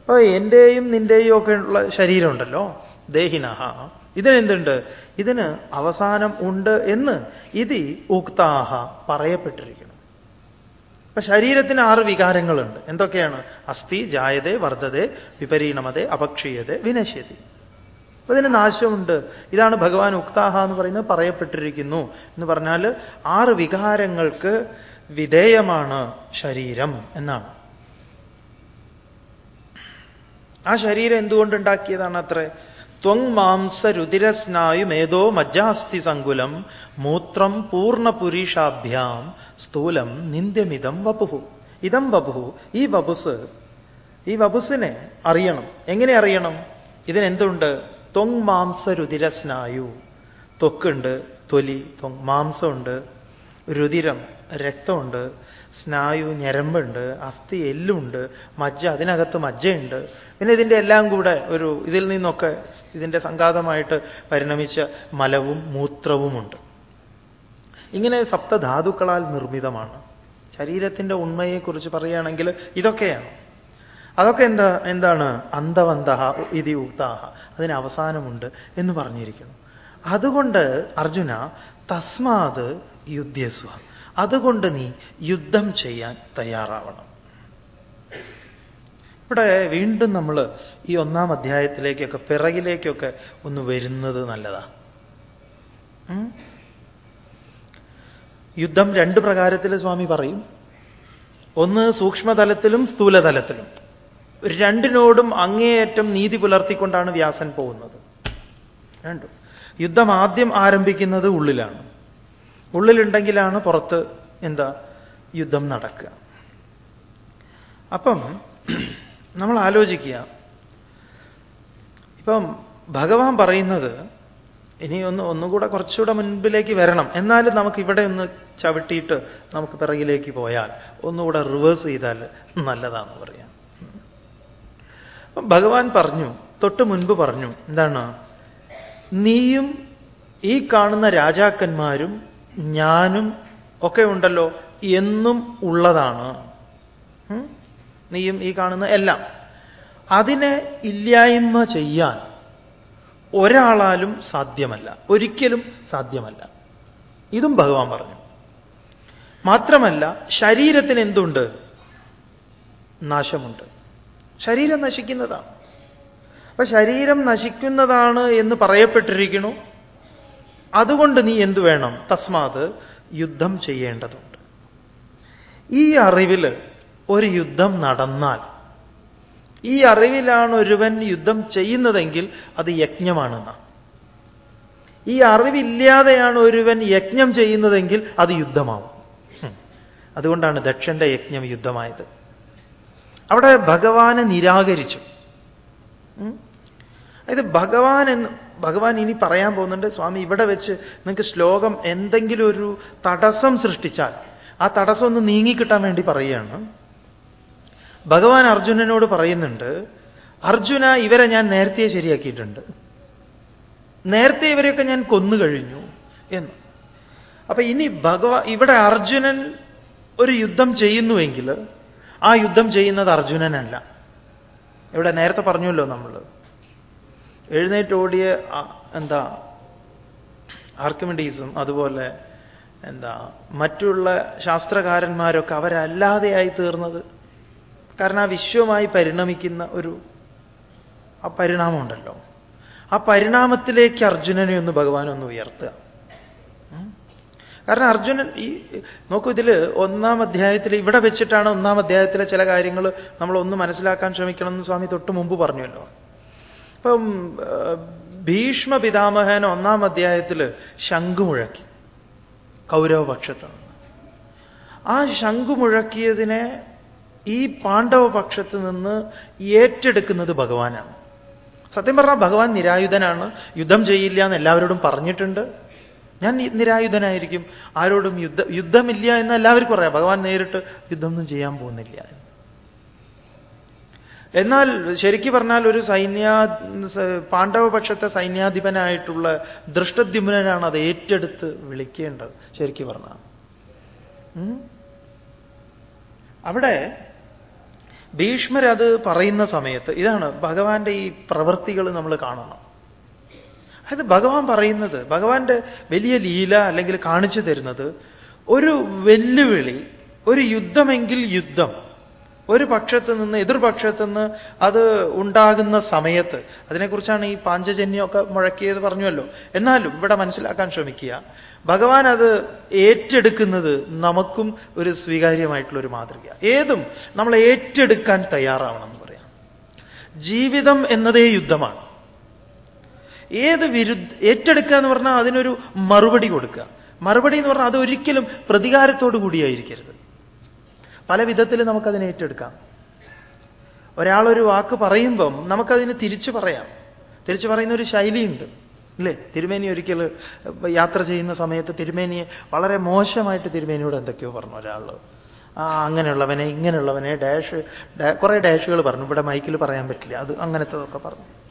അപ്പൊ എന്റെയും നിന്റെയും ഒക്കെ ഉള്ള ശരീരമുണ്ടല്ലോ ദേഹിനഹ. ഇതിനെന്തുണ്ട്? ഇതിന് അവസാനം ഉണ്ട് എന്ന് ഇത് ഉക്താഹ പറയപ്പെട്ടിരിക്കുന്നു. അപ്പൊ ശരീരത്തിന് ആറ് വികാരങ്ങളുണ്ട്. എന്തൊക്കെയാണ്? അസ്ഥി ജായതേ വർദ്ധതേ വിപരീണമതേ അപക്ഷീയതേ വിനശ്യതി. അപ്പൊ ഇതിന് നാശമുണ്ട്. ഇതാണ് ഭഗവാൻ ഉക്താഹ എന്ന് പറയുന്നത് പറയപ്പെട്ടിരിക്കുന്നു. എന്ന് പറഞ്ഞാൽ ആറ് വികാരങ്ങൾക്ക് വിധേയമാണ് ശരീരം എന്നാണ്. ആ ശരീരം എന്തുകൊണ്ടുണ്ടാക്കിയതാണ് അത്രേ? ത്വങ് മാംസ രുതിരസ്നായുമേതോ മജ്ജാസ്തി സങ്കുലം മൂത്രം പൂർണപുരീഷാഭ്യാം സ്ഥൂലം നിന്ദ്യമിതം വപുഹു. ഇതം വപുഹു. ഈ വപുസ് ഈ വപുസിനെ അറിയണം. എങ്ങനെ അറിയണം? ഇതിനെന്തുണ്ട്? ത്വങ് മാംസ രുതിരസ്നായു ത്വക്കുണ്ട് തൊലി ത്വങ് മാംസമുണ്ട് രുതിരം രക്തമുണ്ട് സ്നായു ഞരമ്പുണ്ട് അസ്ഥി എല്ലുണ്ട് മജ്ജ അതിനകത്ത് മജ്ജയുണ്ട്. പിന്നെ ഇതിന്റെ എല്ലാം കൂടെ ഒരു ഇതിൽ നിന്നൊക്കെ ഇതിന്റെ സംഘാതമായിട്ട് പരിണമിച്ച മലവും മൂത്രവുമുണ്ട്. ഇങ്ങനെ സപ്തധാതുക്കളാൽ നിർമ്മിതമാണ്. ശരീരത്തിന്റെ ഉണ്മയെക്കുറിച്ച് പറയുകയാണെങ്കിൽ ഇതൊക്കെയാണ്. അതൊക്കെ എന്താ എന്താണ്? അന്തവന്തഹ ഇതി ഉക്താഹ. അതിന് അവസാനമുണ്ട് എന്ന് പറഞ്ഞിരിക്കുന്നു. അതുകൊണ്ട് അർജുന തസ്മാത് യുദ്ധസ്വ. അതുകൊണ്ട് നീ യുദ്ധം ചെയ്യാൻ തയ്യാറാവണം. ഇവിടെ വീണ്ടും നമ്മൾ ഈ ഒന്നാം അധ്യായത്തിലേക്കൊക്കെ പിറകിലേക്കൊക്കെ ഒന്ന് വരുന്നത് നല്ലതാ. യുദ്ധം രണ്ട് പ്രകാരത്തിൽ സ്വാമി പറയും. ഒന്ന് സൂക്ഷ്മതലത്തിലും സ്ഥൂലതലത്തിലും. രണ്ടിനോടും അങ്ങേയറ്റം നീതി പുലർത്തിക്കൊണ്ടാണ് വ്യാസൻ പോകുന്നത്. രണ്ടും. യുദ്ധം ആദ്യം ആരംഭിക്കുന്നത് ഉള്ളിലാണ്. ഉള്ളിലുണ്ടെങ്കിലാണ് പുറത്ത് എന്താ യുദ്ധം നടക്കുക. അപ്പം നമ്മൾ ആലോചിക്കുക. ഇപ്പം ഭഗവാൻ പറയുന്നത് ഇനി ഒന്ന് ഒന്നുകൂടെ കുറച്ചുകൂടെ മുൻപിലേക്ക് വരണം. എന്നാലും നമുക്ക് ഇവിടെ ഒന്ന് ചവിട്ടിയിട്ട് നമുക്ക് പിറകിലേക്ക് പോയാൽ ഒന്നുകൂടെ റിവേഴ്സ് ചെയ്താൽ നല്ലതാണെന്ന് പറയാം. ഭഗവാൻ പറഞ്ഞു തൊട്ട് മുൻപ് പറഞ്ഞു എന്താണ്? നീയും ഈ കാണുന്ന രാജാക്കന്മാരും ഞാനും ഒക്കെ ഉണ്ടല്ലോ എന്നും ഉള്ളതാണ്. നീയും ഈ കാണുന്ന എല്ലാം. അതിനെ ഇല്ലായ്മ ചെയ്യാൻ ഒരാളാലും സാധ്യമല്ല. ഒരിക്കലും സാധ്യമല്ല. ഇതും ഭഗവാൻ പറഞ്ഞു. മാത്രമല്ല ശരീരത്തിന് എന്തുണ്ട്? നാശമുണ്ട്. ശരീരം നശിക്കുന്നതാണ് അപ്പൊ ശരീരം നശിക്കുന്നതാണ് എന്ന് പറയപ്പെട്ടിരിക്കുന്നു. അതുകൊണ്ട് നീ എന്തു വേണം? തസ്മാത് യുദ്ധം ചെയ്യേണ്ടതുണ്ട്. ഈ അറിവിൽ ഒരു യുദ്ധം നടന്നാൽ ഈ അറിവിലാണ് ഒരുവൻ യുദ്ധം ചെയ്യുന്നതെങ്കിൽ അത് യജ്ഞമാണെന്നാണ് ഈ അറിവില്ലാതെയാണ് ഒരുവൻ യജ്ഞം ചെയ്യുന്നതെങ്കിൽ അത് യുദ്ധമാവും. അതുകൊണ്ടാണ് ദക്ഷന്റെ യജ്ഞം യുദ്ധമായത്. അവിടെ ഭഗവാനെ നിരാകരിച്ചു. അതായത് ഭഗവാൻ എന്ന് ഭഗവാൻ ഇനി പറയാൻ പോകുന്നുണ്ട് സ്വാമി ഇവിടെ വെച്ച് നിങ്ങൾക്ക് ശ്ലോകം എന്തെങ്കിലും ഒരു തടസ്സം സൃഷ്ടിച്ചാൽ ആ തടസ്സം ഒന്ന് നീങ്ങിക്കിട്ടാൻ വേണ്ടി പറയുകയാണ്. ഭഗവാൻ അർജുനനോട് പറയുന്നുണ്ട് അർജുന ഇവരെ ഞാൻ നേരത്തെ ശരിയാക്കിയിട്ടുണ്ട്. നേരത്തെ ഇവരെയൊക്കെ ഞാൻ കൊന്നു കഴിഞ്ഞു. എന്ന്. അപ്പൊ ഇനി ഭഗവാ ഇവിടെ അർജുനൻ ഒരു യുദ്ധം ചെയ്യുന്നുവെങ്കിൽ ആ യുദ്ധം ചെയ്യുന്നത് അർജുനനല്ല. ഇവിടെ നേരത്തെ പറഞ്ഞല്ലോ നമ്മൾ എഴുന്നേറ്റോടിയ എന്താ ആർക്കിമിഡീസും അതുപോലെ എന്താ മറ്റുള്ള ശാസ്ത്രകാരന്മാരൊക്കെ അവരല്ലാതെയായി തീർന്നത്. കാരണം ആ വിശ്വമായി പരിണമിക്കുന്ന ഒരു ആ പരിണാമമുണ്ടല്ലോ. ആ പരിണാമത്തിലേക്ക് അർജുനനെ ഒന്ന് ഭഗവാൻ ഒന്ന് ഉയർത്തുക. കാരണം അർജുനൻ ഈ നോക്കൂ ഇതിൽ ഒന്നാം അധ്യായത്തിൽ ഇവിടെ വെച്ചിട്ടാണ് ഒന്നാം അധ്യായത്തിലെ ചില കാര്യങ്ങൾ നമ്മൾ ഒന്ന് മനസ്സിലാക്കാൻ ശ്രമിക്കണം എന്ന് സ്വാമി തൊട്ട് മുമ്പ് പറഞ്ഞല്ലോ. അപ്പം ഭീഷ്മ പിതാമഹൻ ഒന്നാം അധ്യായത്തിൽ ശംഖു മുഴക്കി. കൗരവപക്ഷത്ത് ആ ശംഖു മുഴക്കിയതിനെ ഈ പാണ്ഡവപക്ഷത്ത് നിന്ന് ഏറ്റെടുക്കുന്നത് ഭഗവാനാണ്. സത്യം പറഞ്ഞാൽ ഭഗവാൻ നിരായുധനാണ്. യുദ്ധം ചെയ്യില്ല എന്ന് എല്ലാവരോടും പറഞ്ഞിട്ടുണ്ട്. ഞാൻ നിരായുധനായിരിക്കും. ആരോടും യുദ്ധ യുദ്ധമില്ല എന്ന് എല്ലാവർക്കും പറയാം ഭഗവാൻ നേരിട്ട് യുദ്ധമൊന്നും ചെയ്യാൻ പോകുന്നില്ല. എന്ന്. എന്നാൽ ശരിക്കു പറഞ്ഞാൽ ഒരു സൈന്യാ പാണ്ഡവപക്ഷത്തെ സൈന്യാധിപനായിട്ടുള്ള ദൃഷ്ടദ്യുമ്നനാണ് അത് ഏറ്റെടുത്ത് വിളിക്കേണ്ടത്. ശരിക്കു പറഞ്ഞാൽ. അവിടെ ഭീഷ്മർ അത് പറയുന്ന സമയത്ത് ഇതാണ് ഭഗവാന്റെ ഈ പ്രവൃത്തികൾ നമ്മൾ കാണണം. അതായത് ഭഗവാൻ പറയുന്നത് ഭഗവാന്റെ വലിയ ലീല അല്ലെങ്കിൽ കാണിച്ചു തരുന്നത് ഒരു വെല്ലുവിളി ഒരു യുദ്ധമെങ്കിൽ യുദ്ധം. ഒരു പക്ഷത്ത് നിന്ന് എതിർപക്ഷത്ത് നിന്ന് അത് ഉണ്ടാകുന്ന സമയത്ത് അതിനെക്കുറിച്ചാണ് ഈ പാഞ്ചജന്യമൊക്കെ മുഴക്കിയത് പറഞ്ഞുവല്ലോ. എന്നാലും ഇവിടെ മനസ്സിലാക്കാൻ ശ്രമിക്കുക ഭഗവാൻ അത് ഏറ്റെടുക്കുന്നത് നമുക്കും ഒരു സ്വീകാര്യമായിട്ടുള്ള ഒരു മാതൃക ഏതും നമ്മൾ ഏറ്റെടുക്കാൻ തയ്യാറാവണം എന്ന് പറയാം. ജീവിതം എന്നതേ യുദ്ധമാണ്. ഏത് വിരുദ്ധ ഏറ്റെടുക്കുക എന്ന് പറഞ്ഞാൽ അതിനൊരു മറുപടി കൊടുക്കുക. മറുപടി എന്ന് പറഞ്ഞാൽ അതൊരിക്കലും പ്രതികാരത്തോടു കൂടിയായിരിക്കരുത്. പല വിധത്തിൽ നമുക്കതിനെ ഏറ്റെടുക്കാം. ഒരാളൊരു വാക്ക് പറയുമ്പം നമുക്കതിന് തിരിച്ചു പറയാം. തിരിച്ചു പറയുന്ന ഒരു ശൈലിയുണ്ട് അല്ലേ? തിരുമേനി ഒരിക്കൽ യാത്ര ചെയ്യുന്ന സമയത്ത് തിരുമേനിയെ വളരെ മോശമായിട്ട് തിരുമേനിയോട് എന്തൊക്കെയോ പറഞ്ഞു ഒരാൾ ആ അങ്ങനെയുള്ളവനെ ഇങ്ങനെയുള്ളവനെ ഡാഷ് കുറേ ഡാഷുകൾ പറഞ്ഞു. ഇവിടെ മൈക്കിൽ പറയാൻ പറ്റില്ല. അത് അങ്ങനത്തതൊക്കെ പറഞ്ഞു.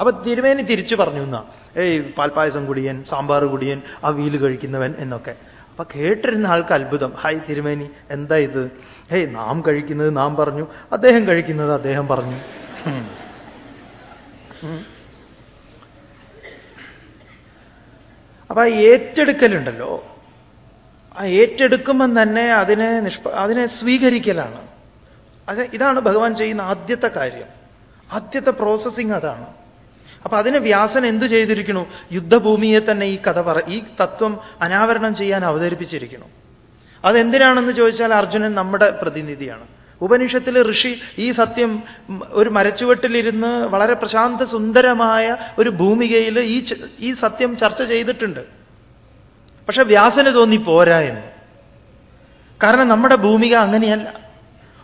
അപ്പൊ തിരുമേനി തിരിച്ചു പറഞ്ഞു എന്നാ. ഏയ് പാൽപ്പായസം കുടിയൻ സാമ്പാർ കുടിയൻ ആ വീൽ കഴിക്കുന്നവൻ എന്നൊക്കെ. അപ്പൊ കേട്ടിരുന്ന ആൾക്ക് അത്ഭുതം. ഹായ് തിരുമേനി എന്താ ഇത്? ഹേയ് നാം കഴിക്കുന്നത് നാം പറഞ്ഞു. അദ്ദേഹം കഴിക്കുന്നത് അദ്ദേഹം പറഞ്ഞു. അപ്പൊ ഏറ്റെടുക്കലുണ്ടല്ലോ. ആ ഏറ്റെടുക്കുമ്പം തന്നെ അതിനെ നിഷ്പ അതിനെ സ്വീകരിക്കലാണ്. അത് ഇതാണ് ഭഗവാൻ ചെയ്യുന്ന ആദ്യത്തെ കാര്യം. ആദ്യത്തെ പ്രോസസ്സിങ് അതാണ്. അപ്പൊ അതിന് വ്യാസൻ എന്തു ചെയ്തിരിക്കണു യുദ്ധഭൂമിയെ തന്നെ ഈ കഥ പറ ഈ തത്വം അനാവരണം ചെയ്യാൻ അവതരിപ്പിച്ചിരിക്കണു അതെന്തിനാണെന്ന് ചോദിച്ചാൽ അർജുനൻ നമ്മുടെ പ്രതിനിധിയാണ്. ഉപനിഷത്തിൽ ഋഷി ഈ സത്യം ഒരു മരച്ചുവട്ടിലിരുന്ന് വളരെ പ്രശാന്ത സുന്ദരമായ ഒരു ഭൂമികയിൽ ഈ ഈ സത്യം ചർച്ച ചെയ്തിട്ടുണ്ട്. പക്ഷെ വ്യാസന് തോന്നി പോരാ എന്ന്. കാരണം നമ്മുടെ ഭൂമിക അങ്ങനെയല്ല.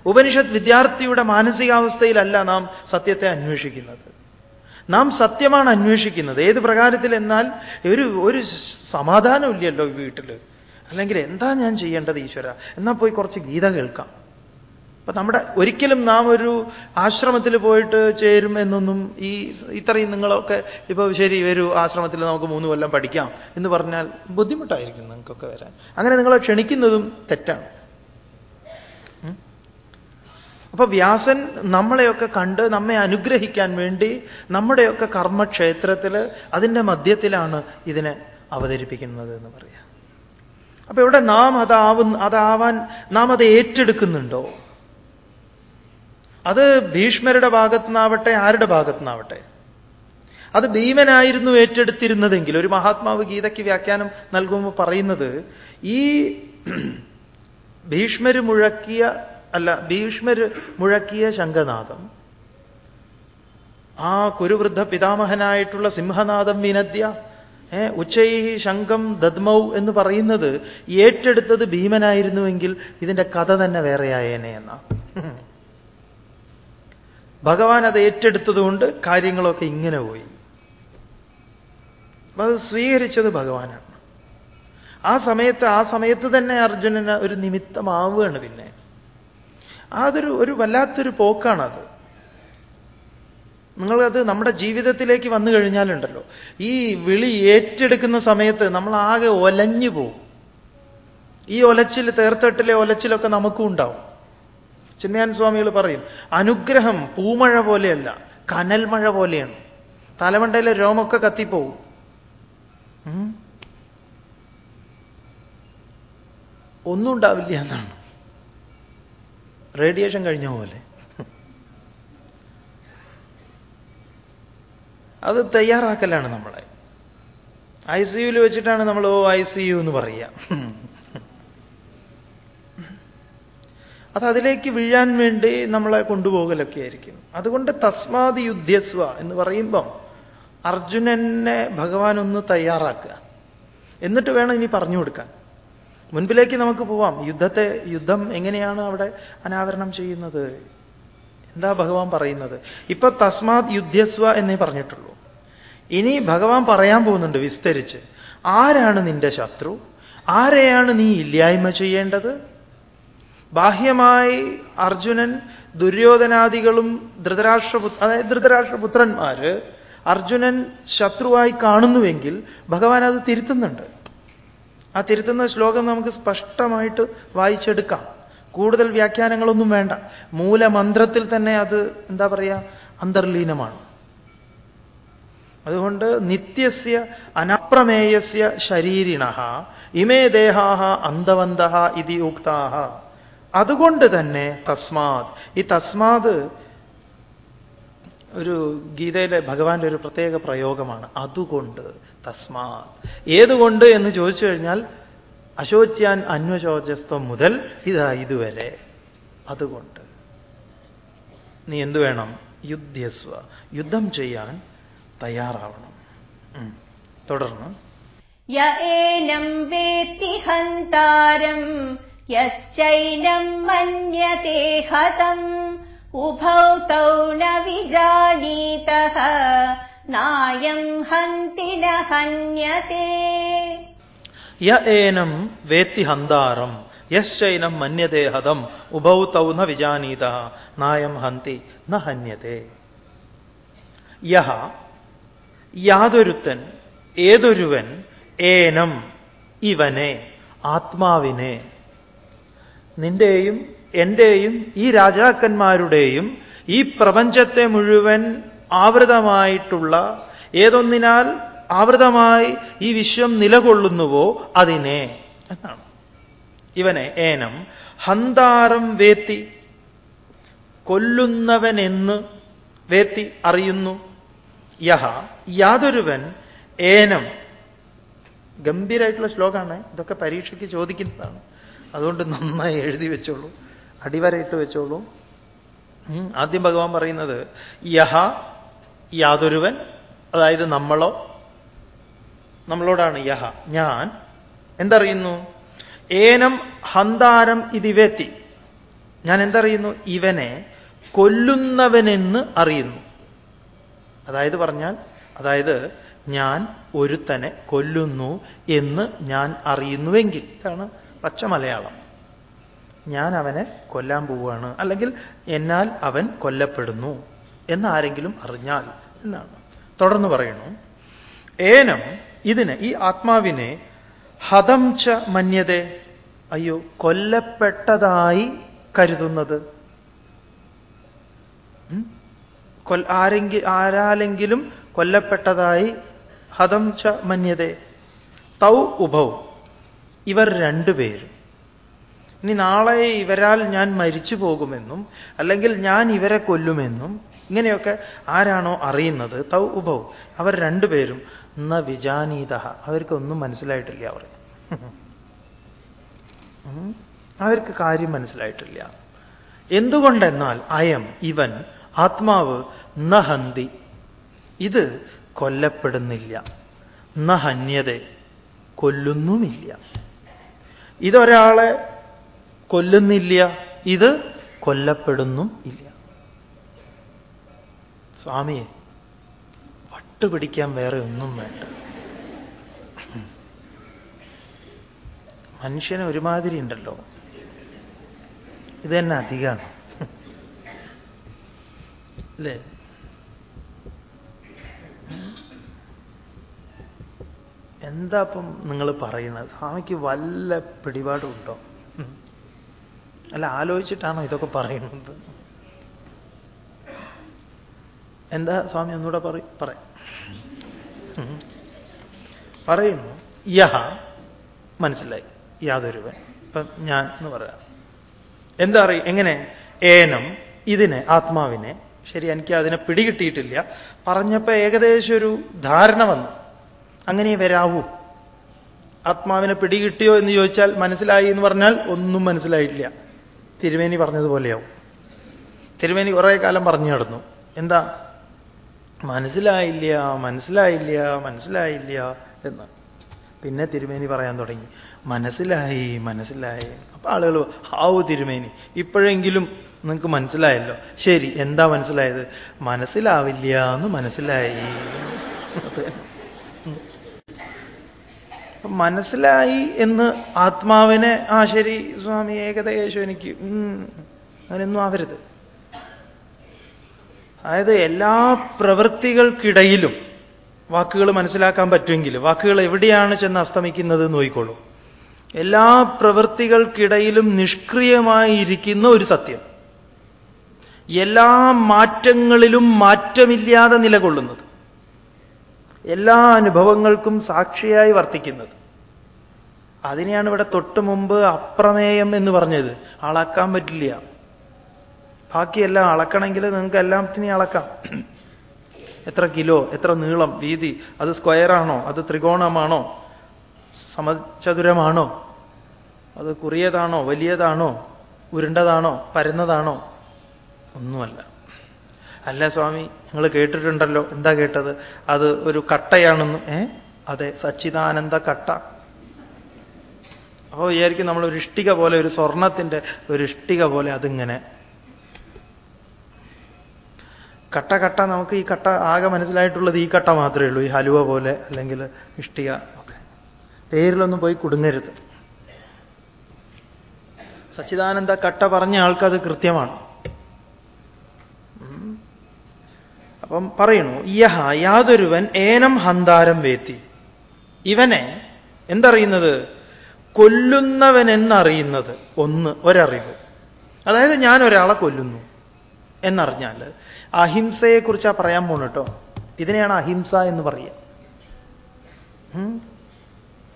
ഉപനിഷത്ത് വിദ്യാർത്ഥിയുടെ മാനസികാവസ്ഥയിലല്ല നാം സത്യത്തെ അന്വേഷിക്കുന്നത്. നാം സത്യമാണ് അന്വേഷിക്കുന്നത്. ഏത് പ്രകാരത്തിൽ എന്നാൽ ഒരു ഒരു സമാധാനമില്ലല്ലോ വീട്ടിൽ അല്ലെങ്കിൽ എന്താ ഞാൻ ചെയ്യേണ്ടത് ഈശ്വര? എന്നാൽ പോയി കുറച്ച് ഗീത കേൾക്കാം. അപ്പൊ നമ്മുടെ ഒരിക്കലും നാം ഒരു ആശ്രമത്തിൽ പോയിട്ട് ചേരും എന്നൊന്നും ഈ ഇത്രയും നിങ്ങളൊക്കെ ഇപ്പൊ ശരി ഒരു ആശ്രമത്തിൽ നമുക്ക് മൂന്ന് കൊല്ലം പഠിക്കാം എന്ന് പറഞ്ഞാൽ ബുദ്ധിമുട്ടായിരിക്കും നിങ്ങൾക്കൊക്കെ വരാൻ. അങ്ങനെ നിങ്ങളെ ക്ഷണിക്കുന്നതും തെറ്റാണ്. അപ്പൊ വ്യാസൻ നമ്മളെയൊക്കെ കണ്ട് നമ്മെ അനുഗ്രഹിക്കാൻ വേണ്ടി നമ്മുടെയൊക്കെ കർമ്മക്ഷേത്രത്തിൽ അതിന്റെ മധ്യത്തിലാണ് ഇതിനെ അവതരിപ്പിക്കുന്നത് എന്ന് പറയാം. അപ്പൊ ഇവിടെ നാം അതാവുന്ന അതാവാൻ നാം അത് ഏറ്റെടുക്കുന്നുണ്ടോ? അത് ഭീഷ്മരുടെ ഭാഗത്തുനിന്നാവട്ടെ ആരുടെ ഭാഗത്തുനിന്നാവട്ടെ? അത് ഭീമനായിരുന്നു ഏറ്റെടുത്തിരുന്നതെങ്കിൽ ഒരു മഹാത്മാവ് ഗീതയ്ക്ക് വ്യാഖ്യാനം നൽകുമ്പോൾ പറയുന്നത് ഈ ഭീഷ്മര് മുഴക്കിയ അല്ല ഭീഷ്മർ മുഴക്കിയ ശംഖനാദം. ആ കുരുവൃദ്ധ പിതാമഹനായിട്ടുള്ള സിംഹനാദം വിനദ്യ ഏ ഉച്ചൈ ശംഖം ദദ്മൗ എന്ന് പറയുന്നത് ഏറ്റെടുത്തത് ഭീമനായിരുന്നുവെങ്കിൽ ഇതിന്റെ കഥ തന്നെ വേറെയായേനെ എന്ന. ഭഗവാൻ അത് ഏറ്റെടുത്തതുകൊണ്ട് കാര്യങ്ങളൊക്കെ ഇങ്ങനെ പോയി. അത് സ്വീകരിച്ചത് ഭഗവാനാണ്. ആ സമയത്ത് ആ സമയത്ത് തന്നെ അർജുനന് ഒരു നിമിത്തമാവുകയാണ് പിന്നെ. അതൊരു ഒരു വല്ലാത്തൊരു പോക്കാണത്. നിങ്ങളത് നമ്മുടെ ജീവിതത്തിലേക്ക് വന്നു കഴിഞ്ഞാലുണ്ടല്ലോ. ഈ വിളി ഏറ്റെടുക്കുന്ന സമയത്ത് നമ്മൾ ആകെ ഒലഞ്ഞു പോവും. ഈ ഒലച്ചിൽ തേർത്തട്ടിലെ ഒലച്ചിലൊക്കെ നമുക്കും ഉണ്ടാവും. ചിന്മയാൻ സ്വാമികൾ പറയും അനുഗ്രഹം പൂമഴ പോലെയല്ല കനൽ മഴ പോലെയാണ്. തലമണ്ടയിലെ രോമൊക്കെ കത്തിപ്പോവും. ഒന്നും ഉണ്ടാവില്ല എന്നാണ്. റേഡിയേഷൻ കഴിഞ്ഞ പോലെ. അത് തയ്യാറാക്കലാണ് നമ്മളെ. ഐ സി യുവിൽ വെച്ചിട്ടാണ് നമ്മൾ ഓ ഐ സി യു എന്ന് പറയുക. അത് അതിലേക്ക് വീഴാൻ വേണ്ടി നമ്മളെ കൊണ്ടുപോകലൊക്കെ ആയിരിക്കും. അതുകൊണ്ട് തസ്മാതി യുദ്ധസ്വ എന്ന് പറയുമ്പം അർജുനനെ ഭഗവാൻ ഒന്ന് തയ്യാറാക്കുക. എന്നിട്ട് വേണം ഇനി പറഞ്ഞു കൊടുക്കാൻ. മുൻപിലേക്ക് നമുക്ക് പോവാം. യുദ്ധത്തെ യുദ്ധം എങ്ങനെയാണ് അവിടെ അനാവരണം ചെയ്യുന്നത്? എന്താ ഭഗവാൻ പറയുന്നത്? ഇപ്പൊ തസ്മാത് യുദ്ധസ്വ എന്നേ പറഞ്ഞിട്ടുള്ളൂ. ഇനി ഭഗവാൻ പറയാൻ പോകുന്നുണ്ട് വിസ്തരിച്ച്. ആരാണ് നിന്റെ ശത്രു? ആരെയാണ് നീ ഇല്ലായ്മ ചെയ്യേണ്ടത്? ബാഹ്യമായി അർജുനൻ ദുര്യോധനാദികളും ധൃതരാഷ്ട്രപുത്ര അതായത് ധൃതരാഷ്ട്രപുത്രന്മാര് അർജുനൻ ശത്രുവായി കാണുന്നുവെങ്കിൽ ഭഗവാൻ അത് തിരുത്തുന്നുണ്ട്. ആ തിരുത്തുന്ന ശ്ലോകം നമുക്ക് സ്പഷ്ടമായിട്ട് വായിച്ചെടുക്കാം. കൂടുതൽ വ്യാഖ്യാനങ്ങളൊന്നും വേണ്ട. മൂലമന്ത്രത്തിൽ തന്നെ അത് എന്താ പറയുക അന്തർലീനമാണ്. അതുകൊണ്ട് നിത്യസ്യ അനപ്രമേയസ്യ ശരീരിണ ഇമേ ദേഹാഹ അന്തവന്ത ഇതി ഉക്താഹ. അതുകൊണ്ട് തന്നെ തസ്മാത്. ഈ തസ്മാത് ഒരു ഗീതയിലെ ഭഗവാന്റെ ഒരു പ്രത്യേക പ്രയോഗമാണ്. അതുകൊണ്ട് തസ്മാ ഏതുകൊണ്ട് എന്ന് ചോദിച്ചു കഴിഞ്ഞാൽ അശോച്യാൻ അന്വശോചസ്ത്വം മുതൽ ഇതാ ഇതുവരെ. അതുകൊണ്ട്. നീ എന്തു വേണം? യുദ്ധസ്വ. യുദ്ധം ചെയ്യാൻ തയ്യാറാവണം. തുടർന്ന്. ഹന്താരം യൈനം ഹതം. उभौ तौ न विजानीतः नायं हन्ति न हन्यते യ ഏനം വേത്തി ഹന്താരം യശ്ചൈനം മന്യതേ ഹതം ഉഭൗ തൗ ന വിജാനീത നായം ഹന്തി ന ഹന്യത്തെ യഹ യാതൊരുത്തൻ ഏതൊരുവൻ ഏനം ഇവനെ ആത്മാവിനെ നിന്റെയും എന്റെയും ഈ രാജാക്കന്മാരുടെയും ഈ പ്രപഞ്ചത്തെ മുഴുവൻ ആവൃതമായിട്ടുള്ള ഏതൊന്നിനാൽ ആവൃതമായി ഈ വിശ്വം നിലകൊള്ളുന്നുവോ അതിനെ എന്നാണ്. ഇവനെ ഏനം ഹന്താരം വേത്തി കൊല്ലുന്നവനെന്ന് വേത്തി അറിയുന്നു. യഹ യാതൊരുവൻ ഏനം. ഗംഭീരായിട്ടുള്ള ശ്ലോകമാണ് ഇതൊക്കെ പരീക്ഷയ്ക്ക് ചോദിക്കുന്നതാണ്. അതുകൊണ്ട് നന്നായി എഴുതി വെച്ചോളൂ. അടിവരയിട്ട് വെച്ചോളൂ. ആദ്യം ഭഗവാൻ പറയുന്നത് യഹ യാതൊരുവൻ അതായത് നമ്മളോ നമ്മളോടാണ് യഹ ഞാൻ. എന്തറിയുന്നു? ഏനം ഹന്താരം ഇതിവേത്തി ഞാൻ എന്തറിയുന്നു? ഇവനെ കൊല്ലുന്നവനെന്ന് അറിയുന്നു. അതായത് പറഞ്ഞാൽ അതായത് ഞാൻ ഒരുത്തനെ കൊല്ലുന്നു എന്ന് ഞാൻ അറിയുന്നുവെങ്കിൽ. ഇതാണ് പച്ച മലയാളം ഞാൻ അവനെ കൊല്ലാൻ പോവുകയാണ്. അല്ലെങ്കിൽ എന്നാൽ അവൻ കൊല്ലപ്പെടുന്നു എന്നാരെങ്കിലും അറിഞ്ഞാൽ എന്നാണ്. തുടർന്ന് പറയുന്നു ഏനം ഇതിനെ ഈ ആത്മാവിനെ ഹതം ച മന്യതേ? അയ്യോ കൊല്ലപ്പെട്ടതായി കരുതുന്നത്. ആരെങ്കിൽ കൊൽ- ആരെങ്കി ആരാലെങ്കിലും കൊല്ലപ്പെട്ടതായി ഹതം ച മന്യതേ? തൗ ഉഭൗ. ഇവർ രണ്ടുപേരും. ഇനി നാളെ ഇവരാൽ ഞാൻ മരിച്ചു പോകുമെന്നും അല്ലെങ്കിൽ ഞാൻ ഇവരെ കൊല്ലുമെന്നും ഇങ്ങനെയൊക്കെ ആരാണോ അറിയുന്നത്? തൗ ഉപൗ. അവർ രണ്ടുപേരും ന വിജാനീത അവർക്കൊന്നും മനസ്സിലായിട്ടില്ല അവർ. അവർക്ക് കാര്യം മനസ്സിലായിട്ടില്ല. എന്തുകൊണ്ടെന്നാൽ അയം ഇവൻ ആത്മാവ് ന ഹന്തി ഇത് കൊല്ലപ്പെടുന്നില്ല. ന ഹന്യതെ കൊല്ലുന്നുമില്ല. ഇതൊരാളെ കൊല്ലുന്നില്ല. ഇത് കൊല്ലപ്പെടുന്നും ഇല്ല. സ്വാമിയെ വട്ടുപിടിക്കാൻ വേറെ ഒന്നും വേണ്ട. മനുഷ്യന് ഒരുമാതിരി ഉണ്ടല്ലോ. ഇത് തന്നെ അധികമാണ് അല്ലേ? എന്താ ഇപ്പം നിങ്ങൾ പറയുന്നത്? സ്വാമിക്ക് വല്ല പിടിപാടുണ്ടോ. അല്ല ആലോചിച്ചിട്ടാണോ ഇതൊക്കെ പറയുന്നത്? എന്താ സ്വാമി ഒന്നുകൂടെ പറ പറയാം. പറയുന്നു യഹ മനസ്സിലായി യാതൊരുവൻ. ഇപ്പം ഞാൻ എന്ന് പറയാം. എന്താ അറിയ എങ്ങനെ? ഏനം ഇതിനെ ആത്മാവിനെ ശരി എനിക്ക് അതിനെ പിടികിട്ടിയിട്ടില്ല. പറഞ്ഞപ്പോൾ ഏകദേശം ഒരു ധാരണ വന്നു. അങ്ങനെ വരാവൂ. ആത്മാവിനെ പിടികിട്ടിയോ എന്ന് ചോദിച്ചാൽ മനസ്സിലായി എന്ന് പറഞ്ഞാൽ ഒന്നും മനസ്സിലായിട്ടില്ല. തിരുമേനി പറഞ്ഞതുപോലെയാവും. തിരുമേനി കുറേ കാലം പറഞ്ഞു നടന്നു. എന്താ? മനസ്സിലായില്ല മനസ്സിലായില്ല മനസ്സിലായില്ല എന്ന്. പിന്നെ തിരുമേനി പറയാൻ തുടങ്ങി. മനസ്സിലായി മനസ്സിലായി. അപ്പൊ ആളുകൾ ഹാവു തിരുമേനി ഇപ്പോഴെങ്കിലും നിങ്ങൾക്ക് മനസ്സിലായല്ലോ. ശരി എന്താ മനസ്സിലായത്? മനസ്സിലാവില്ല എന്ന് മനസ്സിലായി. മനസ്സിലായി എന്ന് ആത്മാവിനെ ആ ശരി സ്വാമി ഏകദേശം എനിക്ക് അങ്ങനെയൊന്നും ആവരുത്. അതായത് എല്ലാ പ്രവൃത്തികൾക്കിടയിലും വാക്കുകൾ മനസ്സിലാക്കാൻ പറ്റുമെങ്കിൽ വാക്കുകൾ എവിടെയാണ് ചെന്ന് അസ്തമിക്കുന്നത് നോക്കിക്കോളൂ. എല്ലാ പ്രവൃത്തികൾക്കിടയിലും നിഷ്ക്രിയമായിരിക്കുന്ന ഒരു സത്യം. എല്ലാ മാറ്റങ്ങളിലും മാറ്റമില്ലാതെ നിലകൊള്ളുന്നത്. എല്ലാ അനുഭവങ്ങൾക്കും സാക്ഷിയായി വർത്തിക്കുന്നത്. അതിനെയാണ് ഇവിടെ തൊട്ട് മുമ്പ് അപ്രമേയം എന്ന് പറഞ്ഞത്. അളക്കാൻ പറ്റില്ല. ബാക്കിയെല്ലാം അളക്കണമെങ്കിൽ നിങ്ങൾക്ക് എല്ലാത്തിനെയും അളക്കാം. എത്ര കിലോ എത്ര നീളം വീതി അത് സ്ക്വയറാണോ അത് ത്രികോണമാണോ സമചതുരമാണോ അത് കുറിയതാണോ വലിയതാണോ ഉരുണ്ടതാണോ പരന്നതാണോ ഒന്നുമല്ല. അല്ല സ്വാമി നിങ്ങൾ കേട്ടിട്ടുണ്ടല്ലോ. എന്താ കേട്ടത്? അത് ഒരു കട്ടയാണെന്ന് ഏ? അതെ സച്ചിദാനന്ദ കട്ട. അപ്പോൾ വിചാരിക്കും നമ്മൾ ഒരു ഇഷ്ടിക പോലെ ഒരു സ്വർണത്തിന്റെ ഒരു ഇഷ്ടിക പോലെ അതിങ്ങനെ. കട്ട കട്ട നമുക്ക് ഈ കട്ട ആകെ മനസ്സിലായിട്ടുള്ളത് ഈ കട്ട മാത്രമേ ഉള്ളൂ. ഈ ഹലുവ പോലെ അല്ലെങ്കിൽ ഇഷ്ടിക ഒക്കെ. പേരിലൊന്നും പോയി കുടുങ്ങരുത്. സച്ചിദാനന്ദ കട്ട പറഞ്ഞ ആൾക്കത് കൃത്യമാണ്. അപ്പം പറയുന്നു യഹ യാതൊരുവൻ ഏനം ഹന്താരം വേത്തി. ഇവനെ എന്തറിയുന്നത്? കൊല്ലുന്നവൻ എന്നറിയുന്നത് ഒന്ന് ഒരറിവ്. അതായത് ഞാൻ ഒരാളെ കൊല്ലുന്നു എന്നറിഞ്ഞാൽ അഹിംസയെക്കുറിച്ചാ പറയാൻ പോണു കേട്ടോ ഇതിനെയാണ് അഹിംസ എന്ന് പറയുക.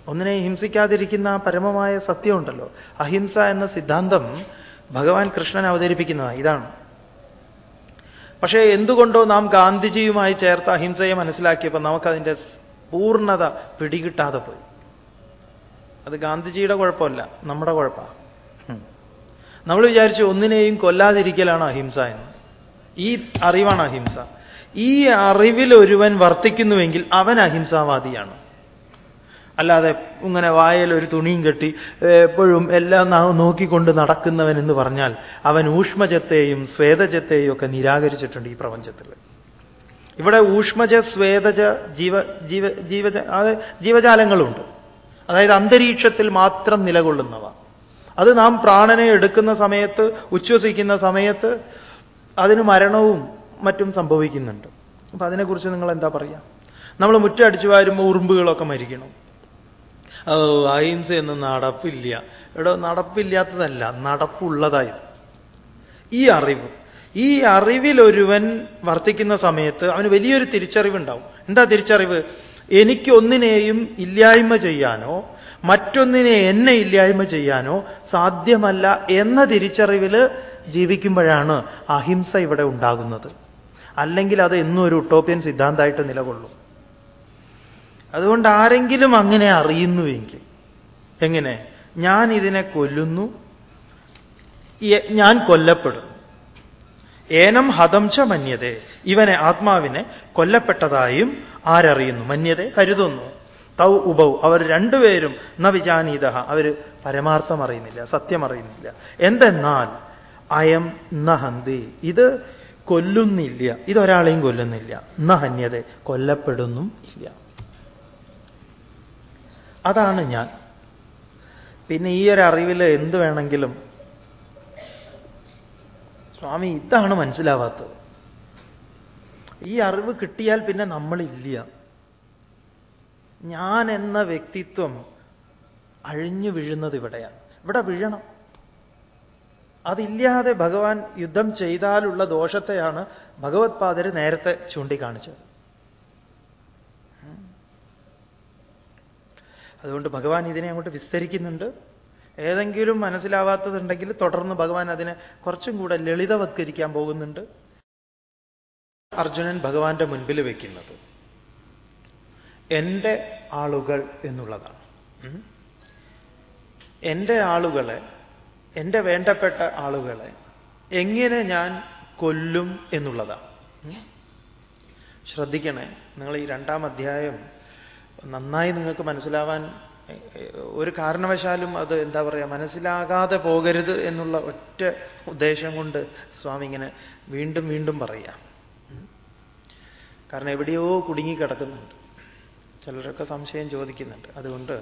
ഒന്നിനെ ഹിംസിക്കാതിരിക്കുന്ന പരമമായ സത്യമുണ്ടല്ലോ. അഹിംസ എന്ന സിദ്ധാന്തം ഭഗവാൻ കൃഷ്ണൻ അവതരിപ്പിക്കുന്നതാണ് ഇതാണ്. പക്ഷേ എന്തുകൊണ്ടോ നാം ഗാന്ധിജിയുമായി ചേർത്ത അഹിംസയെ മനസ്സിലാക്കിയപ്പോൾ നമുക്കതിന്റെ പൂർണത പിടികിട്ടാതെ പോയി. അത് ഗാന്ധിജിയുടെ കുഴപ്പമല്ല നമ്മുടെ കുഴപ്പമാണ് നമ്മൾ വിചാരിച്ചു ഒന്നിനെയും കൊല്ലാതിരിക്കലാണ് അഹിംസ എന്ന്. ഈ അറിവാണ് അഹിംസ. ഈ അറിവിൽ ഒരുവൻ വർത്തിക്കുന്നുവെങ്കിൽ അവൻ അഹിംസാവാദിയാണ്. അല്ലാതെ ഇങ്ങനെ വായയിൽ ഒരു തുണിയും കെട്ടി എപ്പോഴും എല്ലാം നോക്കിക്കൊണ്ട് നടക്കുന്നവൻ എന്ന് പറഞ്ഞാൽ അവൻ ഊഷ്മജത്തെയും സ്വേദജത്തെയും ഒക്കെ നിരാകരിച്ചിട്ടുണ്ട് ഈ പ്രപഞ്ചത്തിൽ. ഇവിടെ ഊഷ്മജ സ്വേദജ ജീവ ജീവ ജീവജ അത് ജീവജാലങ്ങളുണ്ട്. അതായത് അന്തരീക്ഷത്തിൽ മാത്രം നിലകൊള്ളുന്നവ. അത് നാം പ്രാണനെ എടുക്കുന്ന സമയത്ത് ഉച്ഛ്വസിക്കുന്ന സമയത്ത് അതിന് മരണവും മറ്റും സംഭവിക്കുന്നുണ്ട്. അപ്പൊ അതിനെക്കുറിച്ച് നിങ്ങൾ എന്താ പറയുക നമ്മൾ മുറ്റടിച്ചു വാരുമ്പോൾ ഉറുമ്പുകളൊക്കെ മരിക്കണം. ഓ എന്ന് നടപ്പില്ല. എടോ നടപ്പില്ലാത്തതല്ല നടപ്പുള്ളതായി. ഈ അറിവ് ഈ അറിവിലൊരുവൻ വർത്തിക്കുന്ന സമയത്ത് അവന് വലിയൊരു തിരിച്ചറിവുണ്ടാവും. എന്താ തിരിച്ചറിവ്? എനിക്കൊന്നിനെയും ഇല്ലായ്മ ചെയ്യാനോ മറ്റൊന്നിനെ എന്നെ ഇല്ലായ്മ ചെയ്യാനോ സാധ്യമല്ല എന്ന തിരിച്ചറിവിൽ ജീവിക്കുമ്പോഴാണ് അഹിംസ ഇവിടെ ഉണ്ടാകുന്നത്. അല്ലെങ്കിൽ അത് എന്നും ഒരു ഉട്ടോപ്യൻ സിദ്ധാന്തമായിട്ട് നിലകൊള്ളും. അതുകൊണ്ട് ആരെങ്കിലും അങ്ങനെ അറിയുന്നുവെങ്കിൽ എങ്ങനെ? ഞാൻ ഇതിനെ കൊല്ലുന്നു ഞാൻ കൊല്ലപ്പെടും ഏനം ഹതം ച മന്യതേ. ഇവനെ ആത്മാവിനെ കൊല്ലപ്പെട്ടതായും ആരറിയുന്നു. മന്യതെ കരുതുന്നു. തൗ ഉഭൗ അവർ രണ്ടുപേരും ന വിജാനീത അവർ പരമാർത്ഥം അറിയുന്നില്ല സത്യം അറിയുന്നില്ല. എന്തെന്നാൽ അയം ന ഹന്തി. ഇത് കൊല്ലുന്നില്ല. ഇതൊരാളെയും കൊല്ലുന്നില്ല. ന ഹന്യത. കൊല്ലപ്പെടുന്നും ഇല്ല. അതാണ് ഞാൻ. പിന്നെ ഈ ഒരു അറിവിൽ എന്ത് വേണമെങ്കിലും. സ്വാമി ഇതാണ് മനസ്സിലാവാത്തത്. ഈ അറിവ് കിട്ടിയാൽ പിന്നെ നമ്മളില്ല. ഞാൻ എന്ന വ്യക്തിത്വം അഴിഞ്ഞു വീഴുന്നത് ഇവിടെയാണ്. ഇവിടെ വീഴണം. അതില്ലാതെ ഭഗവാൻ യുദ്ധം ചെയ്താലുള്ള ദോഷത്തെയാണ് ഭഗവത്പാദര് നേരത്തെ ചൂണ്ടിക്കാണിച്ചത്. അതുകൊണ്ട് ഭഗവാൻ ഇതിനെ അങ്ങോട്ട് വിസ്തരിക്കുന്നുണ്ട്. ഏതെങ്കിലും മനസ്സിലാവാത്തതുണ്ടെങ്കിൽ തുടർന്ന് ഭഗവാൻ അതിനെ കുറച്ചും കൂടെ ലളിതവത്കരിക്കാൻ പോകുന്നുണ്ട്. അർജുനൻ ഭഗവാന്റെ മുൻപിൽ വയ്ക്കുന്നത് എന്റെ ആളുകൾ എന്നുള്ളതാണ്. എന്റെ ആളുകളെ എന്റെ വേണ്ടപ്പെട്ട ആളുകളെ എങ്ങനെ ഞാൻ കൊല്ലും എന്നുള്ളതാണ്. ശ്രദ്ധിക്കണേ നിങ്ങൾ ഈ രണ്ടാം അധ്യായം നന്നായി നിങ്ങൾക്ക് മനസ്സിലാവാൻ ഒരു കാരണവശാലും അത് എന്താ പറയുക മനസ്സിലാകാതെ പോകരുത് എന്നുള്ള ഒറ്റ ഉദ്ദേശം കൊണ്ട് സ്വാമി ഇങ്ങനെ വീണ്ടും വീണ്ടും പറയാം. കാരണം എവിടെയോ കുടുങ്ങിക്കിടക്കുന്നുണ്ട് ചിലരൊക്കെ സംശയം ചോദിക്കുന്നുണ്ട്. അതുകൊണ്ട്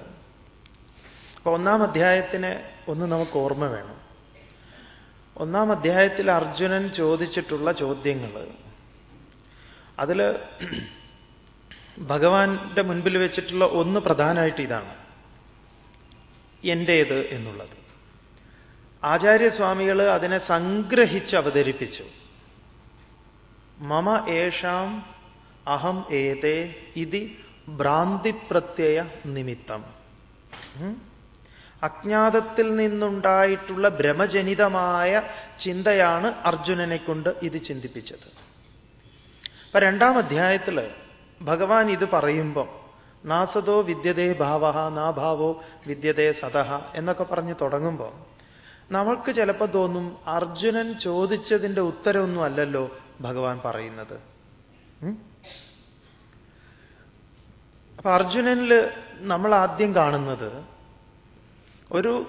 അപ്പൊ ഒന്നാം അധ്യായത്തിന് ഒന്ന് നമുക്ക് ഓർമ്മ വേണം. ഒന്നാം അധ്യായത്തിൽ അർജുനൻ ചോദിച്ചിട്ടുള്ള ചോദ്യങ്ങൾ അതിൽ ഭഗവാന്റെ മുൻപിൽ വെച്ചിട്ടുള്ള ഒന്ന് പ്രധാനമായിട്ട് ഇതാണ്. എന്റേത് എന്നുള്ളത്. ആചാര്യസ്വാമികൾ അതിനെ സംഗ്രഹിച്ച് അവതരിപ്പിച്ചു. മമ ഏഷാം അഹം ഏതേ ഇതി ഭ്രാന്തിപ്രത്യയ നിമിത്തം. അജ്ഞാതത്തിൽ നിന്നുണ്ടായിട്ടുള്ള ഭ്രമജനിതമായ ചിന്തയാണ് അർജുനനെ കൊണ്ട് ഇത് ചിന്തിപ്പിച്ചത്. അപ്പൊ രണ്ടാം അധ്യായത്തിൽ ഭഗവാൻ ഇത് പറയുമ്പം നാസതോ വിദ്യതേ ഭാവ നാഭാവോ വിദ്യതേ സതഹ എന്നൊക്കെ പറഞ്ഞ് തുടങ്ങുമ്പോൾ നമുക്ക് ചിലപ്പോൾ തോന്നും അർജുനൻ ചോദിച്ചതിന്റെ ഉത്തരമൊന്നും അല്ലല്ലോ ഭഗവാൻ പറയുന്നത്. അപ്പൊ അർജുനനിൽ നമ്മൾ ആദ്യം കാണുന്നത് ഒരു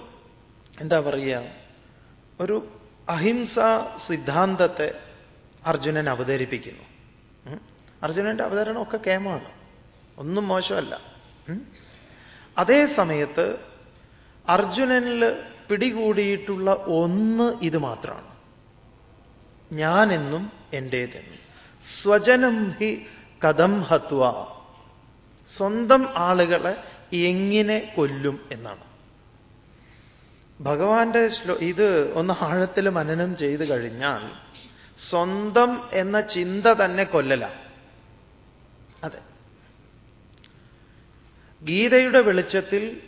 എന്താ പറയുക ഒരു അഹിംസ സിദ്ധാന്തത്തെ അർജുനൻ അവതരിപ്പിക്കുന്നു. അർജുനന്റെ അവതരണം ഒക്കെ കേമാണ്. ഒന്നും മോശമല്ല. അതേ സമയത്ത് അർജുനനിൽ പിടികൂടിയിട്ടുള്ള ഒന്ന് ഇത് മാത്രമാണ്. ഞാനെന്നും എന്റേതെന്നും സ്വജനം ഹി കഥം ഹത്വ. സ്വന്തം ആളുകളെ എങ്ങനെ കൊല്ലും എന്നാണ്. ഭഗവാന്റെ ശ്ലോ ഇത് ഒന്ന് ആഴത്തിൽ മനനം ചെയ്ത് കഴിഞ്ഞാൽ സ്വന്തം എന്ന ചിന്ത തന്നെ കൊല്ലല. അതെ. ഗീതയുടെ വെളിച്ചത്തിൽ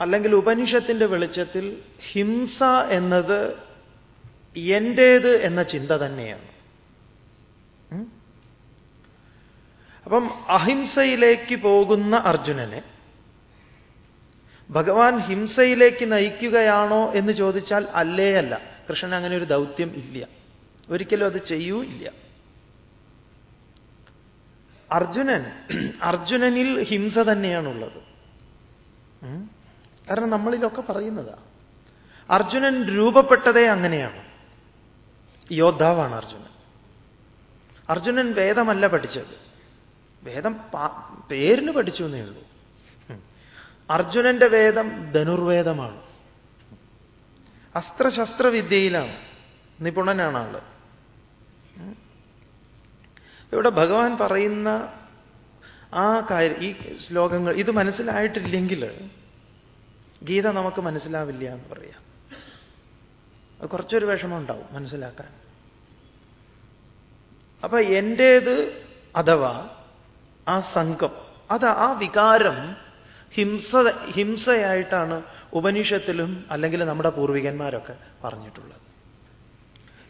അല്ലെങ്കിൽ ഉപനിഷത്തിന്റെ വെളിച്ചത്തിൽ ഹിംസ എന്നത് എന്റേത് എന്ന ചിന്ത തന്നെയാണ്. അപ്പം അഹിംസയിലേക്ക് പോകുന്ന അർജുനനെ ഭഗവാൻ ഹിംസയിലേക്ക് നയിക്കുകയാണോ എന്ന് ചോദിച്ചാൽ അല്ലേ അല്ല. കൃഷ്ണൻ അങ്ങനെ ഒരു ദൗത്യം ഇല്ല. ഒരിക്കലും അത് ചെയ്യൂ ഇല്ല അർജുനൻ അർജുനനിൽ ഹിംസ തന്നെയാണുള്ളത്. കാരണം നമ്മളിലൊക്കെ പറയുന്നതാ. അർജുനൻ രൂപപ്പെട്ടതേ അങ്ങനെയാണ്. യോദ്ധാവാണ് അർജുനൻ. അർജുനൻ വേദമല്ല പഠിച്ചത്. വേദം പേരിന് പഠിച്ചു എന്നേ ഉള്ളൂ. അർജുനന്റെ വേദം ധനുർവേദമാണ്. അസ്ത്രശസ്ത്രവിദ്യയിലാണ്. നിപുണനാണ് ആൾ ഇവിടെ ഭഗവാൻ പറയുന്ന ആ കാര്യം ഈ ശ്ലോകങ്ങൾ ഇത് മനസ്സിലായിട്ടില്ലെങ്കിൽ ഗീത നമുക്ക് മനസ്സിലാവില്ല എന്ന് പറയാം. അത് കുറച്ചൊരു വിഷമം ഉണ്ടാവും മനസ്സിലാക്കാൻ. അപ്പൊ എന്റേത് അഥവാ ആ സംഘം അത് ആ വികാരം ഹിംസ ഹിംസയായിട്ടാണ് ഉപനിഷത്തിലും അല്ലെങ്കിൽ നമ്മുടെ പൂർവികന്മാരൊക്കെ പറഞ്ഞിട്ടുള്ളത്.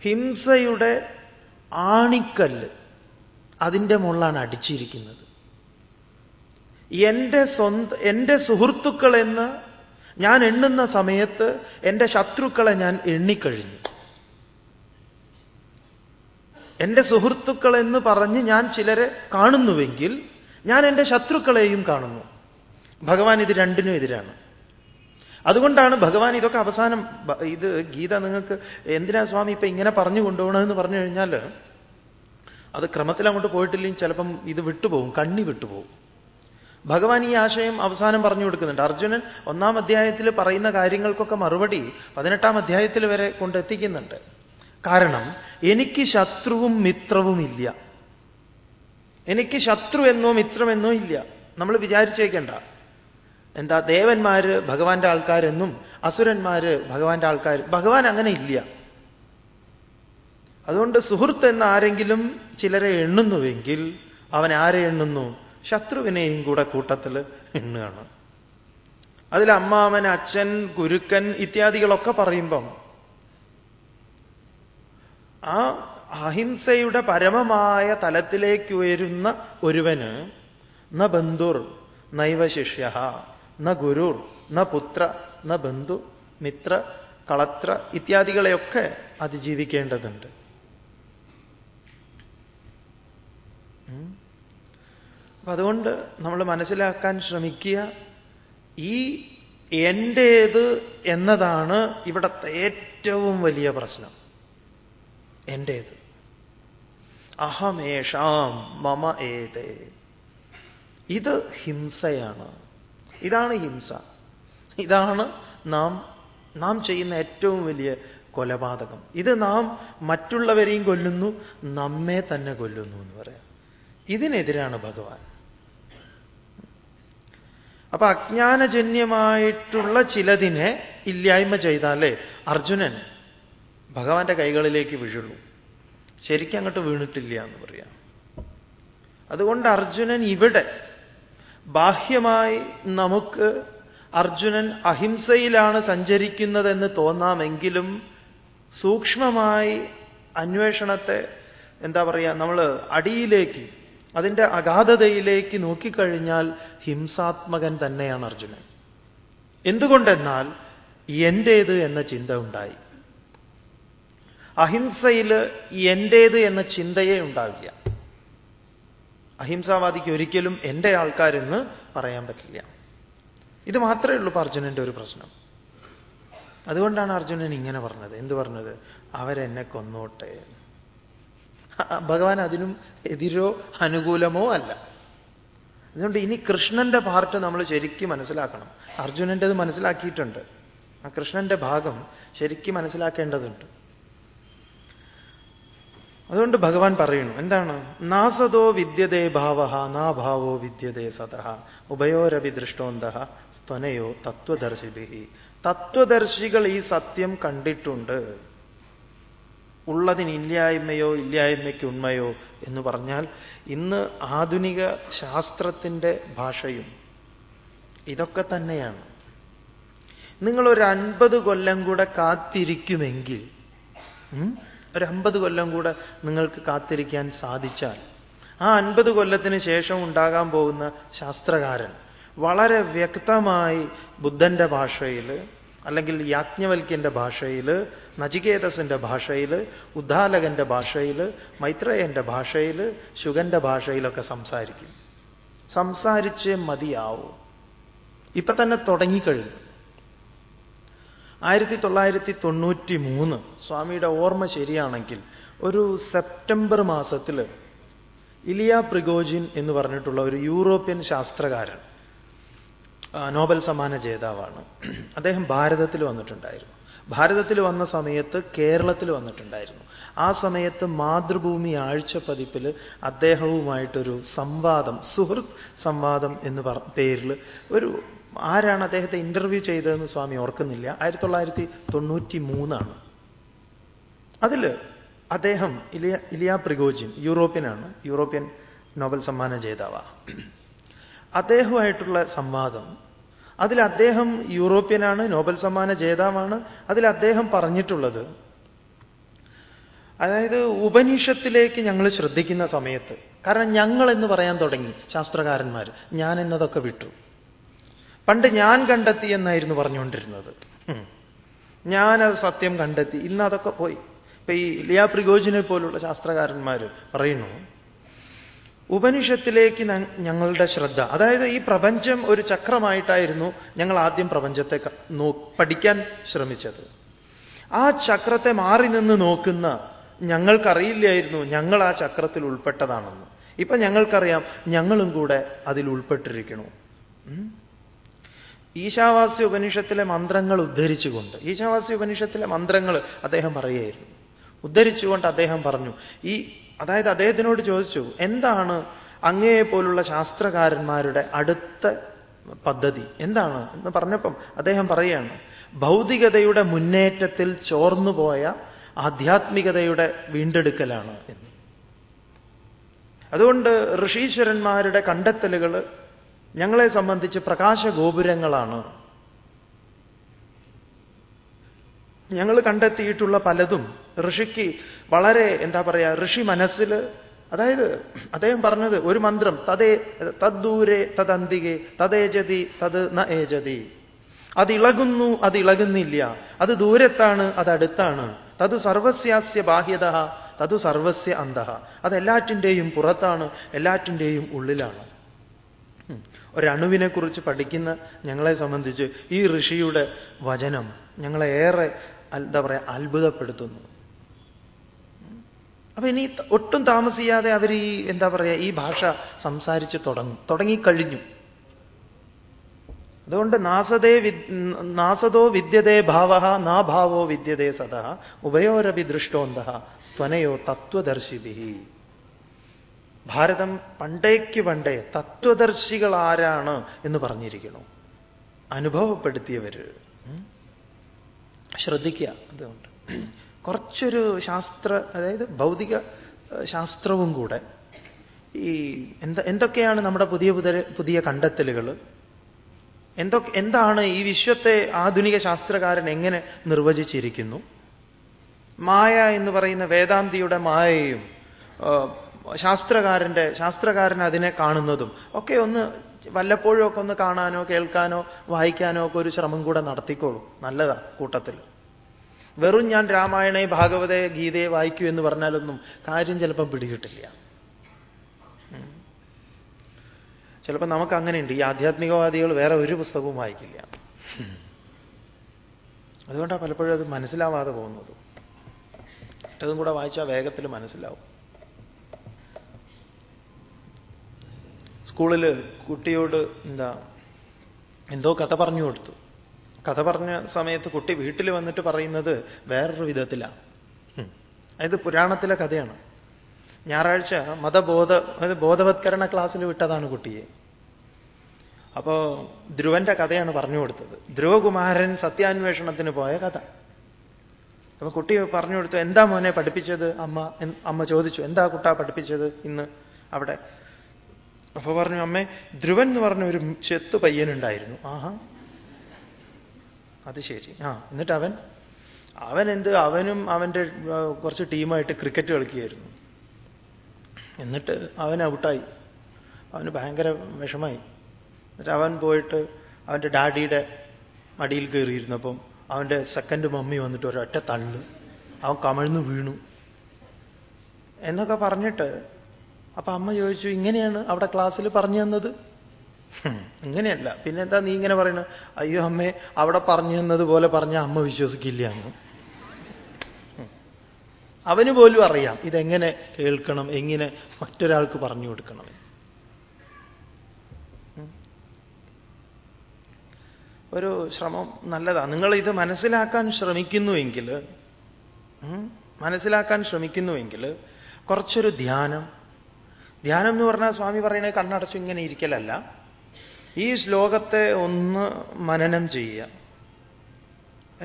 ഹിംസയുടെ ആണിക്കല്ല് അതിന്റെ മുകളിലാണ് അടിച്ചിരിക്കുന്നത്. എന്റെ സ്വന്ത എന്റെ സുഹൃത്തുക്കളെന്ന് ഞാൻ എണ്ണുന്ന സമയത്ത് എന്റെ ശത്രുക്കളെ ഞാൻ എണ്ണിക്കഴിഞ്ഞു. എന്റെ സുഹൃത്തുക്കളെന്ന് പറഞ്ഞ് ഞാൻ ചിലരെ കാണുന്നുവെങ്കിൽ ഞാൻ എന്റെ ശത്രുക്കളെയും കാണുന്നു. ഭഗവാൻ ഇത് രണ്ടിനും എതിരാണ്. അതുകൊണ്ടാണ് ഭഗവാൻ ഇതൊക്കെ അവസാനം ഇത് ഗീത നിങ്ങൾക്ക് എന്തിനാ സ്വാമി ഇപ്പൊ ഇങ്ങനെ പറഞ്ഞു കൊണ്ടുപോകണമെന്ന് പറഞ്ഞു കഴിഞ്ഞാൽ അത് ക്രമത്തിൽ അങ്ങോട്ട് പോയിട്ടില്ലെങ്കിൽ ചിലപ്പം ഇത് വിട്ടുപോകും കണ്ണി വിട്ടുപോകും. ഭഗവാൻ ഈ ആശയം അവസാനം പറഞ്ഞു കൊടുക്കുന്നുണ്ട്. അർജുനൻ ഒന്നാം അധ്യായത്തിൽ പറയുന്ന കാര്യങ്ങൾക്കൊക്കെ മറുപടി പതിനെട്ടാം അധ്യായത്തിൽ വരെ കൊണ്ടെത്തിക്കുന്നുണ്ട് കാരണം എനിക്ക് ശത്രുവും മിത്രവും ഇല്ല. എനിക്ക് ശത്രു എന്നോ മിത്രമെന്നോ ഇല്ല. നമ്മൾ വിചാരിച്ചേക്കണ്ട. എന്താ ദേവന്മാര് ഭഗവാന്റെ ആൾക്കാരെന്നും അസുരന്മാര് ഭഗവാന്റെ ആൾക്കാർ ഭഗവാൻ അങ്ങനെ ഇല്ല. അതുകൊണ്ട് സുഹൃത്ത് എന്ന് ആരെങ്കിലും ചിലരെ എണ്ണുന്നുവെങ്കിൽ അവൻ ആരെ എണ്ണുന്നു? ശത്രുവിനെയും കൂടെ കൂട്ടത്തിൽ എണ്ണുകയാണ്. അതിൽ അമ്മാവൻ അച്ഛൻ ഗുരുക്കൻ ഇത്യാദികളൊക്കെ പറയുമ്പം ആ അഹിംസയുടെ പരമമായ തലത്തിലേക്ക് ഉയരുന്ന ഒരുവന് ന ബന്ധുർ നൈവ ശിഷ്യ ന ഗുരുർ ന പുത്ര ന ബന്ധു മിത്ര കളത്ര ഇത്യാദികളെയൊക്കെ അതിജീവിക്കേണ്ടതുണ്ട്. അപ്പൊ അതുകൊണ്ട് നമ്മൾ മനസ്സിലാക്കാൻ ശ്രമിക്കുക ഈ എന്റേത് എന്നതാണ് ഇവിടത്തെ ഏറ്റവും വലിയ പ്രശ്നം. എന്റേത് അഹമേഷാം മമ ഏതേ. ഇത് ഹിംസയാണ്. ഇതാണ് ഹിംസ. ഇതാണ് നാം നാം ചെയ്യുന്ന ഏറ്റവും വലിയ കൊലപാതകം. ഇത് നാം മറ്റുള്ളവരെയും കൊല്ലുന്നു നമ്മെ തന്നെ കൊല്ലുന്നു എന്ന് പറയാം. ഇതിനെതിരാണ് ഭഗവാൻ. അപ്പൊ അജ്ഞാനജന്യമായിട്ടുള്ള ചിലതിനെ ഇല്ലായ്മ ചെയ്താലേ അർജുനൻ ഭഗവാന്റെ കൈകളിലേക്ക് വീഴുള്ളൂ. ശരിക്കും അങ്ങോട്ട് വീണിട്ടില്ല എന്ന് പറയാം. അതുകൊണ്ട് അർജുനൻ ഇവിടെ ബാഹ്യമായി നമുക്ക് അർജുനൻ അഹിംസയിലാണ് സഞ്ചരിക്കുന്നതെന്ന് തോന്നാമെങ്കിലും സൂക്ഷ്മമായി അന്വേഷണത്തെ എന്താ പറയുക നമ്മൾ അടിയിലേക്ക് അതിന്റെ അഗാധതയിലേക്ക് നോക്കിക്കഴിഞ്ഞാൽ ഹിംസാത്മകൻ തന്നെയാണ് അർജുനൻ. എന്തുകൊണ്ടെന്നാൽ എന്റേത് എന്ന ചിന്ത ഉണ്ടായി. അഹിംസയിൽ എന്റേത് എന്ന ചിന്തയേ ഉണ്ടാവില്ല. അഹിംസാവാദിക്ക് ഒരിക്കലും എന്റെ ആൾക്കാരെന്ന് പറയാൻ പറ്റില്ല. ഇത് മാത്രമേ ഉള്ളൂ അർജുനന്റെ ഒരു പ്രശ്നം. അതുകൊണ്ടാണ് അർജുനൻ ഇങ്ങനെ പറഞ്ഞത്. എന്ത് പറഞ്ഞത്? അവരെന്നെ കൊന്നോട്ടെ ഭഗവാൻ അതിനും എതിരോ അനുകൂലമോ അല്ല. അതുകൊണ്ട് ഇനി കൃഷ്ണന്റെ പാർട്ട് നമ്മൾ ശരിക്കും മനസ്സിലാക്കണം. അർജുനന്റെത് മനസ്സിലാക്കിയിട്ടുണ്ട്. ആ കൃഷ്ണന്റെ ഭാഗം ശരിക്കും മനസ്സിലാക്കേണ്ടതുണ്ട്. അതുകൊണ്ട് ഭഗവാൻ പറയുന്നു എന്താണ്? നാസതോ വിദ്യതേ ഭാവ നാ ഭാവോ വിദ്യതേ സത ഉഭയോരവി ദൃഷ്ടോന്ത സ്ത്വനയോ തത്വദർശിഭി തത്വദർശികൾ ഈ സത്യം കണ്ടിട്ടുണ്ട്. ഉള്ളതിന് ഇല്ലായ്മയോ ഇല്ലായ്മയ്ക്ക് ഉണ്മയോ എന്ന് പറഞ്ഞാൽ ഇന്ന് ആധുനിക ശാസ്ത്രത്തിന്റെ ഭാഷയും ഇതൊക്കെ തന്നെയാണ്. നിങ്ങളൊരു അൻപത് കൊല്ലം കൂടെ കാത്തിരിക്കുമെങ്കിൽ ഒരു അമ്പത് കൊല്ലം കൂടെ നിങ്ങൾക്ക് കാത്തിരിക്കാൻ സാധിച്ചാൽ ആ അൻപത് കൊല്ലത്തിന് ശേഷം ഉണ്ടാകാൻ പോകുന്ന ശാസ്ത്രകാരൻ വളരെ വ്യക്തമായി ബുദ്ധന്റെ ഭാഷയിൽ അല്ലെങ്കിൽ യാജ്ഞവൽക്യന്റെ ഭാഷയിൽ നചികേതസിന്റെ ഭാഷയിൽ ഉദ്ധാലകന്റെ ഭാഷയിൽ മൈത്രേയന്റെ ഭാഷയിൽ ശുഗന്റെ ഭാഷയിലൊക്കെ സംസാരിക്കും. സംസാരിച്ച് മതിയാവൂ. ഇപ്പൊ തന്നെ തുടങ്ങിക്കഴിഞ്ഞു. ആയിരത്തി തൊള്ളായിരത്തി തൊണ്ണൂറ്റി മൂന്ന് സ്വാമിയുടെ ഓർമ്മ ശരിയാണെങ്കിൽ ഒരു സെപ്റ്റംബർ മാസത്തിൽ ഇലിയ പ്രിഗോജിൻ എന്ന് പറഞ്ഞിട്ടുള്ള ഒരു യൂറോപ്യൻ ശാസ്ത്രകാരൻ നോബൽ സമ്മാന ജേതാവാണ്. അദ്ദേഹം ഭാരതത്തിൽ വന്നിട്ടുണ്ടായിരുന്നു. ഭാരതത്തിൽ വന്ന സമയത്ത് കേരളത്തിൽ വന്നിട്ടുണ്ടായിരുന്നു. ആ സമയത്ത് മാതൃഭൂമി ആഴ്ച പതിപ്പിൽ അദ്ദേഹവുമായിട്ടൊരു സംവാദം സുഹൃത്ത് സംവാദം എന്ന് പറ പേരിൽ ഒരു ആരാണ് അദ്ദേഹത്തെ ഇന്റർവ്യൂ ചെയ്തതെന്ന് സ്വാമി ഓർക്കുന്നില്ല. ആയിരത്തി തൊള്ളായിരത്തി തൊണ്ണൂറ്റി മൂന്നാണ് അതിൽ അദ്ദേഹം ഇലിയ ഇലിയ പ്രിഗോജിൻ യൂറോപ്യനാണ്. യൂറോപ്യൻ നോബൽ സമ്മാന ജേതാവ. അദ്ദേഹമായിട്ടുള്ള സംവാദം അതിൽ അദ്ദേഹം യൂറോപ്യനാണ് നോബൽ സമ്മാന ജേതാവാണ്. അതിൽ അദ്ദേഹം പറഞ്ഞിട്ടുള്ളത് അതായത് ഉപനിഷത്തിലേക്ക് ഞങ്ങൾ ശ്രദ്ധിക്കുന്ന സമയത്ത് കാരണം ഞങ്ങൾ എന്ന് പറയാൻ തുടങ്ങി ശാസ്ത്രകാരന്മാർ ഞാൻ എന്നതൊക്കെ വിട്ടു. പണ്ട് ഞാൻ കണ്ടെത്തി എന്നായിരുന്നു പറഞ്ഞുകൊണ്ടിരുന്നത്. ഞാനത് സത്യം കണ്ടെത്തി. ഇന്ന് അതൊക്കെ പോയി. ഇപ്പൊ ഈ ലിയാ പ്രിഗോജിനെ പോലുള്ള ശാസ്ത്രകാരന്മാർ പറയുന്നു ഉപനിഷത്തിലേക്ക് ഞങ്ങളുടെ ശ്രദ്ധ. അതായത് ഈ പ്രപഞ്ചം ഒരു ചക്രമായിട്ടായിരുന്നു ഞങ്ങൾ ആദ്യം പ്രപഞ്ചത്തെ പഠിക്കാൻ ശ്രമിച്ചത്. ആ ചക്രത്തെ മാറി നിന്ന് നോക്കുന്ന ഞങ്ങൾക്കറിയില്ലായിരുന്നു ഞങ്ങൾ ആ ചക്രത്തിൽ ഉൾപ്പെട്ടതാണെന്ന്. ഇപ്പൊ ഞങ്ങൾക്കറിയാം ഞങ്ങളും കൂടെ അതിൽ ഉൾപ്പെട്ടിരിക്കണു ഈശാവാസ്യ ഉപനിഷത്തിലെ മന്ത്രങ്ങൾ ഉദ്ധരിച്ചുകൊണ്ട് ഈശാവാസ്യ ഉപനിഷത്തിലെ മന്ത്രങ്ങൾ അദ്ദേഹം പറയുകയായിരുന്നു. ഉദ്ധരിച്ചുകൊണ്ട് അദ്ദേഹം പറഞ്ഞു ഈ അതായത് അദ്ദേഹത്തിനോട് ചോദിച്ചു എന്താണ് അങ്ങയെ പോലുള്ള ശാസ്ത്രകാരന്മാരുടെ അടുത്ത പദ്ധതി? എന്താണ്? എന്ന് പറഞ്ഞപ്പം അദ്ദേഹം പറയുകയാണ് ഭൗതികതയുടെ മുന്നേറ്റത്തിൽ ചോർന്നുപോയ ആധ്യാത്മികതയുടെ വീണ്ടെടുക്കലാണ് എന്ന്. അതുകൊണ്ട് ഋഷീശ്വരന്മാരുടെ കണ്ടെത്തലുകൾ ഞങ്ങളെ സംബന്ധിച്ച് പ്രകാശഗോപുരങ്ങളാണ്. ഞങ്ങൾ കണ്ടെത്തിയിട്ടുള്ള പലതും ഋഷിക്ക് വളരെ എന്താ പറയുക ഋഷി മനസ്സിൽ അതായത് അദ്ദേഹം പറഞ്ഞത് ഒരു മന്ത്രം തതേ തദ്ദൂരെ തദന്തികെ തതേജതി തത് ന ഏജതി അതിളകുന്നു അതിളകുന്നില്ല അത് ദൂരത്താണ് അത് അടുത്താണ്. തത് സർവസ്യാസ്യ ബാഹ്യത തത് സർവസ്യ അന്തഹ അതെല്ലാറ്റിന്റെയും പുറത്താണ് എല്ലാറ്റിന്റെയും ഉള്ളിലാണ്. ഒരണുവിനെ കുറിച്ച് പഠിക്കുന്ന ഞങ്ങളെ സംബന്ധിച്ച് ഈ ഋഷിയുടെ വചനം ഞങ്ങളെ ഏറെ എന്താ പറയുക അത്ഭുതപ്പെടുത്തുന്നു. അപ്പൊ ഇനി ഒട്ടും താമസിയാതെ അവർ ഈ എന്താ പറയുക ഈ ഭാഷ സംസാരിച്ച് തുടങ്ങും. തുടങ്ങിക്കഴിഞ്ഞു. അതുകൊണ്ട് നാസതേ നാസതോ വിദ്യതേ ഭാവ നാ ഭാവോ വിദ്യതേ സദ ഉഭയോരപി ദൃഷ്ടോന്ത സ്ത്വനയോ തത്വദർശിഭി ഭാരതം പണ്ടേക്ക് പണ്ടേ തത്വദർശികൾ ആരാണ് എന്ന് പറഞ്ഞിരിക്കണു അനുഭവപ്പെടുത്തിയവര്. ശ്രദ്ധിക്കുക. അതുകൊണ്ട് കുറച്ചൊരു ശാസ്ത്ര അതായത് ഭൗതിക ശാസ്ത്രവും കൂടെ ഈ എന്താ എന്തൊക്കെയാണ് നമ്മുടെ പുതിയ പുതിയ പുതിയ കണ്ടെത്തലുകൾ എന്തൊക്കെ എന്താണ് ഈ വിശ്വത്തെ ആധുനിക ശാസ്ത്രകാരൻ എങ്ങനെ നിർവചിച്ചിരിക്കുന്നു? മായ എന്ന് പറയുന്ന വേദാന്തിയുടെ മായയും ശാസ്ത്രകാരന്റെ ശാസ്ത്രകാരൻ അതിനെ കാണുന്നതും ഒക്കെ ഒന്ന് വല്ലപ്പോഴും ഒക്കെ ഒന്ന് കാണാനോ കേൾക്കാനോ വായിക്കാനോ ഒക്കെ ഒരു ശ്രമം കൂടെ നടത്തിക്കോളൂ. നല്ലതാ കൂട്ടത്തിൽ. വെറും ഞാൻ രാമായണേ ഭാഗവതേ ഗീതയെ വായിക്കൂ എന്ന് പറഞ്ഞാലൊന്നും കാര്യം ചിലപ്പം പിടികിട്ടില്ല. ചിലപ്പോൾ നമുക്ക് അങ്ങനെയുണ്ട്. ഈ ആധ്യാത്മികവാദികൾ വേറെ ഒരു പുസ്തകവും വായിക്കില്ല. അതുകൊണ്ടാണ് പലപ്പോഴും അത് മനസ്സിലാവാതെ പോകുന്നത്. മറ്റതും കൂടെ വായിച്ചാൽ വേഗത്തിൽ മനസ്സിലാവും. സ്കൂളിൽ കുട്ടിയോട് എന്താ എന്തോ കഥ പറഞ്ഞു കൊടുത്തു. കഥ പറഞ്ഞ സമയത്ത് കുട്ടി വീട്ടിൽ വന്നിട്ട് പറയുന്നത് വേറൊരു വിധത്തിലാണ് അതായത് പുരാണത്തിലെ കഥയാണ്. ഞായറാഴ്ച മതബോധ അതായത് ബോധവത്കരണ ക്ലാസ്സിൽ വിട്ടതാണ് കുട്ടിയെ. അപ്പോ ധ്രുവന്റെ കഥയാണ് പറഞ്ഞു കൊടുത്തത്. ധ്രുവകുമാരൻ സത്യാന്വേഷണത്തിന് പോയ കഥ. അപ്പൊ കുട്ടി പറഞ്ഞു കൊടുത്തു എന്താ മോനെ പഠിപ്പിച്ചത്? അമ്മ അമ്മ ചോദിച്ചു എന്താ കുട്ടാ പഠിപ്പിച്ചത്? ഇന്ന് അവിടെ. അപ്പൊ പറഞ്ഞു അമ്മേ ധ്രുവൻ എന്ന് പറഞ്ഞ ഒരു ചെത്ത് പയ്യനുണ്ടായിരുന്നു. ആഹാ അത് ശരി. ആ എന്നിട്ട് അവൻ? അവൻ എന്ത് അവനും അവന്റെ കുറച്ച് ടീമായിട്ട് ക്രിക്കറ്റ് കളിക്കുകയായിരുന്നു. എന്നിട്ട് അവൻ ഔട്ടായി. അവന് ഭയങ്കര വിഷമായി. എന്നിട്ട് അവൻ പോയിട്ട് അവന്റെ ഡാഡിയുടെ മടിയിൽ കയറിയിരുന്നപ്പം അവന്റെ സെക്കൻഡ് മമ്മി വന്നിട്ട് ഒരൊറ്റ തള്ളു. അവൻ കമഴ്ന്നു വീണു. എന്നൊക്കെ പറഞ്ഞിട്ട് അപ്പൊ അമ്മ ചോദിച്ചു ഇങ്ങനെയാണ് അവിടെ ക്ലാസ്സിൽ പറഞ്ഞു തന്നത്? ഇങ്ങനെയല്ല. പിന്നെന്താ നീ ഇങ്ങനെ പറയുന്നത് അയ്യോ അമ്മേ അവിടെ പറഞ്ഞു തന്നത് പോലെ പറഞ്ഞ അമ്മ വിശ്വസിക്കില്ല. അവന് പോലും അറിയാം ഇതെങ്ങനെ കേൾക്കണം? എങ്ങനെ മറ്റൊരാൾക്ക് പറഞ്ഞു കൊടുക്കണം? ഒരു ശ്രമം നല്ലതാണ് നിങ്ങൾ ഇത് മനസ്സിലാക്കാൻ ശ്രമിക്കുന്നുവെങ്കിൽ മനസ്സിലാക്കാൻ ശ്രമിക്കുന്നുവെങ്കിൽ കുറച്ചൊരു ധ്യാനം ധ്യാനം എന്ന് പറഞ്ഞാൽ സ്വാമി പറയുന്നത് കണ്ണടച്ചു ഇങ്ങനെ ഇരിക്കലല്ല. ഈ ശ്ലോകത്തെ ഒന്ന് മനനം ചെയ്യുക.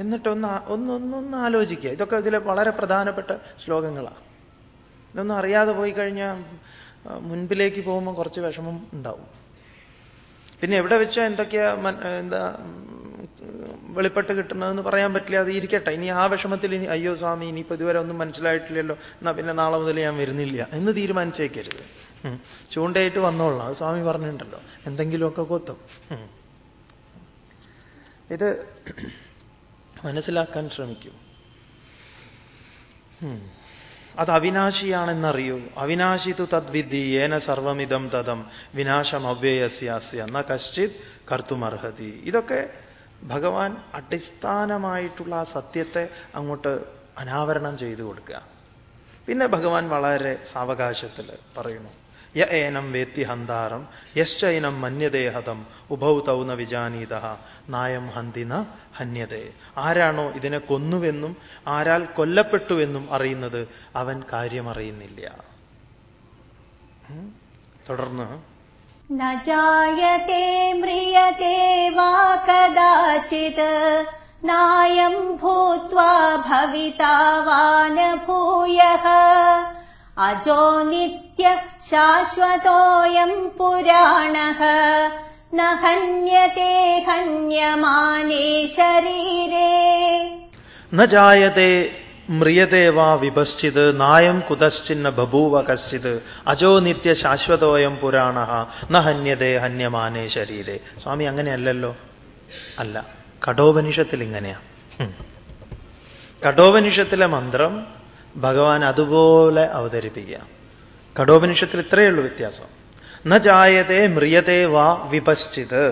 എന്നിട്ടൊന്ന് ഒന്നൊന്നൊന്ന് ആലോചിക്കുക. ഇതൊക്കെ ഇതിലെ വളരെ പ്രധാനപ്പെട്ട ശ്ലോകങ്ങളാണ് ഇതൊന്നും അറിയാതെ പോയി കഴിഞ്ഞാൽ മുൻപിലേക്ക് പോകുമ്പോൾ കുറച്ച് വിഷമം ഉണ്ടാവും. പിന്നെ എവിടെ വെച്ചാൽ എന്തൊക്കെയാ എന്താ വെളിപ്പെട്ട് കിട്ടുന്നതെന്ന് പറയാൻ പറ്റില്ല അത് ഇരിക്കട്ടെ. ഇനി ആ വിഷമത്തിൽ ഇനി അയ്യോ സ്വാമി ഇനിയിപ്പോൾ ഇതുവരെ ഒന്നും മനസ്സിലായിട്ടില്ലല്ലോ. എന്നാ പിന്നെ നാളെ മുതൽ ഞാൻ വരുന്നില്ല. എന്ന് തീരുമാനിച്ചേക്കരുത്. ചൂണ്ടയിട്ട് വന്നോളാം അത് സ്വാമി പറഞ്ഞിട്ടുണ്ടല്ലോ. എന്തെങ്കിലുമൊക്കെ കൊത്തും. ഇത് മനസ്സിലാക്കാൻ ശ്രമിക്കും. അത് അവിനാശിയാണെന്നറിയൂ. അവിനാശി തു തദ്വിധി ഏന സർവമിതം തതം വിനാശം അവ്യയസ്യാസ്യ എന്ന കശ്ചിത് കർത്തുമർഹതി. ഇതൊക്കെ ഭഗവാൻ അടിസ്ഥാനമായിട്ടുള്ള ആ സത്യത്തെ അങ്ങോട്ട് അനാവരണം ചെയ്തു കൊടുക്കുക. പിന്നെ ഭഗവാൻ വളരെ സാവകാശത്തിൽ പറയുന്നു യ ഏനം വേത്തി ഹന്താരം യശ്ചൈനം മന്യദേഹതം ഉഭൗ തൗന വിജാനീത നായം ഹന്തിന ഹന്യതേ. ആരാണോ ഇതിനെ കൊന്നുവെന്നും ആരാൽ കൊല്ലപ്പെട്ടുവെന്നും അറിയുന്നത് അവൻ കാര്യമറിയുന്നില്ല. തുടർന്ന് നജായത്തെ മ്രിയത്തെ വാ കദാചിത് നായം ഭൂത്വാ ഭവിതാവാന ഭൂയഃ അജോ നിത്യ ശാശ്വതോയം പുരാണഃ ന ഹന്യത്തെ ഹന്യമാനേ ശരീരേ ന ജായത്തെ മ്രിയത്തെ വാ വിഭശ്ചിത് നായം കുതശ്ചിന്ന ബഭൂവ കശ്ചിത് അജോ നിത്യ ശാശ്വതോയം പുരാണ ന ഹന്യതേ ഹന്യമാനേ ശരീരേ. സ്വാമി അങ്ങനെയല്ലല്ലോ? അല്ല കഠോപനിഷത്തിൽ ഇങ്ങനെയാ. കഠോപനിഷത്തിലെ മന്ത്രം ഭഗവാൻ അതുപോലെ അവതരിപ്പിക്കുക. കഠോപനിഷത്തിൽ ഇത്രയേ ഉള്ളൂ വ്യത്യാസം. ന ജായതേ മ്രിയതേ വാ വിഭശ്ചിത്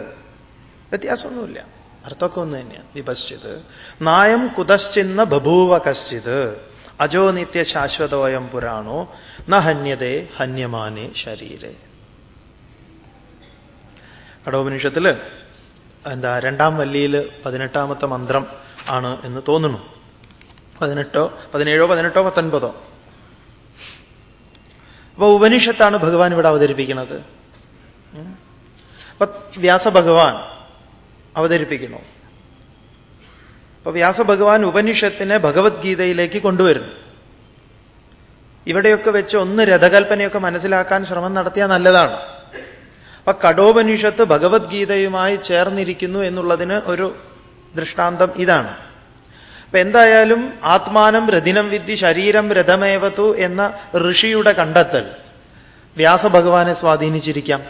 വ്യത്യാസമൊന്നുമില്ല. അർത്ഥമൊക്കെ ഒന്ന് തന്നെയാണ് വിഭശ്ചിത് നായം കുതശ്ചിന്ന ബഭൂവ കശ്ചിത്. അജോ നിത്യ ശാശ്വതോയം പുരാണോ. ന ഹന്യതേ ഹന്യമാനെ ശരീരെ. കടോപനിഷത്തിൽ എന്താ രണ്ടാം വല്ലിയിൽ പതിനെട്ടാമത്തെ മന്ത്രം ആണ് എന്ന് തോന്നുന്നു. പതിനെട്ടോ പതിനേഴോ പതിനെട്ടോ പത്തൊൻപതോ. അപ്പൊ ഉപനിഷത്താണ് ഭഗവാൻ ഇവിടെ അവതരിപ്പിക്കുന്നത്. അപ്പൊ വ്യാസഭഗവാൻ അവതരിപ്പിക്കുന്നു. അപ്പൊ വ്യാസഭഗവാൻ ഉപനിഷത്തിനെ ഭഗവത്ഗീതയിലേക്ക് കൊണ്ടുവരുന്നു. ഇവിടെയൊക്കെ വെച്ച് ഒന്ന് രഥകൽപ്പനയൊക്കെ മനസ്സിലാക്കാൻ ശ്രമം നടത്തിയാൽ നല്ലതാണ്. അപ്പൊ കടോപനിഷത്ത് ഭഗവത്ഗീതയുമായി ചേർന്നിരിക്കുന്നു എന്നുള്ളതിന് ഒരു ദൃഷ്ടാന്തം ഇതാണ്. അപ്പൊ എന്തായാലും ആത്മാനം രഥിനം വിദ്യ ശരീരം രഥമേവതു എന്ന ഋഷിയുടെ കണ്ടെത്തൽ വ്യാസഭഗവാനെ സ്വാധീനിച്ചിരിക്കാം.